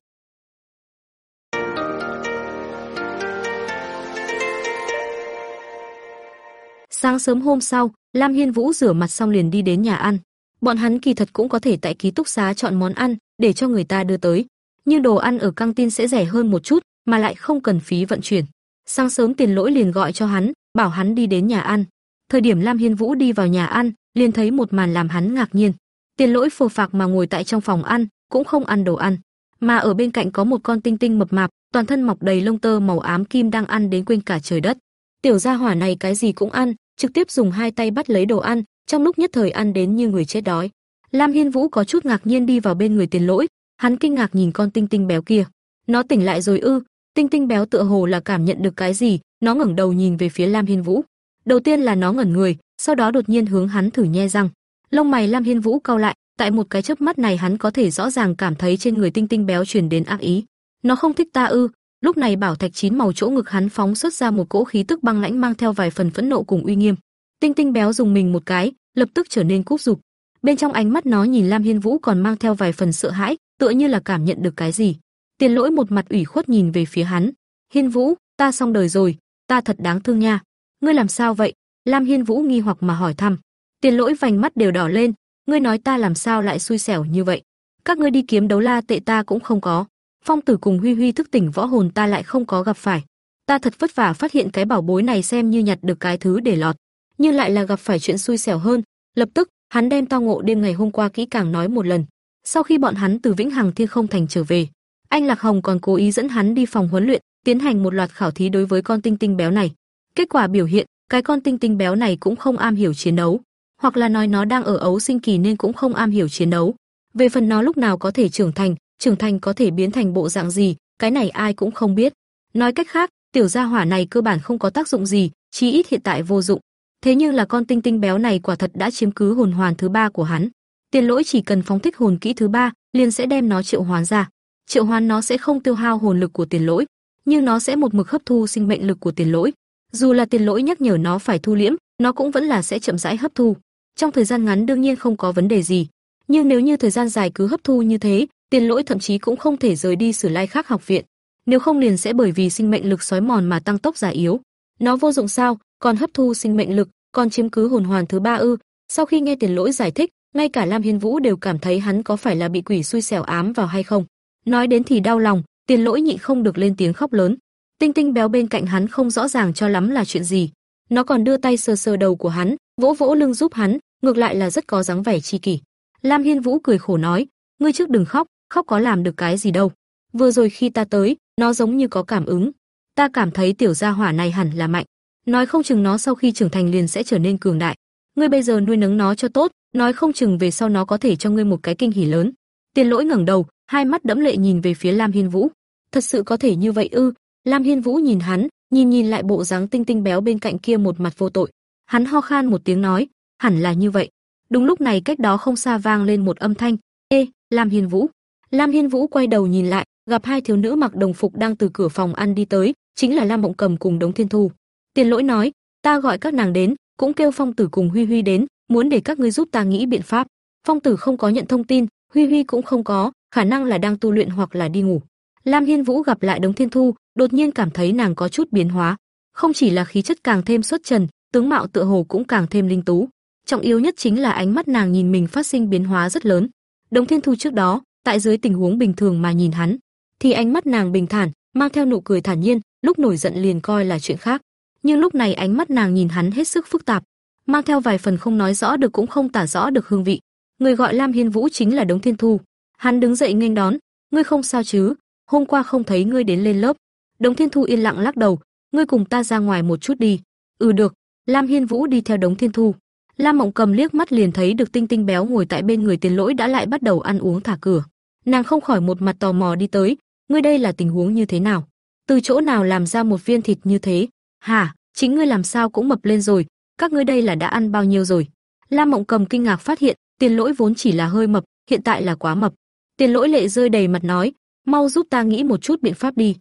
Sáng sớm hôm sau, Lam Hiên Vũ rửa mặt xong liền đi đến nhà ăn. Bọn hắn kỳ thật cũng có thể tại ký túc xá chọn món ăn để cho người ta đưa tới, nhưng đồ ăn ở căng tin sẽ rẻ hơn một chút, mà lại không cần phí vận chuyển. Sáng sớm Tiền Lỗi liền gọi cho hắn, bảo hắn đi đến nhà ăn. Thời điểm Lam Hiên Vũ đi vào nhà ăn, liền thấy một màn làm hắn ngạc nhiên. Tiền Lỗi phù phạc mà ngồi tại trong phòng ăn, cũng không ăn đồ ăn, mà ở bên cạnh có một con tinh tinh mập mạp, toàn thân mọc đầy lông tơ màu ám kim đang ăn đến quên cả trời đất. Tiểu gia hỏa này cái gì cũng ăn, trực tiếp dùng hai tay bắt lấy đồ ăn, trong lúc nhất thời ăn đến như người chết đói. Lam Hiên Vũ có chút ngạc nhiên đi vào bên người Tiền Lỗi, hắn kinh ngạc nhìn con tinh tinh béo kia. Nó tỉnh lại rồi ư? Tinh tinh béo tựa hồ là cảm nhận được cái gì, nó ngẩng đầu nhìn về phía Lam Hiên Vũ. Đầu tiên là nó ngẩn người, sau đó đột nhiên hướng hắn thử nhe răng. Lông mày Lam Hiên Vũ cau lại, tại một cái chớp mắt này hắn có thể rõ ràng cảm thấy trên người tinh tinh béo truyền đến ác ý. Nó không thích ta ư? Lúc này bảo thạch chín màu chỗ ngực hắn phóng xuất ra một cỗ khí tức băng lãnh mang theo vài phần phẫn nộ cùng uy nghiêm. Tinh tinh béo dùng mình một cái, lập tức trở nên cúp dục. Bên trong ánh mắt nó nhìn Lam Hiên Vũ còn mang theo vài phần sợ hãi, tựa như là cảm nhận được cái gì. Tiền Lỗi một mặt ủy khuất nhìn về phía hắn, "Hiên Vũ, ta xong đời rồi, ta thật đáng thương nha. Ngươi làm sao vậy?" Lam Hiên Vũ nghi hoặc mà hỏi thăm. Tiền Lỗi vành mắt đều đỏ lên, "Ngươi nói ta làm sao lại xui xẻo như vậy? Các ngươi đi kiếm đấu la tệ ta cũng không có, Phong Tử cùng Huy Huy thức tỉnh võ hồn ta lại không có gặp phải. Ta thật vất vả phát hiện cái bảo bối này xem như nhặt được cái thứ để lọt, nhưng lại là gặp phải chuyện xui xẻo hơn." Lập tức, hắn đem tao ngộ đêm ngày hôm qua kỹ càng nói một lần. Sau khi bọn hắn từ Vĩnh Hằng Thiên Không Thành trở về, anh Lạc Hồng còn cố ý dẫn hắn đi phòng huấn luyện, tiến hành một loạt khảo thí đối với con tinh tinh béo này. Kết quả biểu hiện, cái con tinh tinh béo này cũng không am hiểu chiến đấu, hoặc là nói nó đang ở ấu sinh kỳ nên cũng không am hiểu chiến đấu. Về phần nó lúc nào có thể trưởng thành, trưởng thành có thể biến thành bộ dạng gì, cái này ai cũng không biết. Nói cách khác, tiểu gia hỏa này cơ bản không có tác dụng gì, chí ít hiện tại vô dụng. Thế nhưng là con tinh tinh béo này quả thật đã chiếm cứ hồn hoàn thứ ba của hắn. Tiền lỗi chỉ cần phóng thích hồn kỹ thứ ba, liền sẽ đem nó triệu hoán ra. Triệu hoán nó sẽ không tiêu hao hồn lực của tiền lỗi, nhưng nó sẽ một mực hấp thu sinh mệnh lực của tiền lỗi. Dù là tiền lỗi nhắc nhở nó phải thu liễm, nó cũng vẫn là sẽ chậm rãi hấp thu. Trong thời gian ngắn đương nhiên không có vấn đề gì, nhưng nếu như thời gian dài cứ hấp thu như thế, tiền lỗi thậm chí cũng không thể rời đi Sử Lai khác học viện. Nếu không liền sẽ bởi vì sinh mệnh lực sói mòn mà tăng tốc già yếu. Nó vô dụng sao, còn hấp thu sinh mệnh lực, còn chiếm cứ hồn hoàn thứ ba ư? Sau khi nghe tiền lỗi giải thích, ngay cả Lam Hiên Vũ đều cảm thấy hắn có phải là bị quỷ xui xẻo ám vào hay không. Nói đến thì đau lòng, tiền lỗi nhịn không được lên tiếng khóc lớn. Tinh tinh béo bên cạnh hắn không rõ ràng cho lắm là chuyện gì. Nó còn đưa tay sờ sờ đầu của hắn, vỗ vỗ lưng giúp hắn, ngược lại là rất có dáng vẻ chi kỷ. Lam Hiên Vũ cười khổ nói, ngươi trước đừng khóc, khóc có làm được cái gì đâu. Vừa rồi khi ta tới, nó giống như có cảm ứng. Ta cảm thấy tiểu gia hỏa này hẳn là mạnh. Nói không chừng nó sau khi trưởng thành liền sẽ trở nên cường đại. Ngươi bây giờ nuôi nấng nó cho tốt, nói không chừng về sau nó có thể cho ngươi một cái kinh hỉ lớn. Tiền Lỗi ngẩng đầu, hai mắt đẫm lệ nhìn về phía Lam Hiên Vũ. Thật sự có thể như vậy ư? Lam Hiên Vũ nhìn hắn, nhìn nhìn lại bộ dáng tinh tinh béo bên cạnh kia một mặt vô tội. Hắn ho khan một tiếng nói, hẳn là như vậy. Đúng lúc này cách đó không xa vang lên một âm thanh, "Ê, Lam Hiên Vũ." Lam Hiên Vũ quay đầu nhìn lại, gặp hai thiếu nữ mặc đồng phục đang từ cửa phòng ăn đi tới, chính là Lam Mộng Cầm cùng Đống Thiên Thu. Tiền Lỗi nói, "Ta gọi các nàng đến, cũng kêu Phong Tử cùng Huy Huy đến, muốn để các ngươi giúp ta nghĩ biện pháp." Phong Tử không có nhận thông tin, Huy Huy cũng không có, khả năng là đang tu luyện hoặc là đi ngủ. Lam Hiên Vũ gặp lại Đống Thiên Thu, đột nhiên cảm thấy nàng có chút biến hóa, không chỉ là khí chất càng thêm xuất trần, tướng mạo tựa hồ cũng càng thêm linh tú. Trọng yếu nhất chính là ánh mắt nàng nhìn mình phát sinh biến hóa rất lớn. Đống Thiên Thu trước đó, tại dưới tình huống bình thường mà nhìn hắn, thì ánh mắt nàng bình thản, mang theo nụ cười thản nhiên, lúc nổi giận liền coi là chuyện khác. Nhưng lúc này ánh mắt nàng nhìn hắn hết sức phức tạp, mang theo vài phần không nói rõ được cũng không tả rõ được hương vị. Người gọi Lam Hiên Vũ chính là Đống Thiên Thu. Hắn đứng dậy nghênh đón, "Ngươi không sao chứ? Hôm qua không thấy ngươi đến lên lớp." Đống Thiên Thu yên lặng lắc đầu, "Ngươi cùng ta ra ngoài một chút đi." "Ừ được." Lam Hiên Vũ đi theo Đống Thiên Thu. Lam Mộng Cầm liếc mắt liền thấy được Tinh Tinh béo ngồi tại bên người Tiền Lỗi đã lại bắt đầu ăn uống thả cửa. Nàng không khỏi một mặt tò mò đi tới, "Ngươi đây là tình huống như thế nào? Từ chỗ nào làm ra một viên thịt như thế? Hả, chính ngươi làm sao cũng mập lên rồi, các ngươi đây là đã ăn bao nhiêu rồi?" Lam Mộng Cầm kinh ngạc phát hiện, Tiền Lỗi vốn chỉ là hơi mập, hiện tại là quá mập. Tiền Lỗi lệ rơi đầy mặt nói, "Mau giúp ta nghĩ một chút biện pháp đi."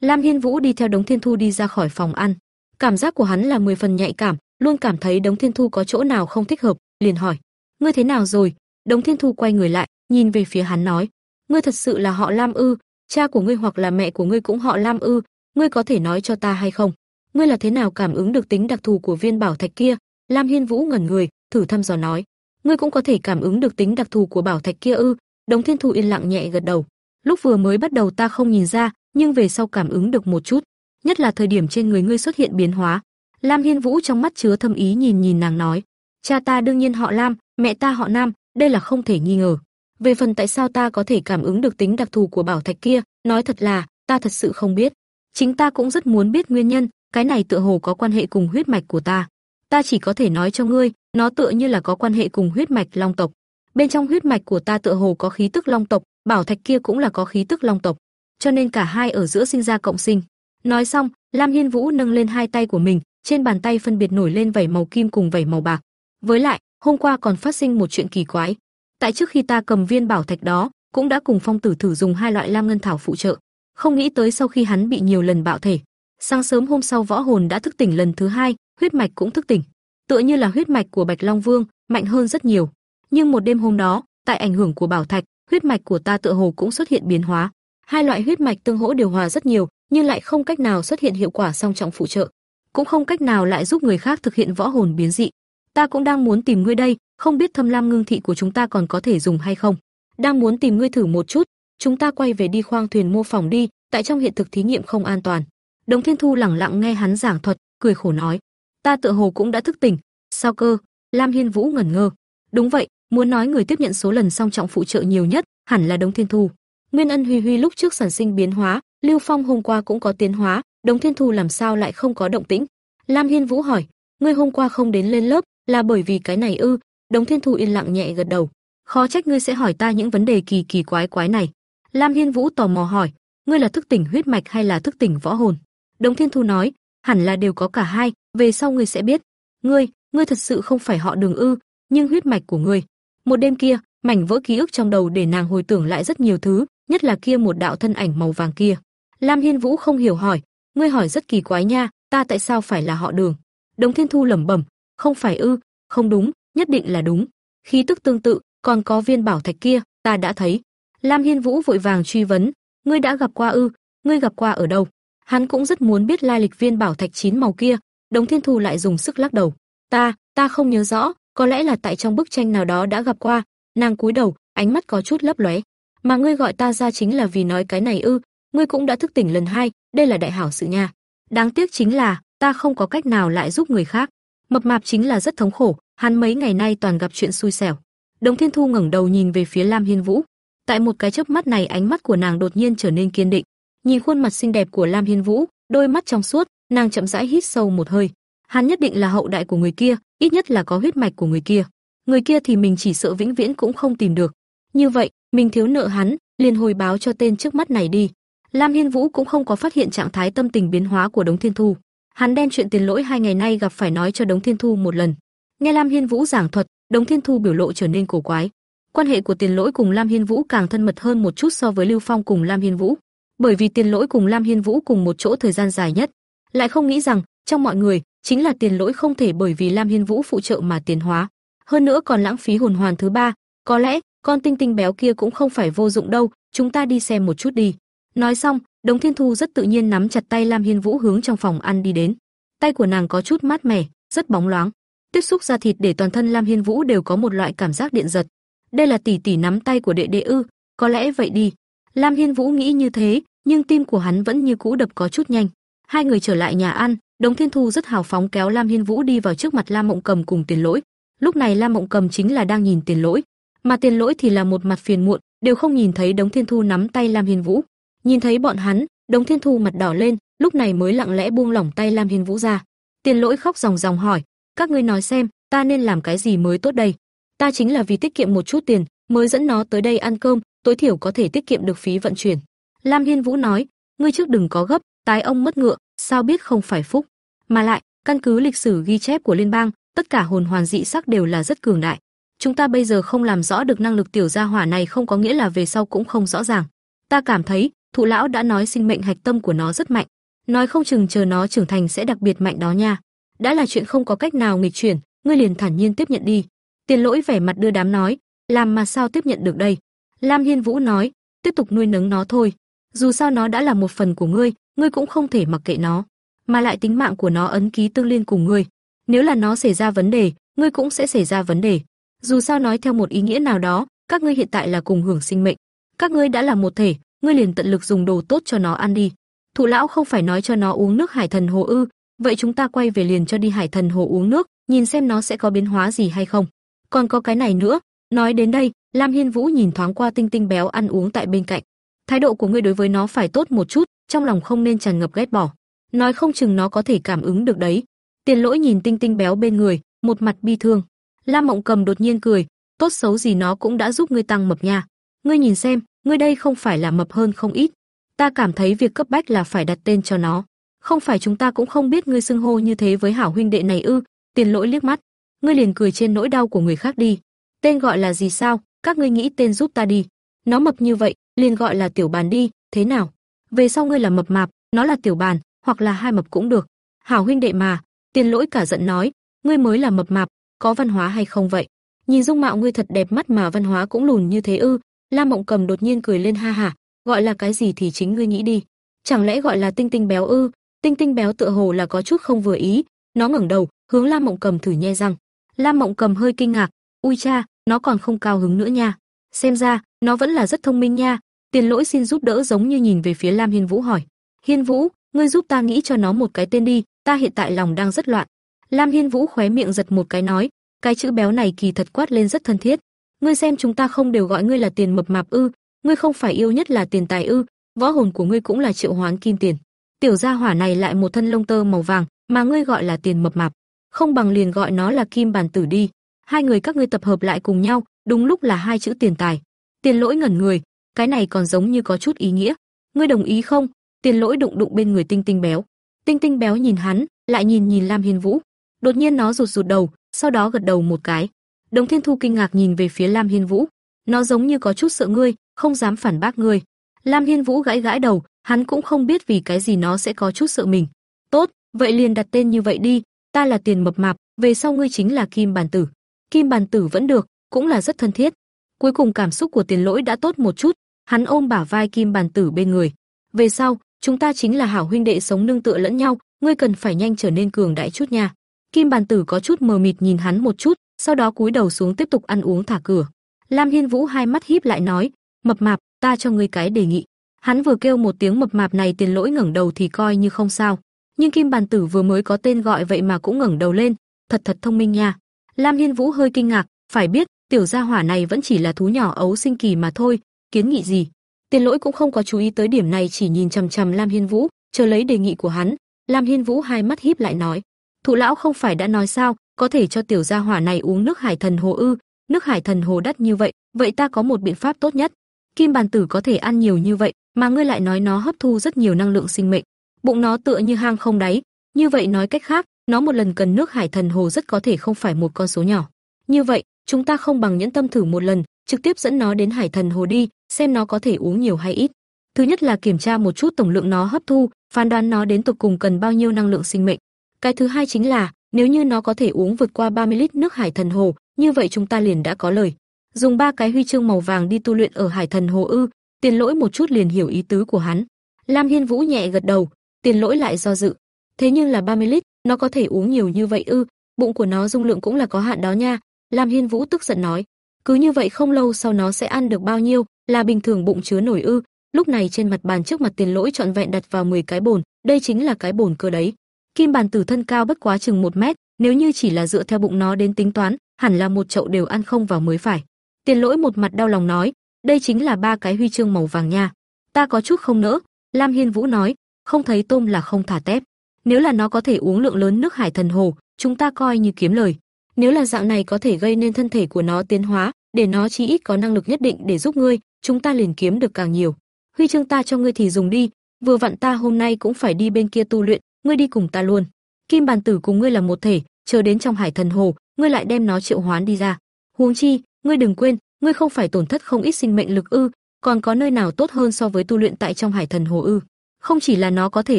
Lam Hiên Vũ đi theo Đống Thiên Thu đi ra khỏi phòng ăn. Cảm giác của hắn là mười phần nhạy cảm, luôn cảm thấy Đống Thiên Thu có chỗ nào không thích hợp, liền hỏi: "Ngươi thế nào rồi?" Đống Thiên Thu quay người lại, nhìn về phía hắn nói: "Ngươi thật sự là họ Lam ư? Cha của ngươi hoặc là mẹ của ngươi cũng họ Lam ư? Ngươi có thể nói cho ta hay không? Ngươi là thế nào cảm ứng được tính đặc thù của viên bảo thạch kia?" Lam Hiên Vũ ngẩn người, thử thăm dò nói: "Ngươi cũng có thể cảm ứng được tính đặc thù của bảo thạch kia ư?" Đống Thiên Thu yên lặng nhẹ gật đầu. Lúc vừa mới bắt đầu ta không nhìn ra, nhưng về sau cảm ứng được một chút, nhất là thời điểm trên người ngươi xuất hiện biến hóa. Lam Hiên Vũ trong mắt chứa thâm ý nhìn nhìn nàng nói, cha ta đương nhiên họ Lam, mẹ ta họ Nam, đây là không thể nghi ngờ. Về phần tại sao ta có thể cảm ứng được tính đặc thù của bảo thạch kia, nói thật là, ta thật sự không biết. Chính ta cũng rất muốn biết nguyên nhân, cái này tựa hồ có quan hệ cùng huyết mạch của ta. Ta chỉ có thể nói cho ngươi, nó tựa như là có quan hệ cùng huyết mạch long tộc. Bên trong huyết mạch của ta tựa hồ có khí tức long tộc, bảo thạch kia cũng là có khí tức long tộc cho nên cả hai ở giữa sinh ra cộng sinh. Nói xong, Lam Hiên Vũ nâng lên hai tay của mình, trên bàn tay phân biệt nổi lên vảy màu kim cùng vảy màu bạc. Với lại, hôm qua còn phát sinh một chuyện kỳ quái. Tại trước khi ta cầm viên bảo thạch đó, cũng đã cùng Phong Tử thử dùng hai loại lam ngân thảo phụ trợ. Không nghĩ tới sau khi hắn bị nhiều lần bạo thể, sáng sớm hôm sau võ hồn đã thức tỉnh lần thứ hai, huyết mạch cũng thức tỉnh. Tựa như là huyết mạch của Bạch Long Vương, mạnh hơn rất nhiều. Nhưng một đêm hôm đó, tại ảnh hưởng của bảo thạch, huyết mạch của ta tựa hồ cũng xuất hiện biến hóa. Hai loại huyết mạch tương hỗ điều hòa rất nhiều, nhưng lại không cách nào xuất hiện hiệu quả song trọng phụ trợ, cũng không cách nào lại giúp người khác thực hiện võ hồn biến dị. Ta cũng đang muốn tìm ngươi đây, không biết Thâm Lam ngưng thị của chúng ta còn có thể dùng hay không. Đang muốn tìm ngươi thử một chút, chúng ta quay về đi khoang thuyền mô phỏng đi, tại trong hiện thực thí nghiệm không an toàn. Đồng Thiên Thu lẳng lặng nghe hắn giảng thuật, cười khổ nói: "Ta tựa hồ cũng đã thức tỉnh." "Sao cơ?" Lam Hiên Vũ ngẩn ngơ. "Đúng vậy, muốn nói người tiếp nhận số lần song trọng phụ trợ nhiều nhất, hẳn là Đồng Thiên Thu." Nguyên Ân Huy Huy lúc trước sản sinh biến hóa, Lưu Phong hôm qua cũng có tiến hóa, Đống Thiên Thu làm sao lại không có động tĩnh? Lam Hiên Vũ hỏi, ngươi hôm qua không đến lên lớp, là bởi vì cái này ư? Đống Thiên Thu yên lặng nhẹ gật đầu. Khó trách ngươi sẽ hỏi ta những vấn đề kỳ kỳ quái quái này. Lam Hiên Vũ tò mò hỏi, ngươi là thức tỉnh huyết mạch hay là thức tỉnh võ hồn? Đống Thiên Thu nói, hẳn là đều có cả hai, về sau ngươi sẽ biết. Ngươi, ngươi thật sự không phải họ Đường ư, nhưng huyết mạch của ngươi. Một đêm kia, mảnh vỡ ký ức trong đầu để nàng hồi tưởng lại rất nhiều thứ, nhất là kia một đạo thân ảnh màu vàng kia. Lam Hiên Vũ không hiểu hỏi, ngươi hỏi rất kỳ quái nha, ta tại sao phải là họ Đường? Đống Thiên Thu lẩm bẩm, không phải ư, không đúng, nhất định là đúng. Khí tức tương tự, còn có viên bảo thạch kia, ta đã thấy. Lam Hiên Vũ vội vàng truy vấn, ngươi đã gặp qua ư? Ngươi gặp qua ở đâu? Hắn cũng rất muốn biết lai lịch viên bảo thạch chín màu kia, Đống Thiên Thu lại dùng sức lắc đầu. Ta, ta không nhớ rõ, có lẽ là tại trong bức tranh nào đó đã gặp qua. Nàng cúi đầu, ánh mắt có chút lấp lóe. Mà ngươi gọi ta ra chính là vì nói cái này ư? Ngươi cũng đã thức tỉnh lần hai, đây là đại hảo sự nha. Đáng tiếc chính là, ta không có cách nào lại giúp người khác. Mập mạp chính là rất thống khổ, hắn mấy ngày nay toàn gặp chuyện xui xẻo. Đồng Thiên Thu ngẩng đầu nhìn về phía Lam Hiên Vũ. Tại một cái chớp mắt này ánh mắt của nàng đột nhiên trở nên kiên định. Nhìn khuôn mặt xinh đẹp của Lam Hiên Vũ, đôi mắt trong suốt, nàng chậm rãi hít sâu một hơi. Hắn nhất định là hậu đại của người kia, ít nhất là có huyết mạch của người kia. Người kia thì mình chỉ sợ vĩnh viễn cũng không tìm được. Như vậy, mình thiếu nợ hắn, liền hồi báo cho tên trước mắt này đi. Lam Hiên Vũ cũng không có phát hiện trạng thái tâm tình biến hóa của Đống Thiên Thu. Hắn đem chuyện tiền lỗi hai ngày nay gặp phải nói cho Đống Thiên Thu một lần. Nghe Lam Hiên Vũ giảng thuật, Đống Thiên Thu biểu lộ trở nên cổ quái. Quan hệ của Tiền Lỗi cùng Lam Hiên Vũ càng thân mật hơn một chút so với Lưu Phong cùng Lam Hiên Vũ, bởi vì Tiền Lỗi cùng Lam Hiên Vũ cùng một chỗ thời gian dài nhất, lại không nghĩ rằng trong mọi người, chính là Tiền Lỗi không thể bởi vì Lam Hiên Vũ phụ trợ mà tiến hóa, hơn nữa còn lãng phí hồn hoàn thứ ba, có lẽ con tinh tinh béo kia cũng không phải vô dụng đâu, chúng ta đi xem một chút đi. Nói xong, Đống Thiên Thu rất tự nhiên nắm chặt tay Lam Hiên Vũ hướng trong phòng ăn đi đến. Tay của nàng có chút mát mẻ, rất bóng loáng tiếp xúc da thịt để toàn thân Lam Hiên Vũ đều có một loại cảm giác điện giật. Đây là tỷ tỷ nắm tay của đệ đệ ư? Có lẽ vậy đi. Lam Hiên Vũ nghĩ như thế, nhưng tim của hắn vẫn như cũ đập có chút nhanh. Hai người trở lại nhà ăn, Đống Thiên Thu rất hào phóng kéo Lam Hiên Vũ đi vào trước mặt Lam Mộng Cầm cùng Tiền Lỗi. Lúc này Lam Mộng Cầm chính là đang nhìn Tiền Lỗi, mà Tiền Lỗi thì là một mặt phiền muộn, đều không nhìn thấy Đống Thiên Thu nắm tay Lam Hiên Vũ. Nhìn thấy bọn hắn, Đống Thiên Thu mặt đỏ lên, lúc này mới lặng lẽ buông lỏng tay Lam Hiên Vũ ra. Tiền Lỗi khóc ròng ròng hỏi, các ngươi nói xem, ta nên làm cái gì mới tốt đây? Ta chính là vì tiết kiệm một chút tiền, mới dẫn nó tới đây ăn cơm, tối thiểu có thể tiết kiệm được phí vận chuyển. Lam Hiên Vũ nói, ngươi trước đừng có gấp, tái ông mất ngựa, sao biết không phải phúc. Mà lại, căn cứ lịch sử ghi chép của liên bang, tất cả hồn hoàn dị sắc đều là rất cường đại. Chúng ta bây giờ không làm rõ được năng lực tiểu gia hỏa này không có nghĩa là về sau cũng không rõ ràng. Ta cảm thấy, thụ lão đã nói sinh mệnh hạch tâm của nó rất mạnh, nói không chừng chờ nó trưởng thành sẽ đặc biệt mạnh đó nha đã là chuyện không có cách nào nghịch chuyển, ngươi liền thản nhiên tiếp nhận đi. Tiền Lỗi vẻ mặt đưa đám nói, làm mà sao tiếp nhận được đây? Lam Hiên Vũ nói, tiếp tục nuôi nấng nó thôi, dù sao nó đã là một phần của ngươi, ngươi cũng không thể mặc kệ nó, mà lại tính mạng của nó ấn ký tương liên cùng ngươi. Nếu là nó xảy ra vấn đề, ngươi cũng sẽ xảy ra vấn đề. Dù sao nói theo một ý nghĩa nào đó, các ngươi hiện tại là cùng hưởng sinh mệnh. Các ngươi đã là một thể, ngươi liền tận lực dùng đồ tốt cho nó ăn đi. Thụ lão không phải nói cho nó uống nước hải thần hồ ư, vậy chúng ta quay về liền cho đi Hải Thần Hồ uống nước, nhìn xem nó sẽ có biến hóa gì hay không. Còn có cái này nữa, nói đến đây, Lam Hiên Vũ nhìn thoáng qua Tinh Tinh béo ăn uống tại bên cạnh. Thái độ của ngươi đối với nó phải tốt một chút, trong lòng không nên tràn ngập ghét bỏ. Nói không chừng nó có thể cảm ứng được đấy. Tiền Lỗi nhìn Tinh Tinh béo bên người, một mặt bi thương. Lam Mộng Cầm đột nhiên cười, tốt xấu gì nó cũng đã giúp ngươi tăng mập nha. Ngươi nhìn xem, ngươi đây không phải là mập hơn không ít. Ta cảm thấy việc cấp bách là phải đặt tên cho nó không phải chúng ta cũng không biết ngươi xưng hô như thế với hảo huynh đệ này ư? Tiền Lỗi liếc mắt, ngươi liền cười trên nỗi đau của người khác đi. Tên gọi là gì sao? Các ngươi nghĩ tên giúp ta đi. Nó mập như vậy, liền gọi là tiểu bàn đi, thế nào? Về sau ngươi là mập mạp, nó là tiểu bàn, hoặc là hai mập cũng được. Hảo huynh đệ mà, Tiền Lỗi cả giận nói, ngươi mới là mập mạp, có văn hóa hay không vậy? Nhìn dung mạo ngươi thật đẹp mắt mà văn hóa cũng lùn như thế ư? Lam Mộng Cầm đột nhiên cười lên ha ha, gọi là cái gì thì chính ngươi nghĩ đi. Chẳng lẽ gọi là tinh tinh béo ư? Tinh Tinh béo tựa hồ là có chút không vừa ý, nó ngẩng đầu, hướng Lam Mộng Cầm thử nhe răng. Lam Mộng Cầm hơi kinh ngạc, "Ui cha, nó còn không cao hứng nữa nha. Xem ra, nó vẫn là rất thông minh nha." Tiền Lỗi xin giúp đỡ giống như nhìn về phía Lam Hiên Vũ hỏi, "Hiên Vũ, ngươi giúp ta nghĩ cho nó một cái tên đi, ta hiện tại lòng đang rất loạn." Lam Hiên Vũ khóe miệng giật một cái nói, "Cái chữ béo này kỳ thật quát lên rất thân thiết. Ngươi xem chúng ta không đều gọi ngươi là tiền mập mạp ư? ngươi không phải yêu nhất là tiền tài ư? Võ hồn của ngươi cũng là triệu hoán kim tiền. Tiểu gia hỏa này lại một thân lông tơ màu vàng, mà ngươi gọi là tiền mập mạp, không bằng liền gọi nó là kim bàn tử đi. Hai người các ngươi tập hợp lại cùng nhau, đúng lúc là hai chữ tiền tài. Tiền lỗi ngẩn người, cái này còn giống như có chút ý nghĩa. Ngươi đồng ý không? Tiền lỗi đụng đụng bên người Tinh Tinh béo. Tinh Tinh béo nhìn hắn, lại nhìn nhìn Lam Hiên Vũ. Đột nhiên nó rụt rụt đầu, sau đó gật đầu một cái. Đồng Thiên Thu kinh ngạc nhìn về phía Lam Hiên Vũ. Nó giống như có chút sợ ngươi, không dám phản bác ngươi. Lam Hiên Vũ gãi gãi đầu, hắn cũng không biết vì cái gì nó sẽ có chút sợ mình. Tốt, vậy liền đặt tên như vậy đi, ta là Tiền Mập Mạp, về sau ngươi chính là Kim Bàn Tử. Kim Bàn Tử vẫn được, cũng là rất thân thiết. Cuối cùng cảm xúc của Tiền Lỗi đã tốt một chút, hắn ôm bả vai Kim Bàn Tử bên người. Về sau, chúng ta chính là hảo huynh đệ sống nương tựa lẫn nhau, ngươi cần phải nhanh trở nên cường đại chút nha. Kim Bàn Tử có chút mờ mịt nhìn hắn một chút, sau đó cúi đầu xuống tiếp tục ăn uống thả cửa. Lam Hiên Vũ hai mắt híp lại nói, "Mập mạp, ta cho ngươi cái đề nghị." Hắn vừa kêu một tiếng mập mạp này tiền lỗi ngẩng đầu thì coi như không sao, nhưng Kim Bàn Tử vừa mới có tên gọi vậy mà cũng ngẩng đầu lên, thật thật thông minh nha. Lam Hiên Vũ hơi kinh ngạc, phải biết, tiểu gia hỏa này vẫn chỉ là thú nhỏ ấu sinh kỳ mà thôi, kiến nghị gì? Tiền Lỗi cũng không có chú ý tới điểm này chỉ nhìn chằm chằm Lam Hiên Vũ, chờ lấy đề nghị của hắn. Lam Hiên Vũ hai mắt híp lại nói, "Thụ lão không phải đã nói sao, có thể cho tiểu gia hỏa này uống nước Hải Thần Hồ ư? Nước Hải Thần Hồ đắt như vậy, vậy ta có một biện pháp tốt nhất. Kim bàn tử có thể ăn nhiều như vậy, mà ngươi lại nói nó hấp thu rất nhiều năng lượng sinh mệnh, bụng nó tựa như hang không đáy, như vậy nói cách khác, nó một lần cần nước Hải Thần Hồ rất có thể không phải một con số nhỏ. Như vậy, chúng ta không bằng nhẫn tâm thử một lần, trực tiếp dẫn nó đến Hải Thần Hồ đi, xem nó có thể uống nhiều hay ít. Thứ nhất là kiểm tra một chút tổng lượng nó hấp thu, phán đoán nó đến tục cùng cần bao nhiêu năng lượng sinh mệnh. Cái thứ hai chính là, nếu như nó có thể uống vượt qua 30 lít nước Hải Thần Hồ, như vậy chúng ta liền đã có lời. Dùng ba cái huy chương màu vàng đi tu luyện ở Hải Thần Hồ ư? Tiền Lỗi một chút liền hiểu ý tứ của hắn. Lam Hiên Vũ nhẹ gật đầu, Tiền Lỗi lại do dự. Thế nhưng là 30 lít, nó có thể uống nhiều như vậy ư? Bụng của nó dung lượng cũng là có hạn đó nha. Lam Hiên Vũ tức giận nói, cứ như vậy không lâu sau nó sẽ ăn được bao nhiêu, là bình thường bụng chứa nổi ư? Lúc này trên mặt bàn trước mặt Tiền Lỗi trọn vẹn đặt vào 10 cái bồn, đây chính là cái bồn cơ đấy. Kim bàn tử thân cao bất quá chừng 1 mét, nếu như chỉ là dựa theo bụng nó đến tính toán, hẳn là một chậu đều ăn không vào mới phải. Tiền Lỗi một mặt đau lòng nói, đây chính là ba cái huy chương màu vàng nha. Ta có chút không nỡ, Lam Hiên Vũ nói, không thấy tôm là không thả tép. Nếu là nó có thể uống lượng lớn nước hải thần hồ, chúng ta coi như kiếm lời. Nếu là dạng này có thể gây nên thân thể của nó tiến hóa, để nó chí ít có năng lực nhất định để giúp ngươi, chúng ta liền kiếm được càng nhiều. Huy chương ta cho ngươi thì dùng đi, vừa vặn ta hôm nay cũng phải đi bên kia tu luyện, ngươi đi cùng ta luôn. Kim bàn tử cùng ngươi là một thể, chờ đến trong hải thần hồ, ngươi lại đem nó triệu hoán đi ra. Huống chi, ngươi đừng quên, ngươi không phải tổn thất không ít sinh mệnh lực ư, còn có nơi nào tốt hơn so với tu luyện tại trong hải thần hồ ư? Không chỉ là nó có thể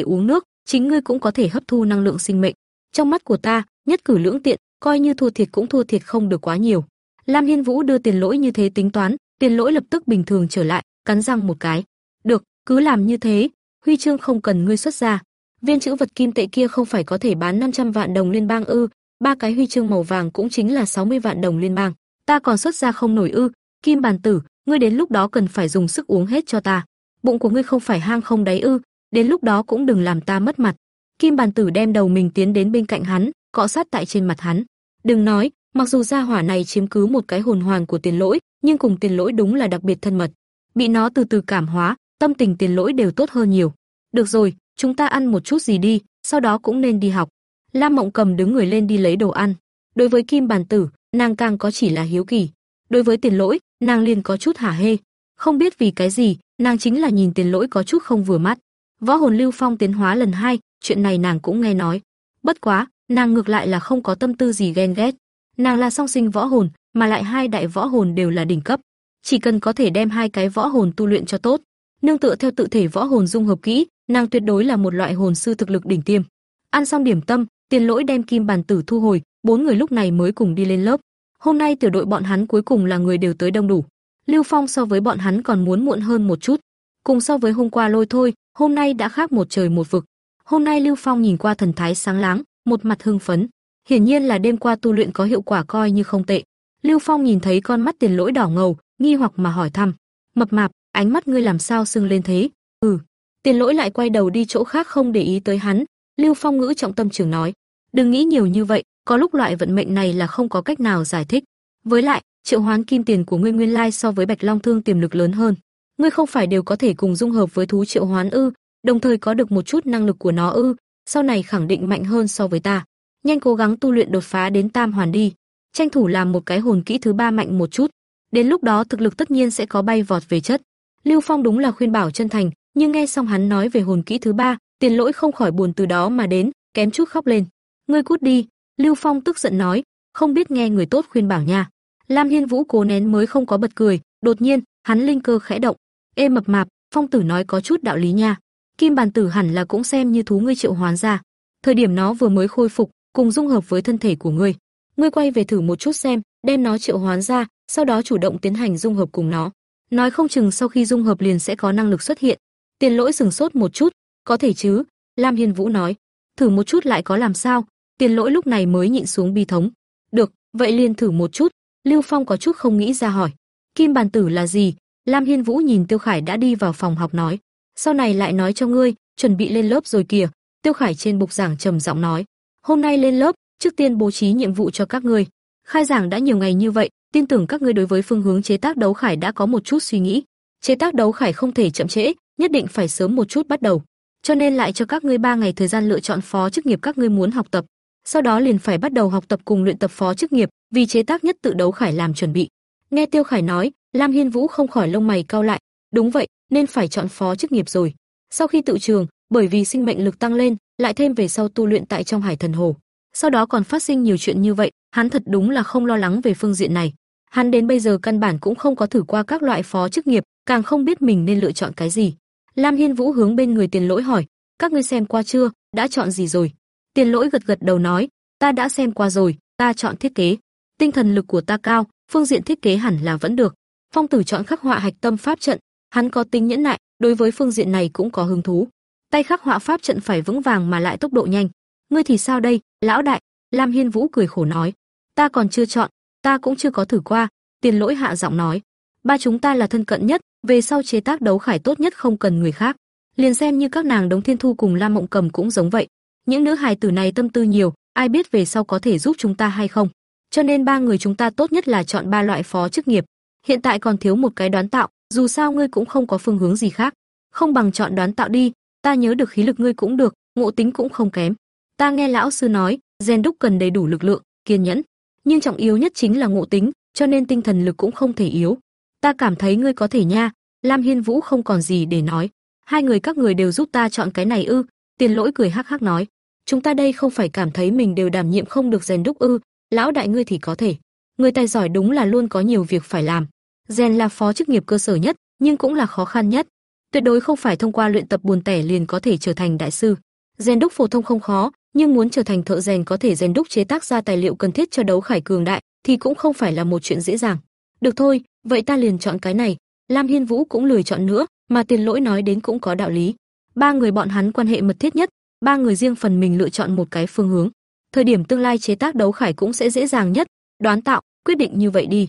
uống nước, chính ngươi cũng có thể hấp thu năng lượng sinh mệnh. Trong mắt của ta, nhất cử lưỡng tiện, coi như thua thiệt cũng thua thiệt không được quá nhiều. Lam Hiên Vũ đưa tiền lỗi như thế tính toán, tiền lỗi lập tức bình thường trở lại, cắn răng một cái. Được, cứ làm như thế, huy chương không cần ngươi xuất ra. Viên chữ vật kim tệ kia không phải có thể bán 500 vạn đồng liên bang ư? Ba cái huy chương màu vàng cũng chính là 60 vạn đồng liên bang. Ta còn xuất ra không nổi ư? Kim bàn tử, ngươi đến lúc đó cần phải dùng sức uống hết cho ta. Bụng của ngươi không phải hang không đáy ư? Đến lúc đó cũng đừng làm ta mất mặt. Kim bàn tử đem đầu mình tiến đến bên cạnh hắn, cọ sát tại trên mặt hắn. Đừng nói, mặc dù gia hỏa này chiếm cứ một cái hồn hoàn của tiền lỗi, nhưng cùng tiền lỗi đúng là đặc biệt thân mật. Bị nó từ từ cảm hóa, tâm tình tiền lỗi đều tốt hơn nhiều. Được rồi, chúng ta ăn một chút gì đi, sau đó cũng nên đi học. Lam Mộng Cầm đứng người lên đi lấy đồ ăn. Đối với Kim Bàn Tử, nàng càng có chỉ là hiếu kỳ. Đối với Tiền Lỗi, nàng liền có chút hả hê. Không biết vì cái gì, nàng chính là nhìn Tiền Lỗi có chút không vừa mắt. Võ hồn Lưu Phong tiến hóa lần hai, chuyện này nàng cũng nghe nói. Bất quá, nàng ngược lại là không có tâm tư gì ghen ghét. Nàng là song sinh võ hồn, mà lại hai đại võ hồn đều là đỉnh cấp. Chỉ cần có thể đem hai cái võ hồn tu luyện cho tốt, nương tựa theo tự thể võ hồn dung hợp kỹ, nàng tuyệt đối là một loại hồn sư thực lực đỉnh tiêm. Ăn xong điểm tâm, Tiền Lỗi đem kim bàn tử thu hồi, bốn người lúc này mới cùng đi lên lớp. Hôm nay tiểu đội bọn hắn cuối cùng là người đều tới đông đủ. Lưu Phong so với bọn hắn còn muốn muộn hơn một chút. Cùng so với hôm qua lôi thôi, hôm nay đã khác một trời một vực. Hôm nay Lưu Phong nhìn qua thần thái sáng láng, một mặt hưng phấn. Hiển nhiên là đêm qua tu luyện có hiệu quả coi như không tệ. Lưu Phong nhìn thấy con mắt tiền lỗi đỏ ngầu, nghi hoặc mà hỏi thăm. Mập mạp, ánh mắt ngươi làm sao sưng lên thế? Ừ. Tiền lỗi lại quay đầu đi chỗ khác không để ý tới hắn. Lưu Phong ngữ trọng tâm trường nói. Đừng nghĩ nhiều như vậy, có lúc loại vận mệnh này là không có cách nào giải thích. Với lại, triệu hoán kim tiền của ngươi nguyên lai so với Bạch Long Thương tiềm lực lớn hơn ngươi không phải đều có thể cùng dung hợp với thú triệu hoán ư, đồng thời có được một chút năng lực của nó ư, sau này khẳng định mạnh hơn so với ta. Nhanh cố gắng tu luyện đột phá đến tam hoàn đi, tranh thủ làm một cái hồn kỹ thứ ba mạnh một chút. Đến lúc đó thực lực tất nhiên sẽ có bay vọt về chất. Lưu Phong đúng là khuyên bảo chân thành, nhưng nghe xong hắn nói về hồn kỹ thứ ba, Tiền Lỗi không khỏi buồn từ đó mà đến, kém chút khóc lên. "Ngươi cút đi." Lưu Phong tức giận nói, "Không biết nghe người tốt khuyên bảo nha." Lam Hiên Vũ cố nén mới không có bật cười, đột nhiên, hắn linh cơ khẽ động. "Ê mập mạp, Phong tử nói có chút đạo lý nha. Kim bàn tử hẳn là cũng xem như thú ngươi triệu hoán ra. Thời điểm nó vừa mới khôi phục, cùng dung hợp với thân thể của ngươi. Ngươi quay về thử một chút xem, đem nó triệu hoán ra, sau đó chủ động tiến hành dung hợp cùng nó. Nói không chừng sau khi dung hợp liền sẽ có năng lực xuất hiện." Tiền Lỗi sừng sốt một chút, "Có thể chứ?" Lam Hiên Vũ nói. "Thử một chút lại có làm sao?" Tiền Lỗi lúc này mới nhịn xuống bi thống. "Được, vậy liền thử một chút." Lưu Phong có chút không nghĩ ra hỏi. "Kim bàn tử là gì?" Lam Hiên Vũ nhìn Tiêu Khải đã đi vào phòng học nói. "Sau này lại nói cho ngươi, chuẩn bị lên lớp rồi kìa." Tiêu Khải trên bục giảng trầm giọng nói. "Hôm nay lên lớp, trước tiên bố trí nhiệm vụ cho các ngươi. Khai giảng đã nhiều ngày như vậy, tin tưởng các ngươi đối với phương hướng chế tác đấu khải đã có một chút suy nghĩ. Chế tác đấu khải không thể chậm trễ, nhất định phải sớm một chút bắt đầu. Cho nên lại cho các ngươi 3 ngày thời gian lựa chọn phó chức nghiệp các ngươi muốn học tập. Sau đó liền phải bắt đầu học tập cùng luyện tập phó chức nghiệp, vì chế tác nhất tự đấu khải làm chuẩn bị. Nghe Tiêu Khải nói, Lam Hiên Vũ không khỏi lông mày cau lại, đúng vậy, nên phải chọn phó chức nghiệp rồi. Sau khi tự trường, bởi vì sinh mệnh lực tăng lên, lại thêm về sau tu luyện tại trong Hải Thần Hồ. Sau đó còn phát sinh nhiều chuyện như vậy, hắn thật đúng là không lo lắng về phương diện này. Hắn đến bây giờ căn bản cũng không có thử qua các loại phó chức nghiệp, càng không biết mình nên lựa chọn cái gì. Lam Hiên Vũ hướng bên người Tiền Lỗi hỏi, các ngươi xem qua chưa, đã chọn gì rồi? Tiền Lỗi gật gật đầu nói, ta đã xem qua rồi, ta chọn thiết kế. Tinh thần lực của ta cao, phương diện thiết kế hẳn là vẫn được. Phong Tử chọn khắc họa hạch tâm pháp trận, hắn có tính nhẫn nại, đối với phương diện này cũng có hứng thú. Tay khắc họa pháp trận phải vững vàng mà lại tốc độ nhanh. Ngươi thì sao đây, lão đại? Lam Hiên Vũ cười khổ nói, ta còn chưa chọn, ta cũng chưa có thử qua. Tiền Lỗi hạ giọng nói, ba chúng ta là thân cận nhất, về sau chế tác đấu khải tốt nhất không cần người khác. Liền xem như các nàng Đống Thiên Thu cùng Lam Mộng Cầm cũng giống vậy. Những nữ hài tử này tâm tư nhiều, ai biết về sau có thể giúp chúng ta hay không. Cho nên ba người chúng ta tốt nhất là chọn ba loại phó chức nghiệp. Hiện tại còn thiếu một cái đoán tạo, dù sao ngươi cũng không có phương hướng gì khác, không bằng chọn đoán tạo đi, ta nhớ được khí lực ngươi cũng được, ngộ tính cũng không kém. Ta nghe lão sư nói, gen đúc cần đầy đủ lực lượng, kiên nhẫn, nhưng trọng yếu nhất chính là ngộ tính, cho nên tinh thần lực cũng không thể yếu. Ta cảm thấy ngươi có thể nha." Lam Hiên Vũ không còn gì để nói. "Hai người các người đều giúp ta chọn cái này ư?" Tiền Lỗi cười hắc hắc nói. "Chúng ta đây không phải cảm thấy mình đều đảm nhiệm không được rèn đúc ư? Lão đại ngươi thì có thể. Người tài giỏi đúng là luôn có nhiều việc phải làm. Rèn là phó chức nghiệp cơ sở nhất, nhưng cũng là khó khăn nhất. Tuyệt đối không phải thông qua luyện tập buồn tẻ liền có thể trở thành đại sư. Rèn đúc phổ thông không khó, nhưng muốn trở thành thợ rèn có thể rèn đúc chế tác ra tài liệu cần thiết cho đấu khải cường đại thì cũng không phải là một chuyện dễ dàng. Được thôi, vậy ta liền chọn cái này. Lam Hiên Vũ cũng lười chọn nữa, mà Tiền Lỗi nói đến cũng có đạo lý. Ba người bọn hắn quan hệ mật thiết nhất, ba người riêng phần mình lựa chọn một cái phương hướng. Thời điểm tương lai chế tác đấu khải cũng sẽ dễ dàng nhất, đoán tạo, quyết định như vậy đi.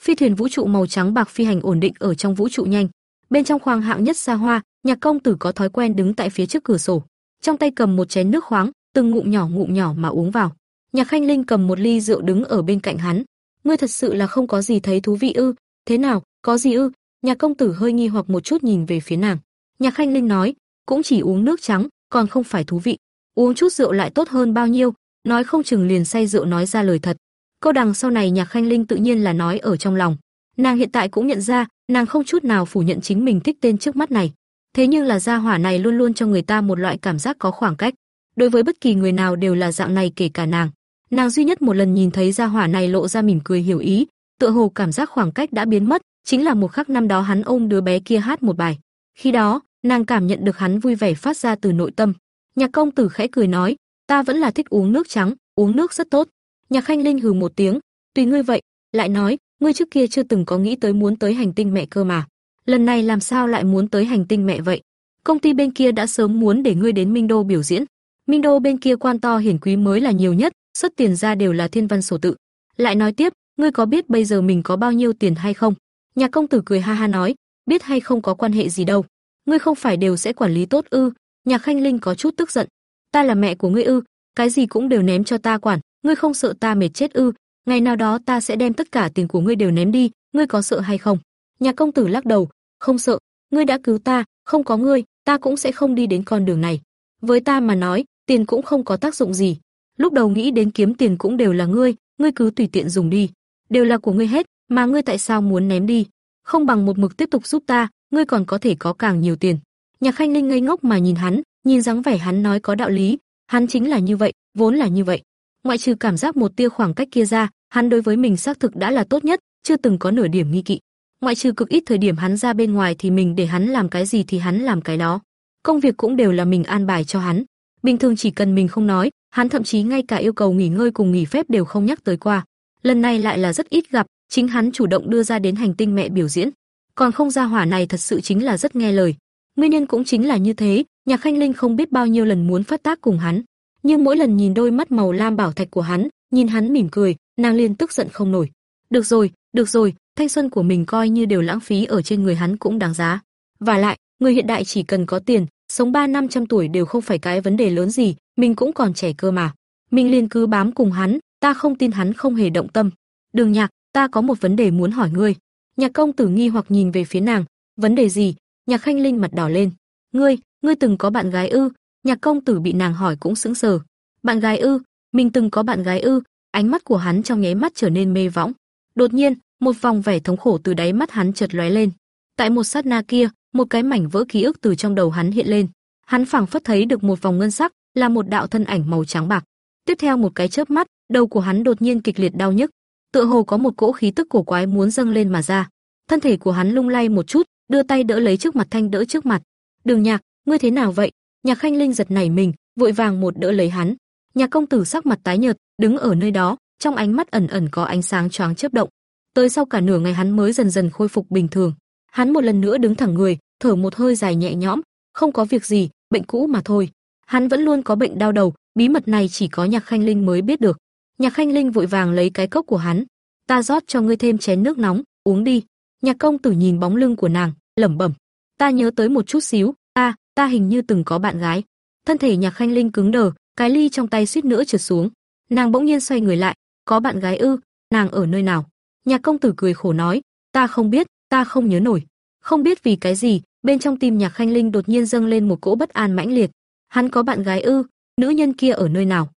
Phi thuyền vũ trụ màu trắng bạc phi hành ổn định ở trong vũ trụ nhanh. Bên trong khoang hạng nhất xa hoa, Nhạc công tử có thói quen đứng tại phía trước cửa sổ, trong tay cầm một chén nước khoáng, từng ngụm nhỏ ngụm nhỏ mà uống vào. Nhạc Khanh Linh cầm một ly rượu đứng ở bên cạnh hắn. Ngươi thật sự là không có gì thấy thú vị ư? Thế nào, có gì ư? Nhạc công tử hơi nghi hoặc một chút nhìn về phía nàng. Nhạc Khanh Linh nói, cũng chỉ uống nước trắng, còn không phải thú vị. Uống chút rượu lại tốt hơn bao nhiêu, nói không chừng liền say rượu nói ra lời thật. Câu đằng sau này Nhạc Khanh Linh tự nhiên là nói ở trong lòng. Nàng hiện tại cũng nhận ra, nàng không chút nào phủ nhận chính mình thích tên trước mắt này. Thế nhưng là gia hỏa này luôn luôn cho người ta một loại cảm giác có khoảng cách. Đối với bất kỳ người nào đều là dạng này kể cả nàng. Nàng duy nhất một lần nhìn thấy gia hỏa này lộ ra mỉm cười hiểu ý, tựa hồ cảm giác khoảng cách đã biến mất, chính là một khắc năm đó hắn ôm đứa bé kia hát một bài. Khi đó, nàng cảm nhận được hắn vui vẻ phát ra từ nội tâm. Nhạc công tử khẽ cười nói, ta vẫn là thích uống nước trắng, uống nước rất tốt. Nhạc Khanh Linh hừ một tiếng, tùy ngươi vậy, lại nói, ngươi trước kia chưa từng có nghĩ tới muốn tới hành tinh mẹ cơ mà lần này làm sao lại muốn tới hành tinh mẹ vậy? Công ty bên kia đã sớm muốn để ngươi đến Minh Đô biểu diễn. Minh Đô bên kia quan to hiển quý mới là nhiều nhất, xuất tiền ra đều là thiên văn sổ tự. Lại nói tiếp, ngươi có biết bây giờ mình có bao nhiêu tiền hay không? Nhà công tử cười ha ha nói, biết hay không có quan hệ gì đâu. Ngươi không phải đều sẽ quản lý tốt ư? Nhạc Khanh Linh có chút tức giận. Ta là mẹ của ngươi ư, cái gì cũng đều ném cho ta quản, ngươi không sợ ta mệt chết ư? Ngày nào đó ta sẽ đem tất cả tiền của ngươi đều ném đi, ngươi có sợ hay không?" Nhạc công tử lắc đầu, "Không sợ, ngươi đã cứu ta, không có ngươi, ta cũng sẽ không đi đến con đường này. Với ta mà nói, tiền cũng không có tác dụng gì. Lúc đầu nghĩ đến kiếm tiền cũng đều là ngươi, ngươi cứ tùy tiện dùng đi, đều là của ngươi hết, mà ngươi tại sao muốn ném đi? Không bằng một mực tiếp tục giúp ta, ngươi còn có thể có càng nhiều tiền." Nhạc Khanh Linh ngây ngốc mà nhìn hắn, nhìn dáng vẻ hắn nói có đạo lý, hắn chính là như vậy, vốn là như vậy. Ngoại trừ cảm giác một tia khoảng cách kia ra, hắn đối với mình xác thực đã là tốt nhất, chưa từng có nửa điểm nghi kỵ. Ngoại trừ cực ít thời điểm hắn ra bên ngoài thì mình để hắn làm cái gì thì hắn làm cái đó. Công việc cũng đều là mình an bài cho hắn. Bình thường chỉ cần mình không nói, hắn thậm chí ngay cả yêu cầu nghỉ ngơi cùng nghỉ phép đều không nhắc tới qua. Lần này lại là rất ít gặp, chính hắn chủ động đưa ra đến hành tinh mẹ biểu diễn. Còn không ra hỏa này thật sự chính là rất nghe lời. Nguyên nhân cũng chính là như thế, Nhạc Khanh Linh không biết bao nhiêu lần muốn phát tác cùng hắn, nhưng mỗi lần nhìn đôi mắt màu lam bảo thạch của hắn, nhìn hắn mỉm cười, nàng liền tức giận không nổi. Được rồi, được rồi, thanh xuân của mình coi như đều lãng phí ở trên người hắn cũng đáng giá. Và lại, người hiện đại chỉ cần có tiền, sống ba năm trăm tuổi đều không phải cái vấn đề lớn gì, mình cũng còn trẻ cơ mà. Mình liền cứ bám cùng hắn, ta không tin hắn không hề động tâm. Đường Nhạc, ta có một vấn đề muốn hỏi ngươi. Nhạc công tử nghi hoặc nhìn về phía nàng, vấn đề gì? Nhạc Khanh Linh mặt đỏ lên. Ngươi, ngươi từng có bạn gái ư? Nhạc công tử bị nàng hỏi cũng sững sờ. Bạn gái ư? Mình từng có bạn gái ư? Ánh mắt của hắn trong nháy mắt trở nên mê võng. Đột nhiên, một vòng vẻ thống khổ từ đáy mắt hắn chợt lóe lên. Tại một sát na kia, một cái mảnh vỡ ký ức từ trong đầu hắn hiện lên. Hắn phảng phất thấy được một vòng ngân sắc, là một đạo thân ảnh màu trắng bạc. Tiếp theo một cái chớp mắt, đầu của hắn đột nhiên kịch liệt đau nhức, tựa hồ có một cỗ khí tức cổ quái muốn dâng lên mà ra. Thân thể của hắn lung lay một chút, đưa tay đỡ lấy trước mặt thanh đỡ trước mặt. "Đường Nhạc, ngươi thế nào vậy?" Nhạc Khanh Linh giật nảy mình, vội vàng một đỡ lấy hắn. Nhạc công tử sắc mặt tái nhợt, đứng ở nơi đó, trong ánh mắt ẩn ẩn có ánh sáng choáng chớp động. Tới sau cả nửa ngày hắn mới dần dần khôi phục bình thường. Hắn một lần nữa đứng thẳng người, thở một hơi dài nhẹ nhõm, không có việc gì, bệnh cũ mà thôi. Hắn vẫn luôn có bệnh đau đầu, bí mật này chỉ có Nhạc Khanh Linh mới biết được. Nhạc Khanh Linh vội vàng lấy cái cốc của hắn, "Ta rót cho ngươi thêm chén nước nóng, uống đi." Nhạc công tử nhìn bóng lưng của nàng, lẩm bẩm, "Ta nhớ tới một chút xíu, a, ta hình như từng có bạn gái." Thân thể Nhạc Khanh Linh cứng đờ, cái ly trong tay suýt nữa trượt xuống. Nàng bỗng nhiên xoay người lại, "Có bạn gái ư? Nàng ở nơi nào?" Nhạc công tử cười khổ nói, "Ta không biết, ta không nhớ nổi." Không biết vì cái gì, bên trong tim Nhạc Khanh Linh đột nhiên dâng lên một cỗ bất an mãnh liệt. Hắn có bạn gái ư? Nữ nhân kia ở nơi nào?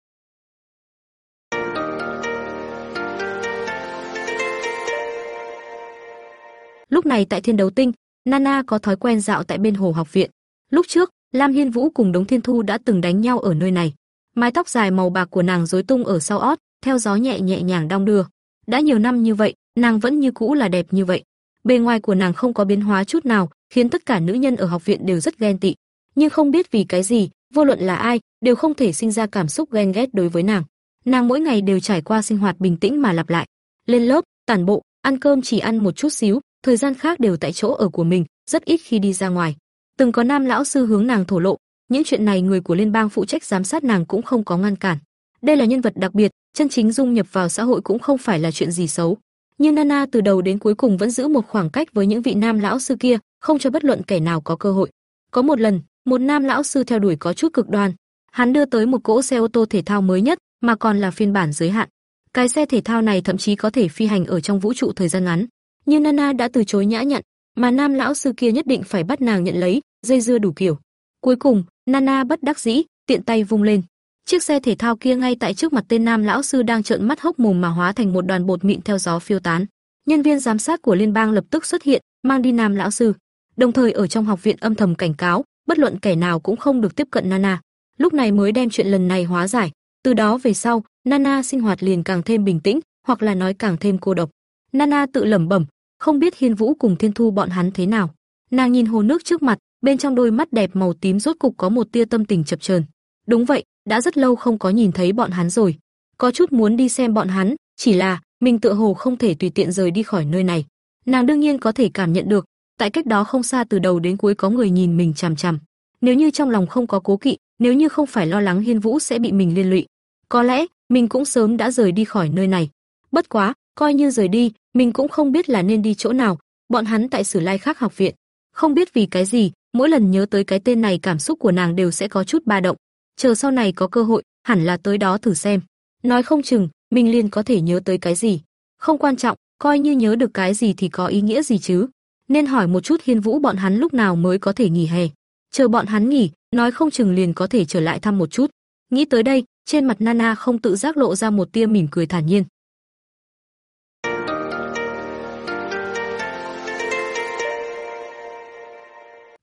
Lúc này tại Thiên Đấu Tinh, Nana có thói quen dạo tại bên hồ học viện. Lúc trước, Lam Hiên Vũ cùng Đống Thiên Thu đã từng đánh nhau ở nơi này. Mái tóc dài màu bạc của nàng rối tung ở sau ót, theo gió nhẹ nhẹ nhàng đong đưa. Đã nhiều năm như vậy, nàng vẫn như cũ là đẹp như vậy. Bề ngoài của nàng không có biến hóa chút nào, khiến tất cả nữ nhân ở học viện đều rất ghen tị. Nhưng không biết vì cái gì, vô luận là ai, đều không thể sinh ra cảm xúc ghen ghét đối với nàng. Nàng mỗi ngày đều trải qua sinh hoạt bình tĩnh mà lặp lại. Lên lớp, tản bộ, ăn cơm chỉ ăn một chút xíu, thời gian khác đều tại chỗ ở của mình, rất ít khi đi ra ngoài. Từng có nam lão sư hướng nàng thổ lộ, những chuyện này người của liên bang phụ trách giám sát nàng cũng không có ngăn cản. Đây là nhân vật đặc biệt, chân chính dung nhập vào xã hội cũng không phải là chuyện gì xấu. Nhưng Nana từ đầu đến cuối cùng vẫn giữ một khoảng cách với những vị nam lão sư kia, không cho bất luận kẻ nào có cơ hội. Có một lần, một nam lão sư theo đuổi có chút cực đoan, hắn đưa tới một cỗ xe ô tô thể thao mới nhất, mà còn là phiên bản giới hạn. Cái xe thể thao này thậm chí có thể phi hành ở trong vũ trụ thời gian ngắn. Nhưng Nana đã từ chối nhã nhặn, mà nam lão sư kia nhất định phải bắt nàng nhận lấy, dây dưa đủ kiểu. Cuối cùng, Nana bất đắc dĩ, tiện tay vung lên. Chiếc xe thể thao kia ngay tại trước mặt tên nam lão sư đang trợn mắt hốc mồm mà hóa thành một đoàn bột mịn theo gió phiêu tán. Nhân viên giám sát của liên bang lập tức xuất hiện, mang đi nam lão sư, đồng thời ở trong học viện âm thầm cảnh cáo, bất luận kẻ nào cũng không được tiếp cận Nana. Lúc này mới đem chuyện lần này hóa giải, từ đó về sau, Nana sinh hoạt liền càng thêm bình tĩnh, hoặc là nói càng thêm cô độc. Nana tự lẩm bẩm, không biết Hiên Vũ cùng Thiên Thu bọn hắn thế nào. Nàng nhìn hồ nước trước mặt, bên trong đôi mắt đẹp màu tím rốt cục có một tia tâm tình chập chờn. Đúng vậy, đã rất lâu không có nhìn thấy bọn hắn rồi. Có chút muốn đi xem bọn hắn, chỉ là mình tựa hồ không thể tùy tiện rời đi khỏi nơi này. Nàng đương nhiên có thể cảm nhận được, tại cách đó không xa từ đầu đến cuối có người nhìn mình chằm chằm. Nếu như trong lòng không có cố kỵ, nếu như không phải lo lắng Hiên Vũ sẽ bị mình liên lụy, có lẽ mình cũng sớm đã rời đi khỏi nơi này. Bất quá, coi như rời đi, mình cũng không biết là nên đi chỗ nào. Bọn hắn tại Sử Lai Khắc học viện, không biết vì cái gì, mỗi lần nhớ tới cái tên này cảm xúc của nàng đều sẽ có chút ba động. Chờ sau này có cơ hội, hẳn là tới đó thử xem. nói không chừng mình liền có thể nhớ tới cái gì. Không quan trọng, coi như nhớ được cái gì thì có ý nghĩa gì chứ. Nên hỏi một chút Hiên Vũ bọn hắn lúc nào mới có thể nghỉ hè. Chờ bọn hắn nghỉ, nói không chừng liền có thể trở lại thăm một chút. Nghĩ tới đây, trên mặt Nana không tự giác lộ ra một tia mỉm cười thản nhiên.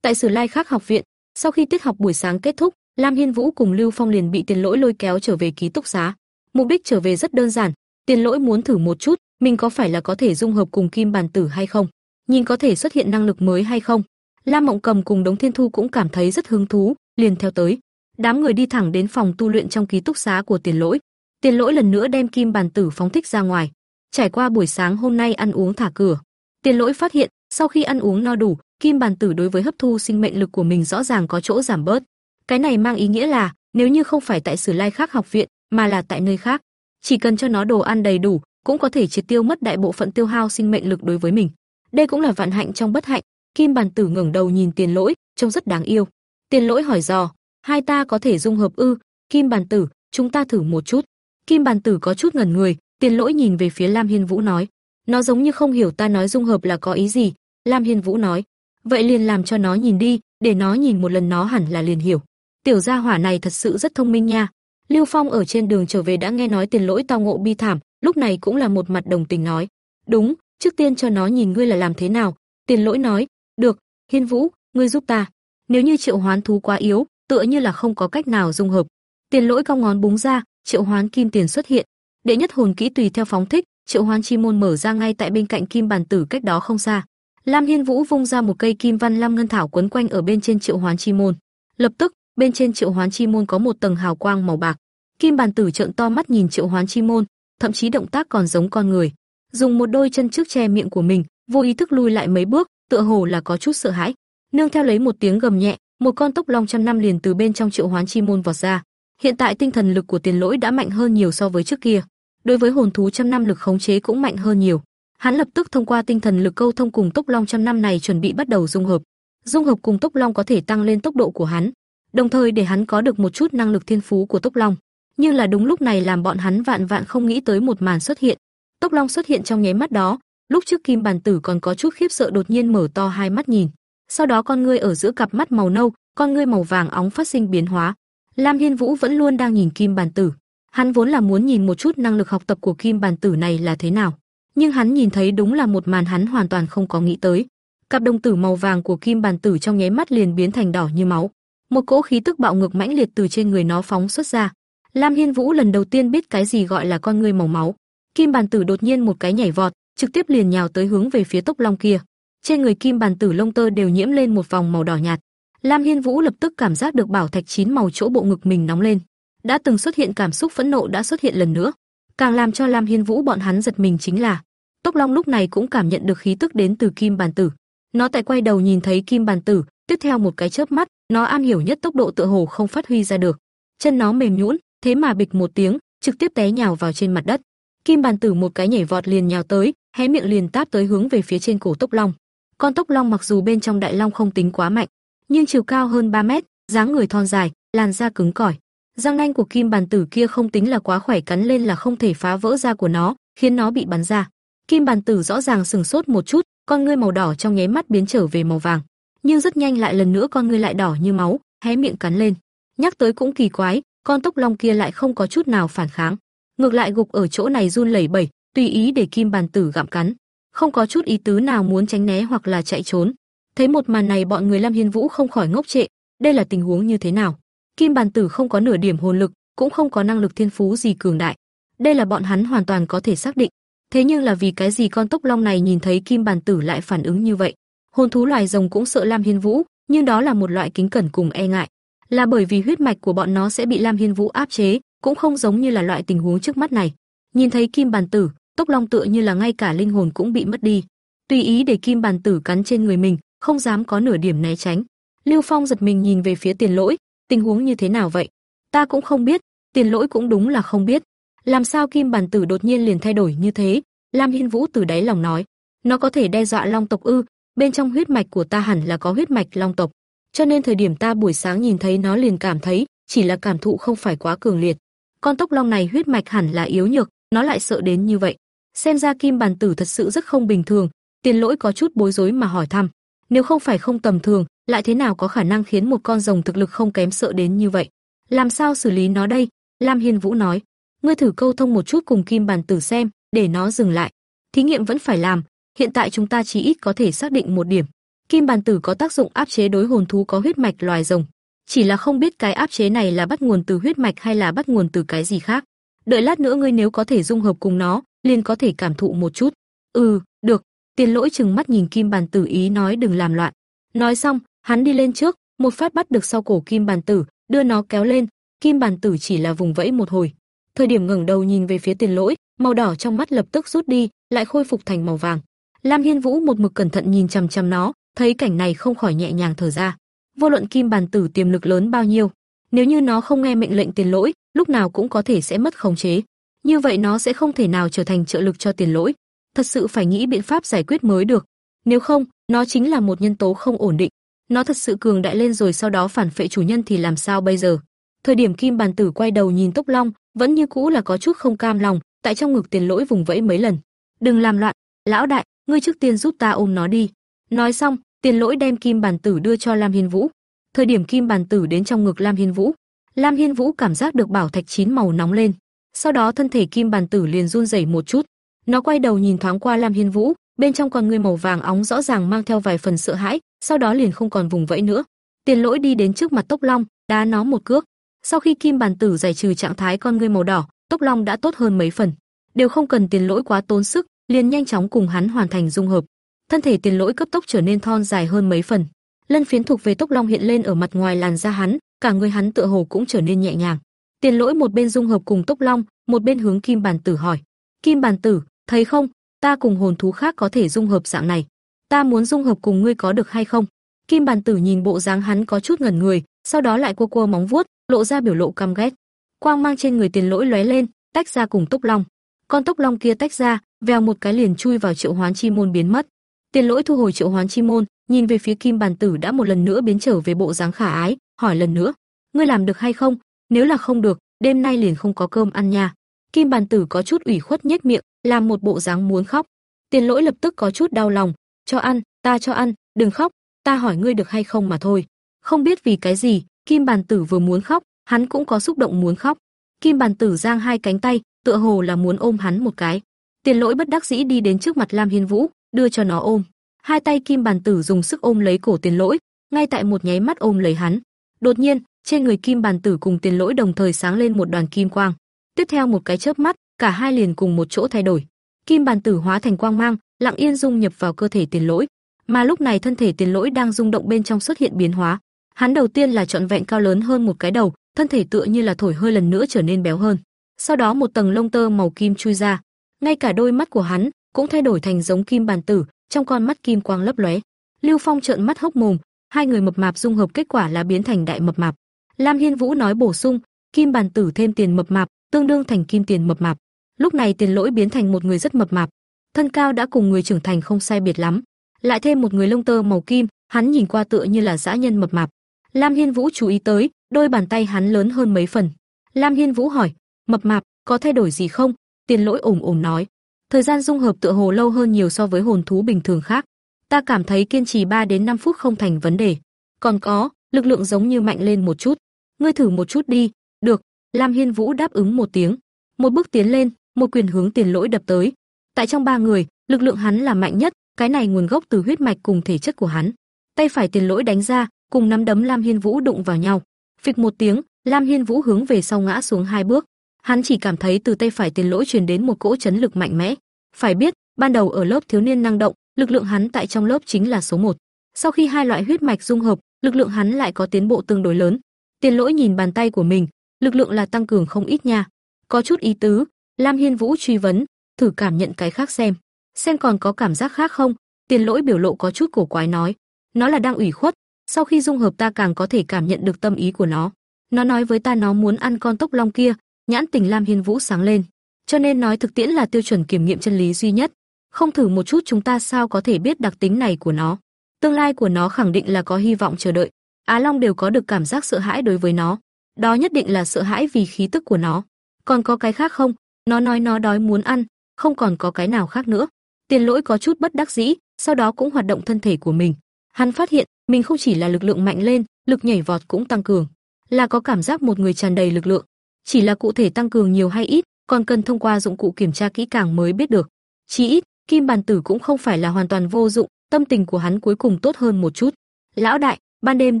Tại Sử Lai Khắc học viện, sau khi tiết học buổi sáng kết thúc, Lam Hiên Vũ cùng Lưu Phong liền bị Tiền Lỗi lôi kéo trở về ký túc xá. Mục đích trở về rất đơn giản, Tiền Lỗi muốn thử một chút, mình có phải là có thể dung hợp cùng Kim Bàn Tử hay không, nhìn có thể xuất hiện năng lực mới hay không. Lam Mộng Cầm cùng Đống Thiên Thu cũng cảm thấy rất hứng thú, liền theo tới. Đám người đi thẳng đến phòng tu luyện trong ký túc xá của Tiền Lỗi. Tiền Lỗi lần nữa đem Kim Bàn Tử phóng thích ra ngoài. Trải qua buổi sáng hôm nay ăn uống thả cửa, Tiền Lỗi phát hiện, sau khi ăn uống no đủ, Kim Bàn Tử đối với hấp thu sinh mệnh lực của mình rõ ràng có chỗ giảm bớt. Cái này mang ý nghĩa là, nếu như không phải tại Sử Lai Khác học viện, mà là tại nơi khác, chỉ cần cho nó đồ ăn đầy đủ, cũng có thể triệt tiêu mất đại bộ phận tiêu hao sinh mệnh lực đối với mình. Đây cũng là vạn hạnh trong bất hạnh. Kim Bàn Tử ngẩng đầu nhìn Tiền Lỗi, trông rất đáng yêu. Tiền Lỗi hỏi dò, hai ta có thể dung hợp ư? Kim Bàn Tử, chúng ta thử một chút. Kim Bàn Tử có chút ngẩn người, Tiền Lỗi nhìn về phía Lam Hiên Vũ nói, nó giống như không hiểu ta nói dung hợp là có ý gì. Lam Hiên Vũ nói, vậy liền làm cho nó nhìn đi, để nó nhìn một lần nó hẳn là liền hiểu. Tiểu gia hỏa này thật sự rất thông minh nha. Lưu Phong ở trên đường trở về đã nghe nói tiền lỗi tao ngộ bi thảm, lúc này cũng là một mặt đồng tình nói, "Đúng, trước tiên cho nó nhìn ngươi là làm thế nào." Tiền lỗi nói, "Được, Hiên Vũ, ngươi giúp ta. Nếu như triệu hoán thú quá yếu, tựa như là không có cách nào dung hợp." Tiền lỗi cong ngón búng ra, triệu hoán kim tiền xuất hiện. Đệ nhất hồn kỹ tùy theo phóng thích, triệu hoán chi môn mở ra ngay tại bên cạnh kim bàn tử cách đó không xa. Lam Hiên Vũ vung ra một cây kim văn lam ngân thảo quấn quanh ở bên trên triệu hoán chi môn. Lập tức, bên trên triệu hoán chi môn có một tầng hào quang màu bạc. Kim bàn tử trợn to mắt nhìn triệu hoán chi môn, thậm chí động tác còn giống con người. Dùng một đôi chân trước che miệng của mình, vô ý thức lui lại mấy bước, tựa hồ là có chút sợ hãi. Nương theo lấy một tiếng gầm nhẹ, một con tốc long trăm năm liền từ bên trong triệu hoán chi môn vọt ra. Hiện tại tinh thần lực của Tiền Lỗi đã mạnh hơn nhiều so với trước kia. Đối với hồn thú trăm năm lực khống chế cũng mạnh hơn nhiều. Hắn lập tức thông qua tinh thần lực câu thông cùng tốc long trăm năm này chuẩn bị bắt đầu dung hợp. Dung hợp cùng tốc long có thể tăng lên tốc độ của hắn, đồng thời để hắn có được một chút năng lực thiên phú của Tốc Long. Nhưng là đúng lúc này làm bọn hắn vạn vạn không nghĩ tới một màn xuất hiện. Tốc Long xuất hiện trong nháy mắt đó, lúc trước Kim Bàn Tử còn có chút khiếp sợ đột nhiên mở to hai mắt nhìn. Sau đó con ngươi ở giữa cặp mắt màu nâu, con ngươi màu vàng óng phát sinh biến hóa. Lam Hiên Vũ vẫn luôn đang nhìn Kim Bàn Tử. Hắn vốn là muốn nhìn một chút năng lực học tập của Kim Bàn Tử này là thế nào, nhưng hắn nhìn thấy đúng là một màn hắn hoàn toàn không có nghĩ tới. Cặp đồng tử màu vàng của Kim Bàn Tử trong nháy mắt liền biến thành đỏ như máu một cỗ khí tức bạo ngược mãnh liệt từ trên người nó phóng xuất ra. Lam Hiên Vũ lần đầu tiên biết cái gì gọi là con người màu máu. Kim bàn tử đột nhiên một cái nhảy vọt, trực tiếp liền nhào tới hướng về phía tốc long kia. Trên người kim bàn tử lông tơ đều nhiễm lên một vòng màu đỏ nhạt. Lam Hiên Vũ lập tức cảm giác được bảo thạch chín màu chỗ bộ ngực mình nóng lên. Đã từng xuất hiện cảm xúc phẫn nộ đã xuất hiện lần nữa. Càng làm cho Lam Hiên Vũ bọn hắn giật mình chính là, Tốc Long lúc này cũng cảm nhận được khí tức đến từ kim bàn tử. Nó tại quay đầu nhìn thấy kim bàn tử, tiếp theo một cái chớp mắt, nó am hiểu nhất tốc độ tựa hồ không phát huy ra được. Chân nó mềm nhũn, thế mà bịch một tiếng, trực tiếp té nhào vào trên mặt đất. Kim bàn tử một cái nhảy vọt liền nhào tới, hé miệng liền táp tới hướng về phía trên cổ tốc long. Con tốc long mặc dù bên trong đại long không tính quá mạnh, nhưng chiều cao hơn 3 mét, dáng người thon dài, làn da cứng cỏi. Răng nanh của kim bàn tử kia không tính là quá khỏe cắn lên là không thể phá vỡ da của nó, khiến nó bị bắn ra. Kim bàn tử rõ ràng sừng sốt một chút, con ngươi màu đỏ trong nháy mắt biến trở về màu vàng nhưng rất nhanh lại lần nữa con ngươi lại đỏ như máu, hé miệng cắn lên. Nhắc tới cũng kỳ quái, con tốc long kia lại không có chút nào phản kháng, ngược lại gục ở chỗ này run lẩy bẩy, tùy ý để kim bàn tử gặm cắn, không có chút ý tứ nào muốn tránh né hoặc là chạy trốn. Thấy một màn này bọn người Lam Hiên Vũ không khỏi ngốc trệ, đây là tình huống như thế nào? Kim bàn tử không có nửa điểm hồn lực, cũng không có năng lực thiên phú gì cường đại. Đây là bọn hắn hoàn toàn có thể xác định. Thế nhưng là vì cái gì con tốc long này nhìn thấy kim bàn tử lại phản ứng như vậy? Hồn thú loài rồng cũng sợ Lam Hiên Vũ, nhưng đó là một loại kính cẩn cùng e ngại, là bởi vì huyết mạch của bọn nó sẽ bị Lam Hiên Vũ áp chế, cũng không giống như là loại tình huống trước mắt này. Nhìn thấy kim bàn tử, Tốc Long tựa như là ngay cả linh hồn cũng bị mất đi, tùy ý để kim bàn tử cắn trên người mình, không dám có nửa điểm né tránh. Lưu Phong giật mình nhìn về phía Tiền Lỗi, tình huống như thế nào vậy? Ta cũng không biết, Tiền Lỗi cũng đúng là không biết. Làm sao kim bàn tử đột nhiên liền thay đổi như thế? Lam Hiên Vũ từ đáy lòng nói, nó có thể đe dọa Long tộc ư? bên trong huyết mạch của ta hẳn là có huyết mạch long tộc, cho nên thời điểm ta buổi sáng nhìn thấy nó liền cảm thấy, chỉ là cảm thụ không phải quá cường liệt. con tốc long này huyết mạch hẳn là yếu nhược, nó lại sợ đến như vậy. Xem ra Kim Bàn Tử thật sự rất không bình thường, Tiền Lỗi có chút bối rối mà hỏi thăm, nếu không phải không tầm thường, lại thế nào có khả năng khiến một con rồng thực lực không kém sợ đến như vậy? Làm sao xử lý nó đây? Lam Hiên Vũ nói, ngươi thử câu thông một chút cùng Kim Bàn Tử xem, để nó dừng lại. Thí nghiệm vẫn phải làm, hiện tại chúng ta chỉ ít có thể xác định một điểm. Kim Bàn Tử có tác dụng áp chế đối hồn thú có huyết mạch loài rồng, chỉ là không biết cái áp chế này là bắt nguồn từ huyết mạch hay là bắt nguồn từ cái gì khác. Đợi lát nữa ngươi nếu có thể dung hợp cùng nó, liền có thể cảm thụ một chút. Ừ, được. Tiền Lỗi chừng mắt nhìn Kim Bàn Tử ý nói đừng làm loạn. Nói xong, hắn đi lên trước, một phát bắt được sau cổ Kim Bàn Tử, đưa nó kéo lên. Kim Bàn Tử chỉ là vùng vẫy một hồi. Thời điểm ngẩng đầu nhìn về phía Tiền Lỗi, màu đỏ trong mắt lập tức rút đi, lại khôi phục thành màu vàng. Lam Hiên Vũ một mực cẩn thận nhìn chằm chằm nó, thấy cảnh này không khỏi nhẹ nhàng thở ra. Vô luận Kim Bàn Tử tiềm lực lớn bao nhiêu, nếu như nó không nghe mệnh lệnh Tiền Lỗi, lúc nào cũng có thể sẽ mất khống chế. Như vậy nó sẽ không thể nào trở thành trợ lực cho Tiền Lỗi. Thật sự phải nghĩ biện pháp giải quyết mới được. Nếu không, nó chính là một nhân tố không ổn định. Nó thật sự cường đại lên rồi sau đó phản phệ chủ nhân thì làm sao bây giờ? Thời điểm Kim Bàn Tử quay đầu nhìn Tốc Long, vẫn như cũ là có chút không cam lòng, tại trong ngực Tiền Lỗi vùng vẫy mấy lần. "Đừng làm loạn, lão đại, ngươi trước tiên giúp ta ôm nó đi." Nói xong, Tiền Lỗi đem Kim Bàn Tử đưa cho Lam Hiên Vũ. Thời điểm Kim Bàn Tử đến trong ngực Lam Hiên Vũ, Lam Hiên Vũ cảm giác được bảo thạch chín màu nóng lên, sau đó thân thể Kim Bàn Tử liền run rẩy một chút. Nó quay đầu nhìn thoáng qua Lam Hiên Vũ, bên trong con ngươi màu vàng óng rõ ràng mang theo vài phần sợ hãi, sau đó liền không còn vùng vẫy nữa. Tiền Lỗi đi đến trước mặt Tốc Long, đá nó một cước. Sau khi Kim Bàn Tử giải trừ trạng thái con ngươi màu đỏ, Tốc Long đã tốt hơn mấy phần, đều không cần Tiền Lỗi quá tốn sức, liền nhanh chóng cùng hắn hoàn thành dung hợp. Thân thể Tiền Lỗi cấp tốc trở nên thon dài hơn mấy phần. Lân phiến thuộc về Tốc Long hiện lên ở mặt ngoài làn da hắn, cả người hắn tựa hồ cũng trở nên nhẹ nhàng. Tiền Lỗi một bên dung hợp cùng Tốc Long, một bên hướng Kim Bàn Tử hỏi: "Kim Bàn Tử, thấy không, ta cùng hồn thú khác có thể dung hợp dạng này, ta muốn dung hợp cùng ngươi có được hay không?" Kim Bàn Tử nhìn bộ dáng hắn có chút ngẩn người, sau đó lại cua cua móng vuốt, lộ ra biểu lộ căm ghét. Quang mang trên người Tiền Lỗi lóe lên, tách ra cùng Tốc Long. Con Tốc Long kia tách ra, vèo một cái liền chui vào Triệu Hoán Chi môn biến mất. Tiền Lỗi thu hồi Triệu Hoán Chi môn, nhìn về phía Kim Bàn Tử đã một lần nữa biến trở về bộ dáng khả ái, hỏi lần nữa: "Ngươi làm được hay không? Nếu là không được, đêm nay liền không có cơm ăn nha." Kim Bàn Tử có chút ủy khuất nhếch miệng, làm một bộ dáng muốn khóc. Tiền Lỗi lập tức có chút đau lòng, "Cho ăn, ta cho ăn, đừng khóc, ta hỏi ngươi được hay không mà thôi." Không biết vì cái gì, Kim Bàn Tử vừa muốn khóc, hắn cũng có xúc động muốn khóc. Kim Bàn Tử giang hai cánh tay, tựa hồ là muốn ôm hắn một cái. Tiền Lỗi bất đắc dĩ đi đến trước mặt Lam Hiên Vũ, đưa cho nó ôm. Hai tay Kim Bàn Tử dùng sức ôm lấy cổ Tiền Lỗi, ngay tại một nháy mắt ôm lấy hắn. Đột nhiên, trên người Kim Bàn Tử cùng Tiền Lỗi đồng thời sáng lên một đoàn kim quang. Tiếp theo một cái chớp mắt, cả hai liền cùng một chỗ thay đổi. Kim Bàn Tử hóa thành quang mang, lặng yên dung nhập vào cơ thể Tiền Lỗi, mà lúc này thân thể Tiền Lỗi đang rung động bên trong xuất hiện biến hóa. Hắn đầu tiên là trọn vẹn cao lớn hơn một cái đầu, thân thể tựa như là thổi hơi lần nữa trở nên béo hơn. Sau đó một tầng lông tơ màu kim chui ra, ngay cả đôi mắt của hắn cũng thay đổi thành giống kim bàn tử, trong con mắt kim quang lấp lóe. Lưu Phong trợn mắt hốc mồm, hai người mập mạp dung hợp kết quả là biến thành đại mập mạp. Lam Hiên Vũ nói bổ sung, kim bàn tử thêm tiền mập mạp, tương đương thành kim tiền mập mạp. Lúc này Tiền Lỗi biến thành một người rất mập mạp, thân cao đã cùng người trưởng thành không sai biệt lắm, lại thêm một người lông tơ màu kim, hắn nhìn qua tựa như là dã nhân mập mạp. Lam Hiên Vũ chú ý tới, đôi bàn tay hắn lớn hơn mấy phần. Lam Hiên Vũ hỏi, "Mập mạp, có thay đổi gì không?" Tiền Lỗi ồm ồm nói, Thời gian dung hợp tựa hồ lâu hơn nhiều so với hồn thú bình thường khác. Ta cảm thấy kiên trì 3 đến 5 phút không thành vấn đề. Còn có, lực lượng giống như mạnh lên một chút. Ngươi thử một chút đi. Được, Lam Hiên Vũ đáp ứng một tiếng. Một bước tiến lên, một quyền hướng tiền lỗi đập tới. Tại trong ba người, lực lượng hắn là mạnh nhất, cái này nguồn gốc từ huyết mạch cùng thể chất của hắn. Tay phải tiền lỗi đánh ra, cùng nắm đấm Lam Hiên Vũ đụng vào nhau. Phịch một tiếng, Lam Hiên Vũ hướng về sau ngã xuống hai bước. Hắn chỉ cảm thấy từ tay phải tiền lỗi truyền đến một cỗ chấn lực mạnh mẽ. Phải biết, ban đầu ở lớp thiếu niên năng động, lực lượng hắn tại trong lớp chính là số một. Sau khi hai loại huyết mạch dung hợp, lực lượng hắn lại có tiến bộ tương đối lớn. Tiền lỗi nhìn bàn tay của mình, lực lượng là tăng cường không ít nha. Có chút ý tứ, Lam Hiên Vũ truy vấn, thử cảm nhận cái khác xem. Xem còn có cảm giác khác không? Tiền lỗi biểu lộ có chút cổ quái nói. Nó là đang ủy khuất, sau khi dung hợp ta càng có thể cảm nhận được tâm ý của nó. Nó nói với ta nó muốn ăn con tốc long kia, nhãn tình Lam Hiên Vũ sáng lên, cho nên nói thực tiễn là tiêu chuẩn kiểm nghiệm chân lý duy nhất, không thử một chút chúng ta sao có thể biết đặc tính này của nó. Tương lai của nó khẳng định là có hy vọng chờ đợi. Á Long đều có được cảm giác sợ hãi đối với nó, đó nhất định là sợ hãi vì khí tức của nó. Còn có cái khác không? Nó nói nó đói muốn ăn, không còn có cái nào khác nữa. Tiền Lỗi có chút bất đắc dĩ, sau đó cũng hoạt động thân thể của mình. Hắn phát hiện, mình không chỉ là lực lượng mạnh lên, lực nhảy vọt cũng tăng cường, là có cảm giác một người tràn đầy lực lượng. Chỉ là cụ thể tăng cường nhiều hay ít, còn cần thông qua dụng cụ kiểm tra kỹ càng mới biết được. Chỉ ít, kim bàn tử cũng không phải là hoàn toàn vô dụng, tâm tình của hắn cuối cùng tốt hơn một chút. Lão đại, ban đêm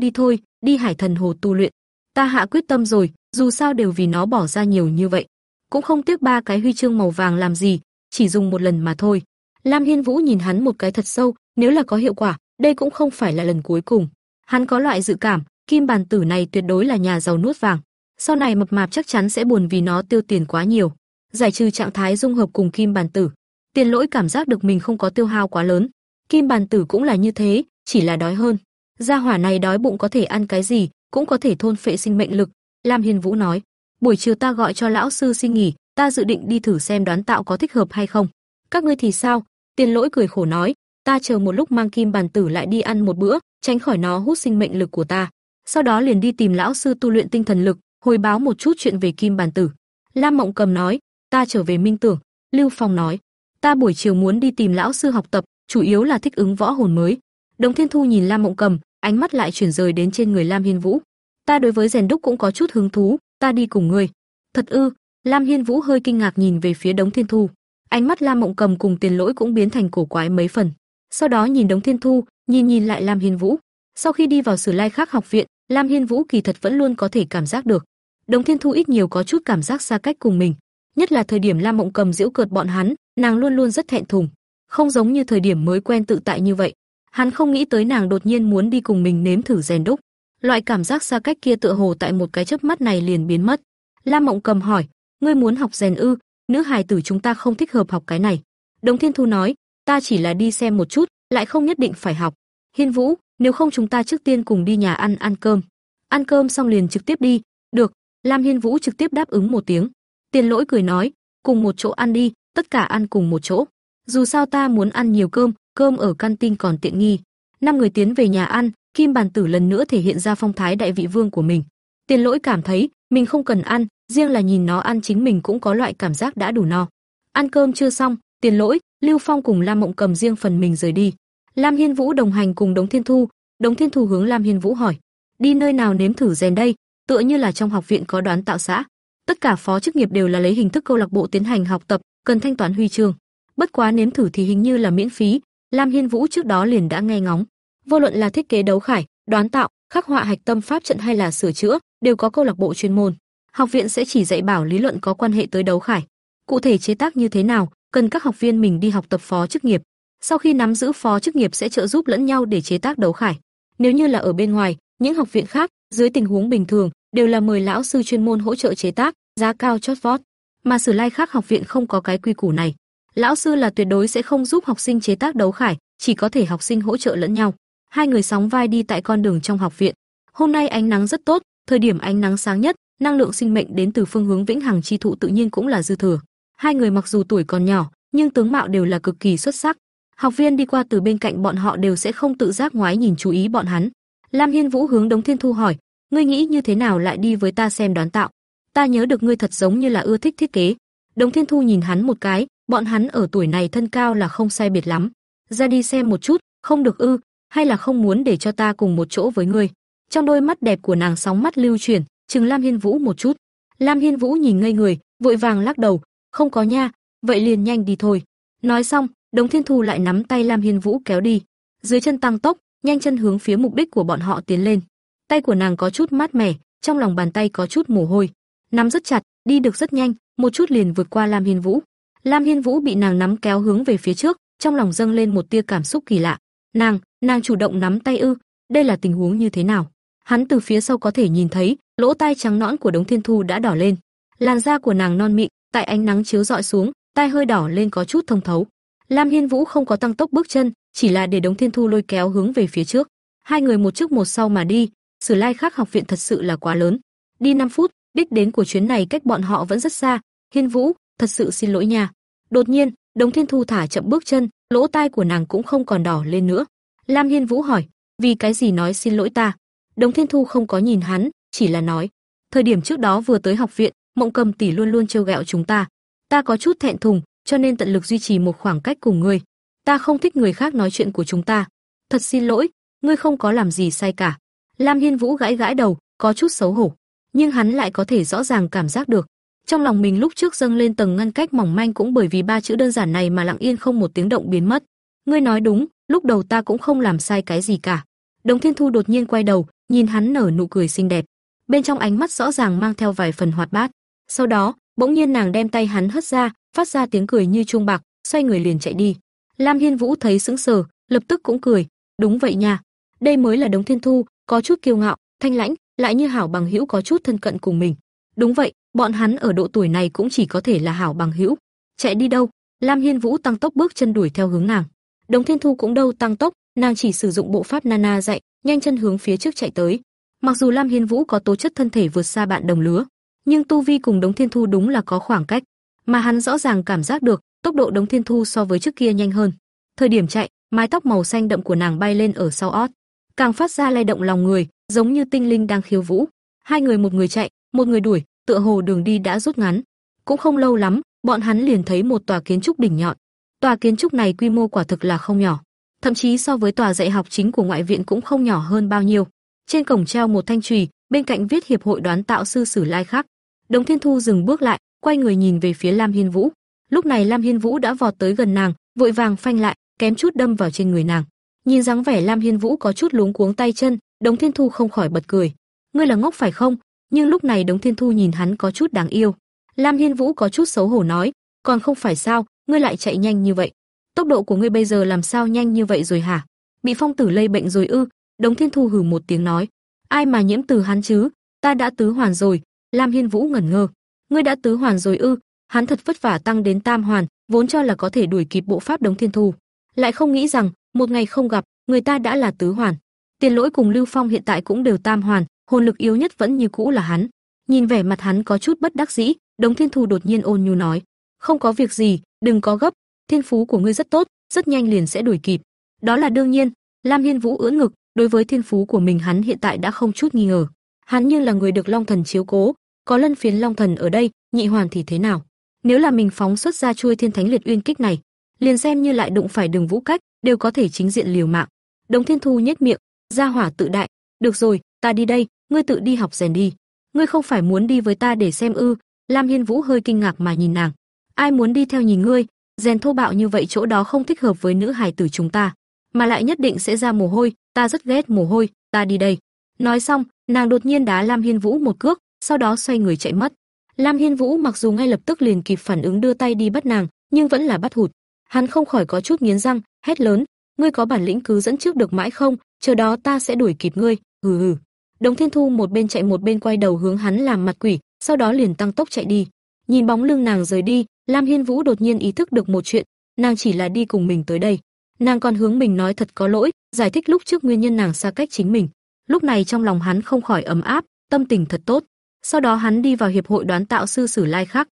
đi thôi, đi Hải Thần Hồ tu luyện. Ta hạ quyết tâm rồi, dù sao đều vì nó bỏ ra nhiều như vậy, cũng không tiếc ba cái huy chương màu vàng làm gì, chỉ dùng một lần mà thôi. Lam Hiên Vũ nhìn hắn một cái thật sâu, nếu là có hiệu quả, đây cũng không phải là lần cuối cùng. Hắn có loại dự cảm, kim bàn tử này tuyệt đối là nhà giàu nuốt vàng. Sau này mập mạp chắc chắn sẽ buồn vì nó tiêu tiền quá nhiều. Giải trừ trạng thái dung hợp cùng kim bàn tử, Tiền Lỗi cảm giác được mình không có tiêu hao quá lớn. Kim bàn tử cũng là như thế, chỉ là đói hơn. Gia hỏa này đói bụng có thể ăn cái gì, cũng có thể thôn phệ sinh mệnh lực. Lam Hiên Vũ nói, buổi chiều ta gọi cho lão sư xin nghỉ, ta dự định đi thử xem đoán tạo có thích hợp hay không. Các ngươi thì sao? Tiền Lỗi cười khổ nói, ta chờ một lúc mang kim bàn tử lại đi ăn một bữa, tránh khỏi nó hút sinh mệnh lực của ta. Sau đó liền đi tìm lão sư tu luyện tinh thần lực, hồi báo một chút chuyện về kim bàn tử. Lam Mộng Cầm nói, ta trở về minh tưởng. Lưu Phong nói, ta buổi chiều muốn đi tìm lão sư học tập, chủ yếu là thích ứng võ hồn mới. Đồng Thiên Thu nhìn Lam Mộng Cầm, ánh mắt lại chuyển rời đến trên người Lam Hiên Vũ. Ta đối với rèn đúc cũng có chút hứng thú, ta đi cùng ngươi. Thật ư? Lam Hiên Vũ hơi kinh ngạc nhìn về phía Đống Thiên Thu. Ánh mắt Lam Mộng Cầm cùng Tiền Lỗi cũng biến thành cổ quái mấy phần. Sau đó nhìn Đống Thiên Thu, nhìn nhìn lại Lam Hiên Vũ. Sau khi đi vào Sử Lai Khắc học viện, Lam Hiên Vũ kỳ thật vẫn luôn có thể cảm giác được. Đống Thiên Thu ít nhiều có chút cảm giác xa cách cùng mình, nhất là thời điểm Lam Mộng Cầm giễu cợt bọn hắn, nàng luôn luôn rất thẹn thùng, không giống như thời điểm mới quen tự tại như vậy. Hắn không nghĩ tới nàng đột nhiên muốn đi cùng mình nếm thử rèn đúc. Loại cảm giác xa cách kia tựa hồ tại một cái chớp mắt này liền biến mất. Lam Mộng Cầm hỏi, ngươi muốn học rèn ư? Nữ hài tử chúng ta không thích hợp học cái này. Đồng Thiên Thu nói, ta chỉ là đi xem một chút, lại không nhất định phải học. Hiên Vũ, nếu không chúng ta trước tiên cùng đi nhà ăn ăn cơm. Ăn cơm xong liền trực tiếp đi. Được, Lam Hiên Vũ trực tiếp đáp ứng một tiếng. Tiền Lỗi cười nói, cùng một chỗ ăn đi, tất cả ăn cùng một chỗ. Dù sao ta muốn ăn nhiều cơm, cơm ở canteen còn tiện nghi. Năm người tiến về nhà ăn, Kim Bàn Tử lần nữa thể hiện ra phong thái đại vị vương của mình. Tiền Lỗi cảm thấy mình không cần ăn, riêng là nhìn nó ăn chính mình cũng có loại cảm giác đã đủ no. Ăn cơm chưa xong, Tiền Lỗi, Lưu Phong cùng Lam Mộng Cầm riêng phần mình rời đi. Lam Hiên Vũ đồng hành cùng Đống Thiên Thu, Đống Thiên Thu hướng Lam Hiên Vũ hỏi: "Đi nơi nào nếm thử rèn đây?" Tựa như là trong học viện có đoán tạo xã. Tất cả phó chức nghiệp đều là lấy hình thức câu lạc bộ tiến hành học tập, cần thanh toán huy chương. Bất quá nếm thử thì hình như là miễn phí, Lam Hiên Vũ trước đó liền đã nghe ngóng. Vô luận là thiết kế đấu khải, đoán tạo, khắc họa hạch tâm pháp trận hay là sửa chữa, đều có câu lạc bộ chuyên môn. Học viện sẽ chỉ dạy bảo lý luận có quan hệ tới đấu khải. Cụ thể chế tác như thế nào, cần các học viên mình đi học tập phó chức nghiệp. Sau khi nắm giữ phó chức nghiệp sẽ trợ giúp lẫn nhau để chế tác đấu khải. Nếu như là ở bên ngoài, những học viện khác, dưới tình huống bình thường, đều là mời lão sư chuyên môn hỗ trợ chế tác, giá cao chót vót. Mà Sử Lai khác học viện không có cái quy củ này. Lão sư là tuyệt đối sẽ không giúp học sinh chế tác đấu khải, chỉ có thể học sinh hỗ trợ lẫn nhau. Hai người sóng vai đi tại con đường trong học viện. Hôm nay ánh nắng rất tốt, thời điểm ánh nắng sáng nhất, năng lượng sinh mệnh đến từ phương hướng vĩnh hằng chi thụ tự nhiên cũng là dư thừa. Hai người mặc dù tuổi còn nhỏ, nhưng tướng mạo đều là cực kỳ xuất sắc. Học viên đi qua từ bên cạnh bọn họ đều sẽ không tự giác ngoái nhìn chú ý bọn hắn. Lam Hiên Vũ hướng Đống Thiên Thu hỏi, ngươi nghĩ như thế nào lại đi với ta xem đoán tạo? Ta nhớ được ngươi thật giống như là ưa thích thiết kế. Đống Thiên Thu nhìn hắn một cái, bọn hắn ở tuổi này thân cao là không sai biệt lắm. Ra đi xem một chút, không được ư, hay là không muốn để cho ta cùng một chỗ với ngươi? Trong đôi mắt đẹp của nàng sóng mắt lưu chuyển, chừng Lam Hiên Vũ một chút. Lam Hiên Vũ nhìn ngây người, vội vàng lắc đầu, không có nha, vậy liền nhanh đi thôi. Nói xong, Đống Thiên Thu lại nắm tay Lam Hiên Vũ kéo đi. Dưới chân tăng tốc, nhanh chân hướng phía mục đích của bọn họ tiến lên. Tay của nàng có chút mát mẻ, trong lòng bàn tay có chút mồ hôi, nắm rất chặt, đi được rất nhanh, một chút liền vượt qua Lam Hiên Vũ. Lam Hiên Vũ bị nàng nắm kéo hướng về phía trước, trong lòng dâng lên một tia cảm xúc kỳ lạ. Nàng, nàng chủ động nắm tay ư? Đây là tình huống như thế nào? Hắn từ phía sau có thể nhìn thấy, lỗ tai trắng nõn của Đống Thiên Thu đã đỏ lên. Làn da của nàng non mịn, tại ánh nắng chiếu rọi xuống, tai hơi đỏ lên có chút thông thấu. Lam Hiên Vũ không có tăng tốc bước chân, chỉ là để Đống Thiên Thu lôi kéo hướng về phía trước. Hai người một trước một sau mà đi, Sử Lai Khắc học viện thật sự là quá lớn. Đi 5 phút, đích đến của chuyến này cách bọn họ vẫn rất xa. Hiên Vũ, thật sự xin lỗi nha. Đột nhiên, Đống Thiên Thu thả chậm bước chân, lỗ tai của nàng cũng không còn đỏ lên nữa. Lam Hiên Vũ hỏi, vì cái gì nói xin lỗi ta? Đống Thiên Thu không có nhìn hắn, chỉ là nói, thời điểm trước đó vừa tới học viện, Mộng Cầm tỷ luôn luôn trêu ghẹo chúng ta, ta có chút thẹn thùng, cho nên tận lực duy trì một khoảng cách cùng ngươi. Ta không thích người khác nói chuyện của chúng ta. Thật xin lỗi, ngươi không có làm gì sai cả. Lam Hiên Vũ gãi gãi đầu, có chút xấu hổ, nhưng hắn lại có thể rõ ràng cảm giác được, trong lòng mình lúc trước dâng lên tầng ngăn cách mỏng manh cũng bởi vì ba chữ đơn giản này mà lặng yên không một tiếng động biến mất. Ngươi nói đúng, lúc đầu ta cũng không làm sai cái gì cả. Đồng Thiên Thu đột nhiên quay đầu, nhìn hắn nở nụ cười xinh đẹp. Bên trong ánh mắt rõ ràng mang theo vài phần hoạt bát. Sau đó, bỗng nhiên nàng đem tay hắn hất ra, phát ra tiếng cười như chuông bạc, xoay người liền chạy đi. Lam Hiên Vũ thấy sững sờ, lập tức cũng cười, đúng vậy nha, đây mới là Đống Thiên Thu, có chút kiêu ngạo, thanh lãnh, lại như hảo bằng hữu có chút thân cận cùng mình. Đúng vậy, bọn hắn ở độ tuổi này cũng chỉ có thể là hảo bằng hữu. Chạy đi đâu? Lam Hiên Vũ tăng tốc bước chân đuổi theo hướng nàng. Đống Thiên Thu cũng đâu tăng tốc, nàng chỉ sử dụng bộ pháp Nana dạy, nhanh chân hướng phía trước chạy tới. Mặc dù Lam Hiên Vũ có tố chất thân thể vượt xa bạn đồng lứa, nhưng tu vi cùng Đống Thiên Thu đúng là có khoảng cách, mà hắn rõ ràng cảm giác được, tốc độ Đống Thiên Thu so với trước kia nhanh hơn. Thời điểm chạy, mái tóc màu xanh đậm của nàng bay lên ở sau ót, càng phát ra lay động lòng người, giống như tinh linh đang khiêu vũ. Hai người một người chạy, một người đuổi, tựa hồ đường đi đã rút ngắn. Cũng không lâu lắm, bọn hắn liền thấy một tòa kiến trúc đỉnh nhọn. Tòa kiến trúc này quy mô quả thực là không nhỏ, thậm chí so với tòa dạy học chính của ngoại viện cũng không nhỏ hơn bao nhiêu. Trên cổng treo một thanh chùy, bên cạnh viết hiệp hội đoán tạo sư Sử Lai khác. Đồng Thiên Thu dừng bước lại, quay người nhìn về phía Lam Hiên Vũ. Lúc này Lam Hiên Vũ đã vọt tới gần nàng, vội vàng phanh lại, kém chút đâm vào trên người nàng. Nhìn dáng vẻ Lam Hiên Vũ có chút luống cuống tay chân, Đồng Thiên Thu không khỏi bật cười. Ngươi là ngốc phải không? Nhưng lúc này Đống Thiên Thu nhìn hắn có chút đáng yêu. Lam Hiên Vũ có chút xấu hổ nói, còn không phải sao, ngươi lại chạy nhanh như vậy. Tốc độ của ngươi bây giờ làm sao nhanh như vậy rồi hả? Bị phong tử lây bệnh rồi ư? Đống Thiên Thu hừ một tiếng nói, ai mà nhiễm từ hắn chứ? Ta đã tứ hoàn rồi. Lam Hiên Vũ ngẩn ngơ, ngươi đã tứ hoàn rồi ư? Hắn thật vất vả tăng đến tam hoàn, vốn cho là có thể đuổi kịp bộ pháp Đống Thiên Thu, lại không nghĩ rằng một ngày không gặp, người ta đã là tứ hoàn. Tiền Lỗi cùng Lưu Phong hiện tại cũng đều tam hoàn, hồn lực yếu nhất vẫn như cũ là hắn. Nhìn vẻ mặt hắn có chút bất đắc dĩ, Đống Thiên Thu đột nhiên ôn nhu nói: "Không có việc gì, đừng có gấp, thiên phú của ngươi rất tốt, rất nhanh liền sẽ đuổi kịp." Đó là đương nhiên, Lam Hiên Vũ ưỡn ngực, đối với thiên phú của mình hắn hiện tại đã không chút nghi ngờ. Hắn như là người được Long Thần chiếu cố, có lân phiến Long Thần ở đây, nhị hoàn thì thế nào? Nếu là mình phóng xuất ra chuôi Thiên Thánh Liệt Uyên kích này, liền xem như lại đụng phải Đường Vũ Cách, đều có thể chính diện liều mạng. Đồng Thiên Thu nhếch miệng, ra hỏa tự đại, "Được rồi, ta đi đây, ngươi tự đi học rèn đi. Ngươi không phải muốn đi với ta để xem ư?" Lam Hiên Vũ hơi kinh ngạc mà nhìn nàng. "Ai muốn đi theo nhìn ngươi, rèn thô bạo như vậy chỗ đó không thích hợp với nữ hài tử chúng ta, mà lại nhất định sẽ ra mồ hôi, ta rất ghét mồ hôi, ta đi đây." Nói xong, nàng đột nhiên đá Lam Hiên Vũ một cước, sau đó xoay người chạy mất. Lam Hiên Vũ mặc dù ngay lập tức liền kịp phản ứng đưa tay đi bắt nàng, nhưng vẫn là bắt hụt. Hắn không khỏi có chút nghiến răng, hét lớn, "Ngươi có bản lĩnh cứ dẫn trước được mãi không, chờ đó ta sẽ đuổi kịp ngươi." Hừ hừ. Đồng Thiên Thu một bên chạy một bên quay đầu hướng hắn làm mặt quỷ, sau đó liền tăng tốc chạy đi. Nhìn bóng lưng nàng rời đi, Lam Hiên Vũ đột nhiên ý thức được một chuyện, nàng chỉ là đi cùng mình tới đây. Nàng còn hướng mình nói thật có lỗi, giải thích lúc trước nguyên nhân nàng xa cách chính mình. Lúc này trong lòng hắn không khỏi ấm áp, tâm tình thật tốt. Sau đó hắn đi vào hiệp hội đoán tạo sư Sử Lai khác.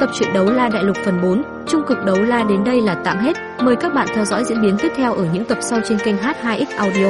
Tập truyện đấu la đại lục phần 4, trung cực đấu la đến đây là tạm hết. Mời các bạn theo dõi diễn biến tiếp theo ở những tập sau trên kênh H2X Audio.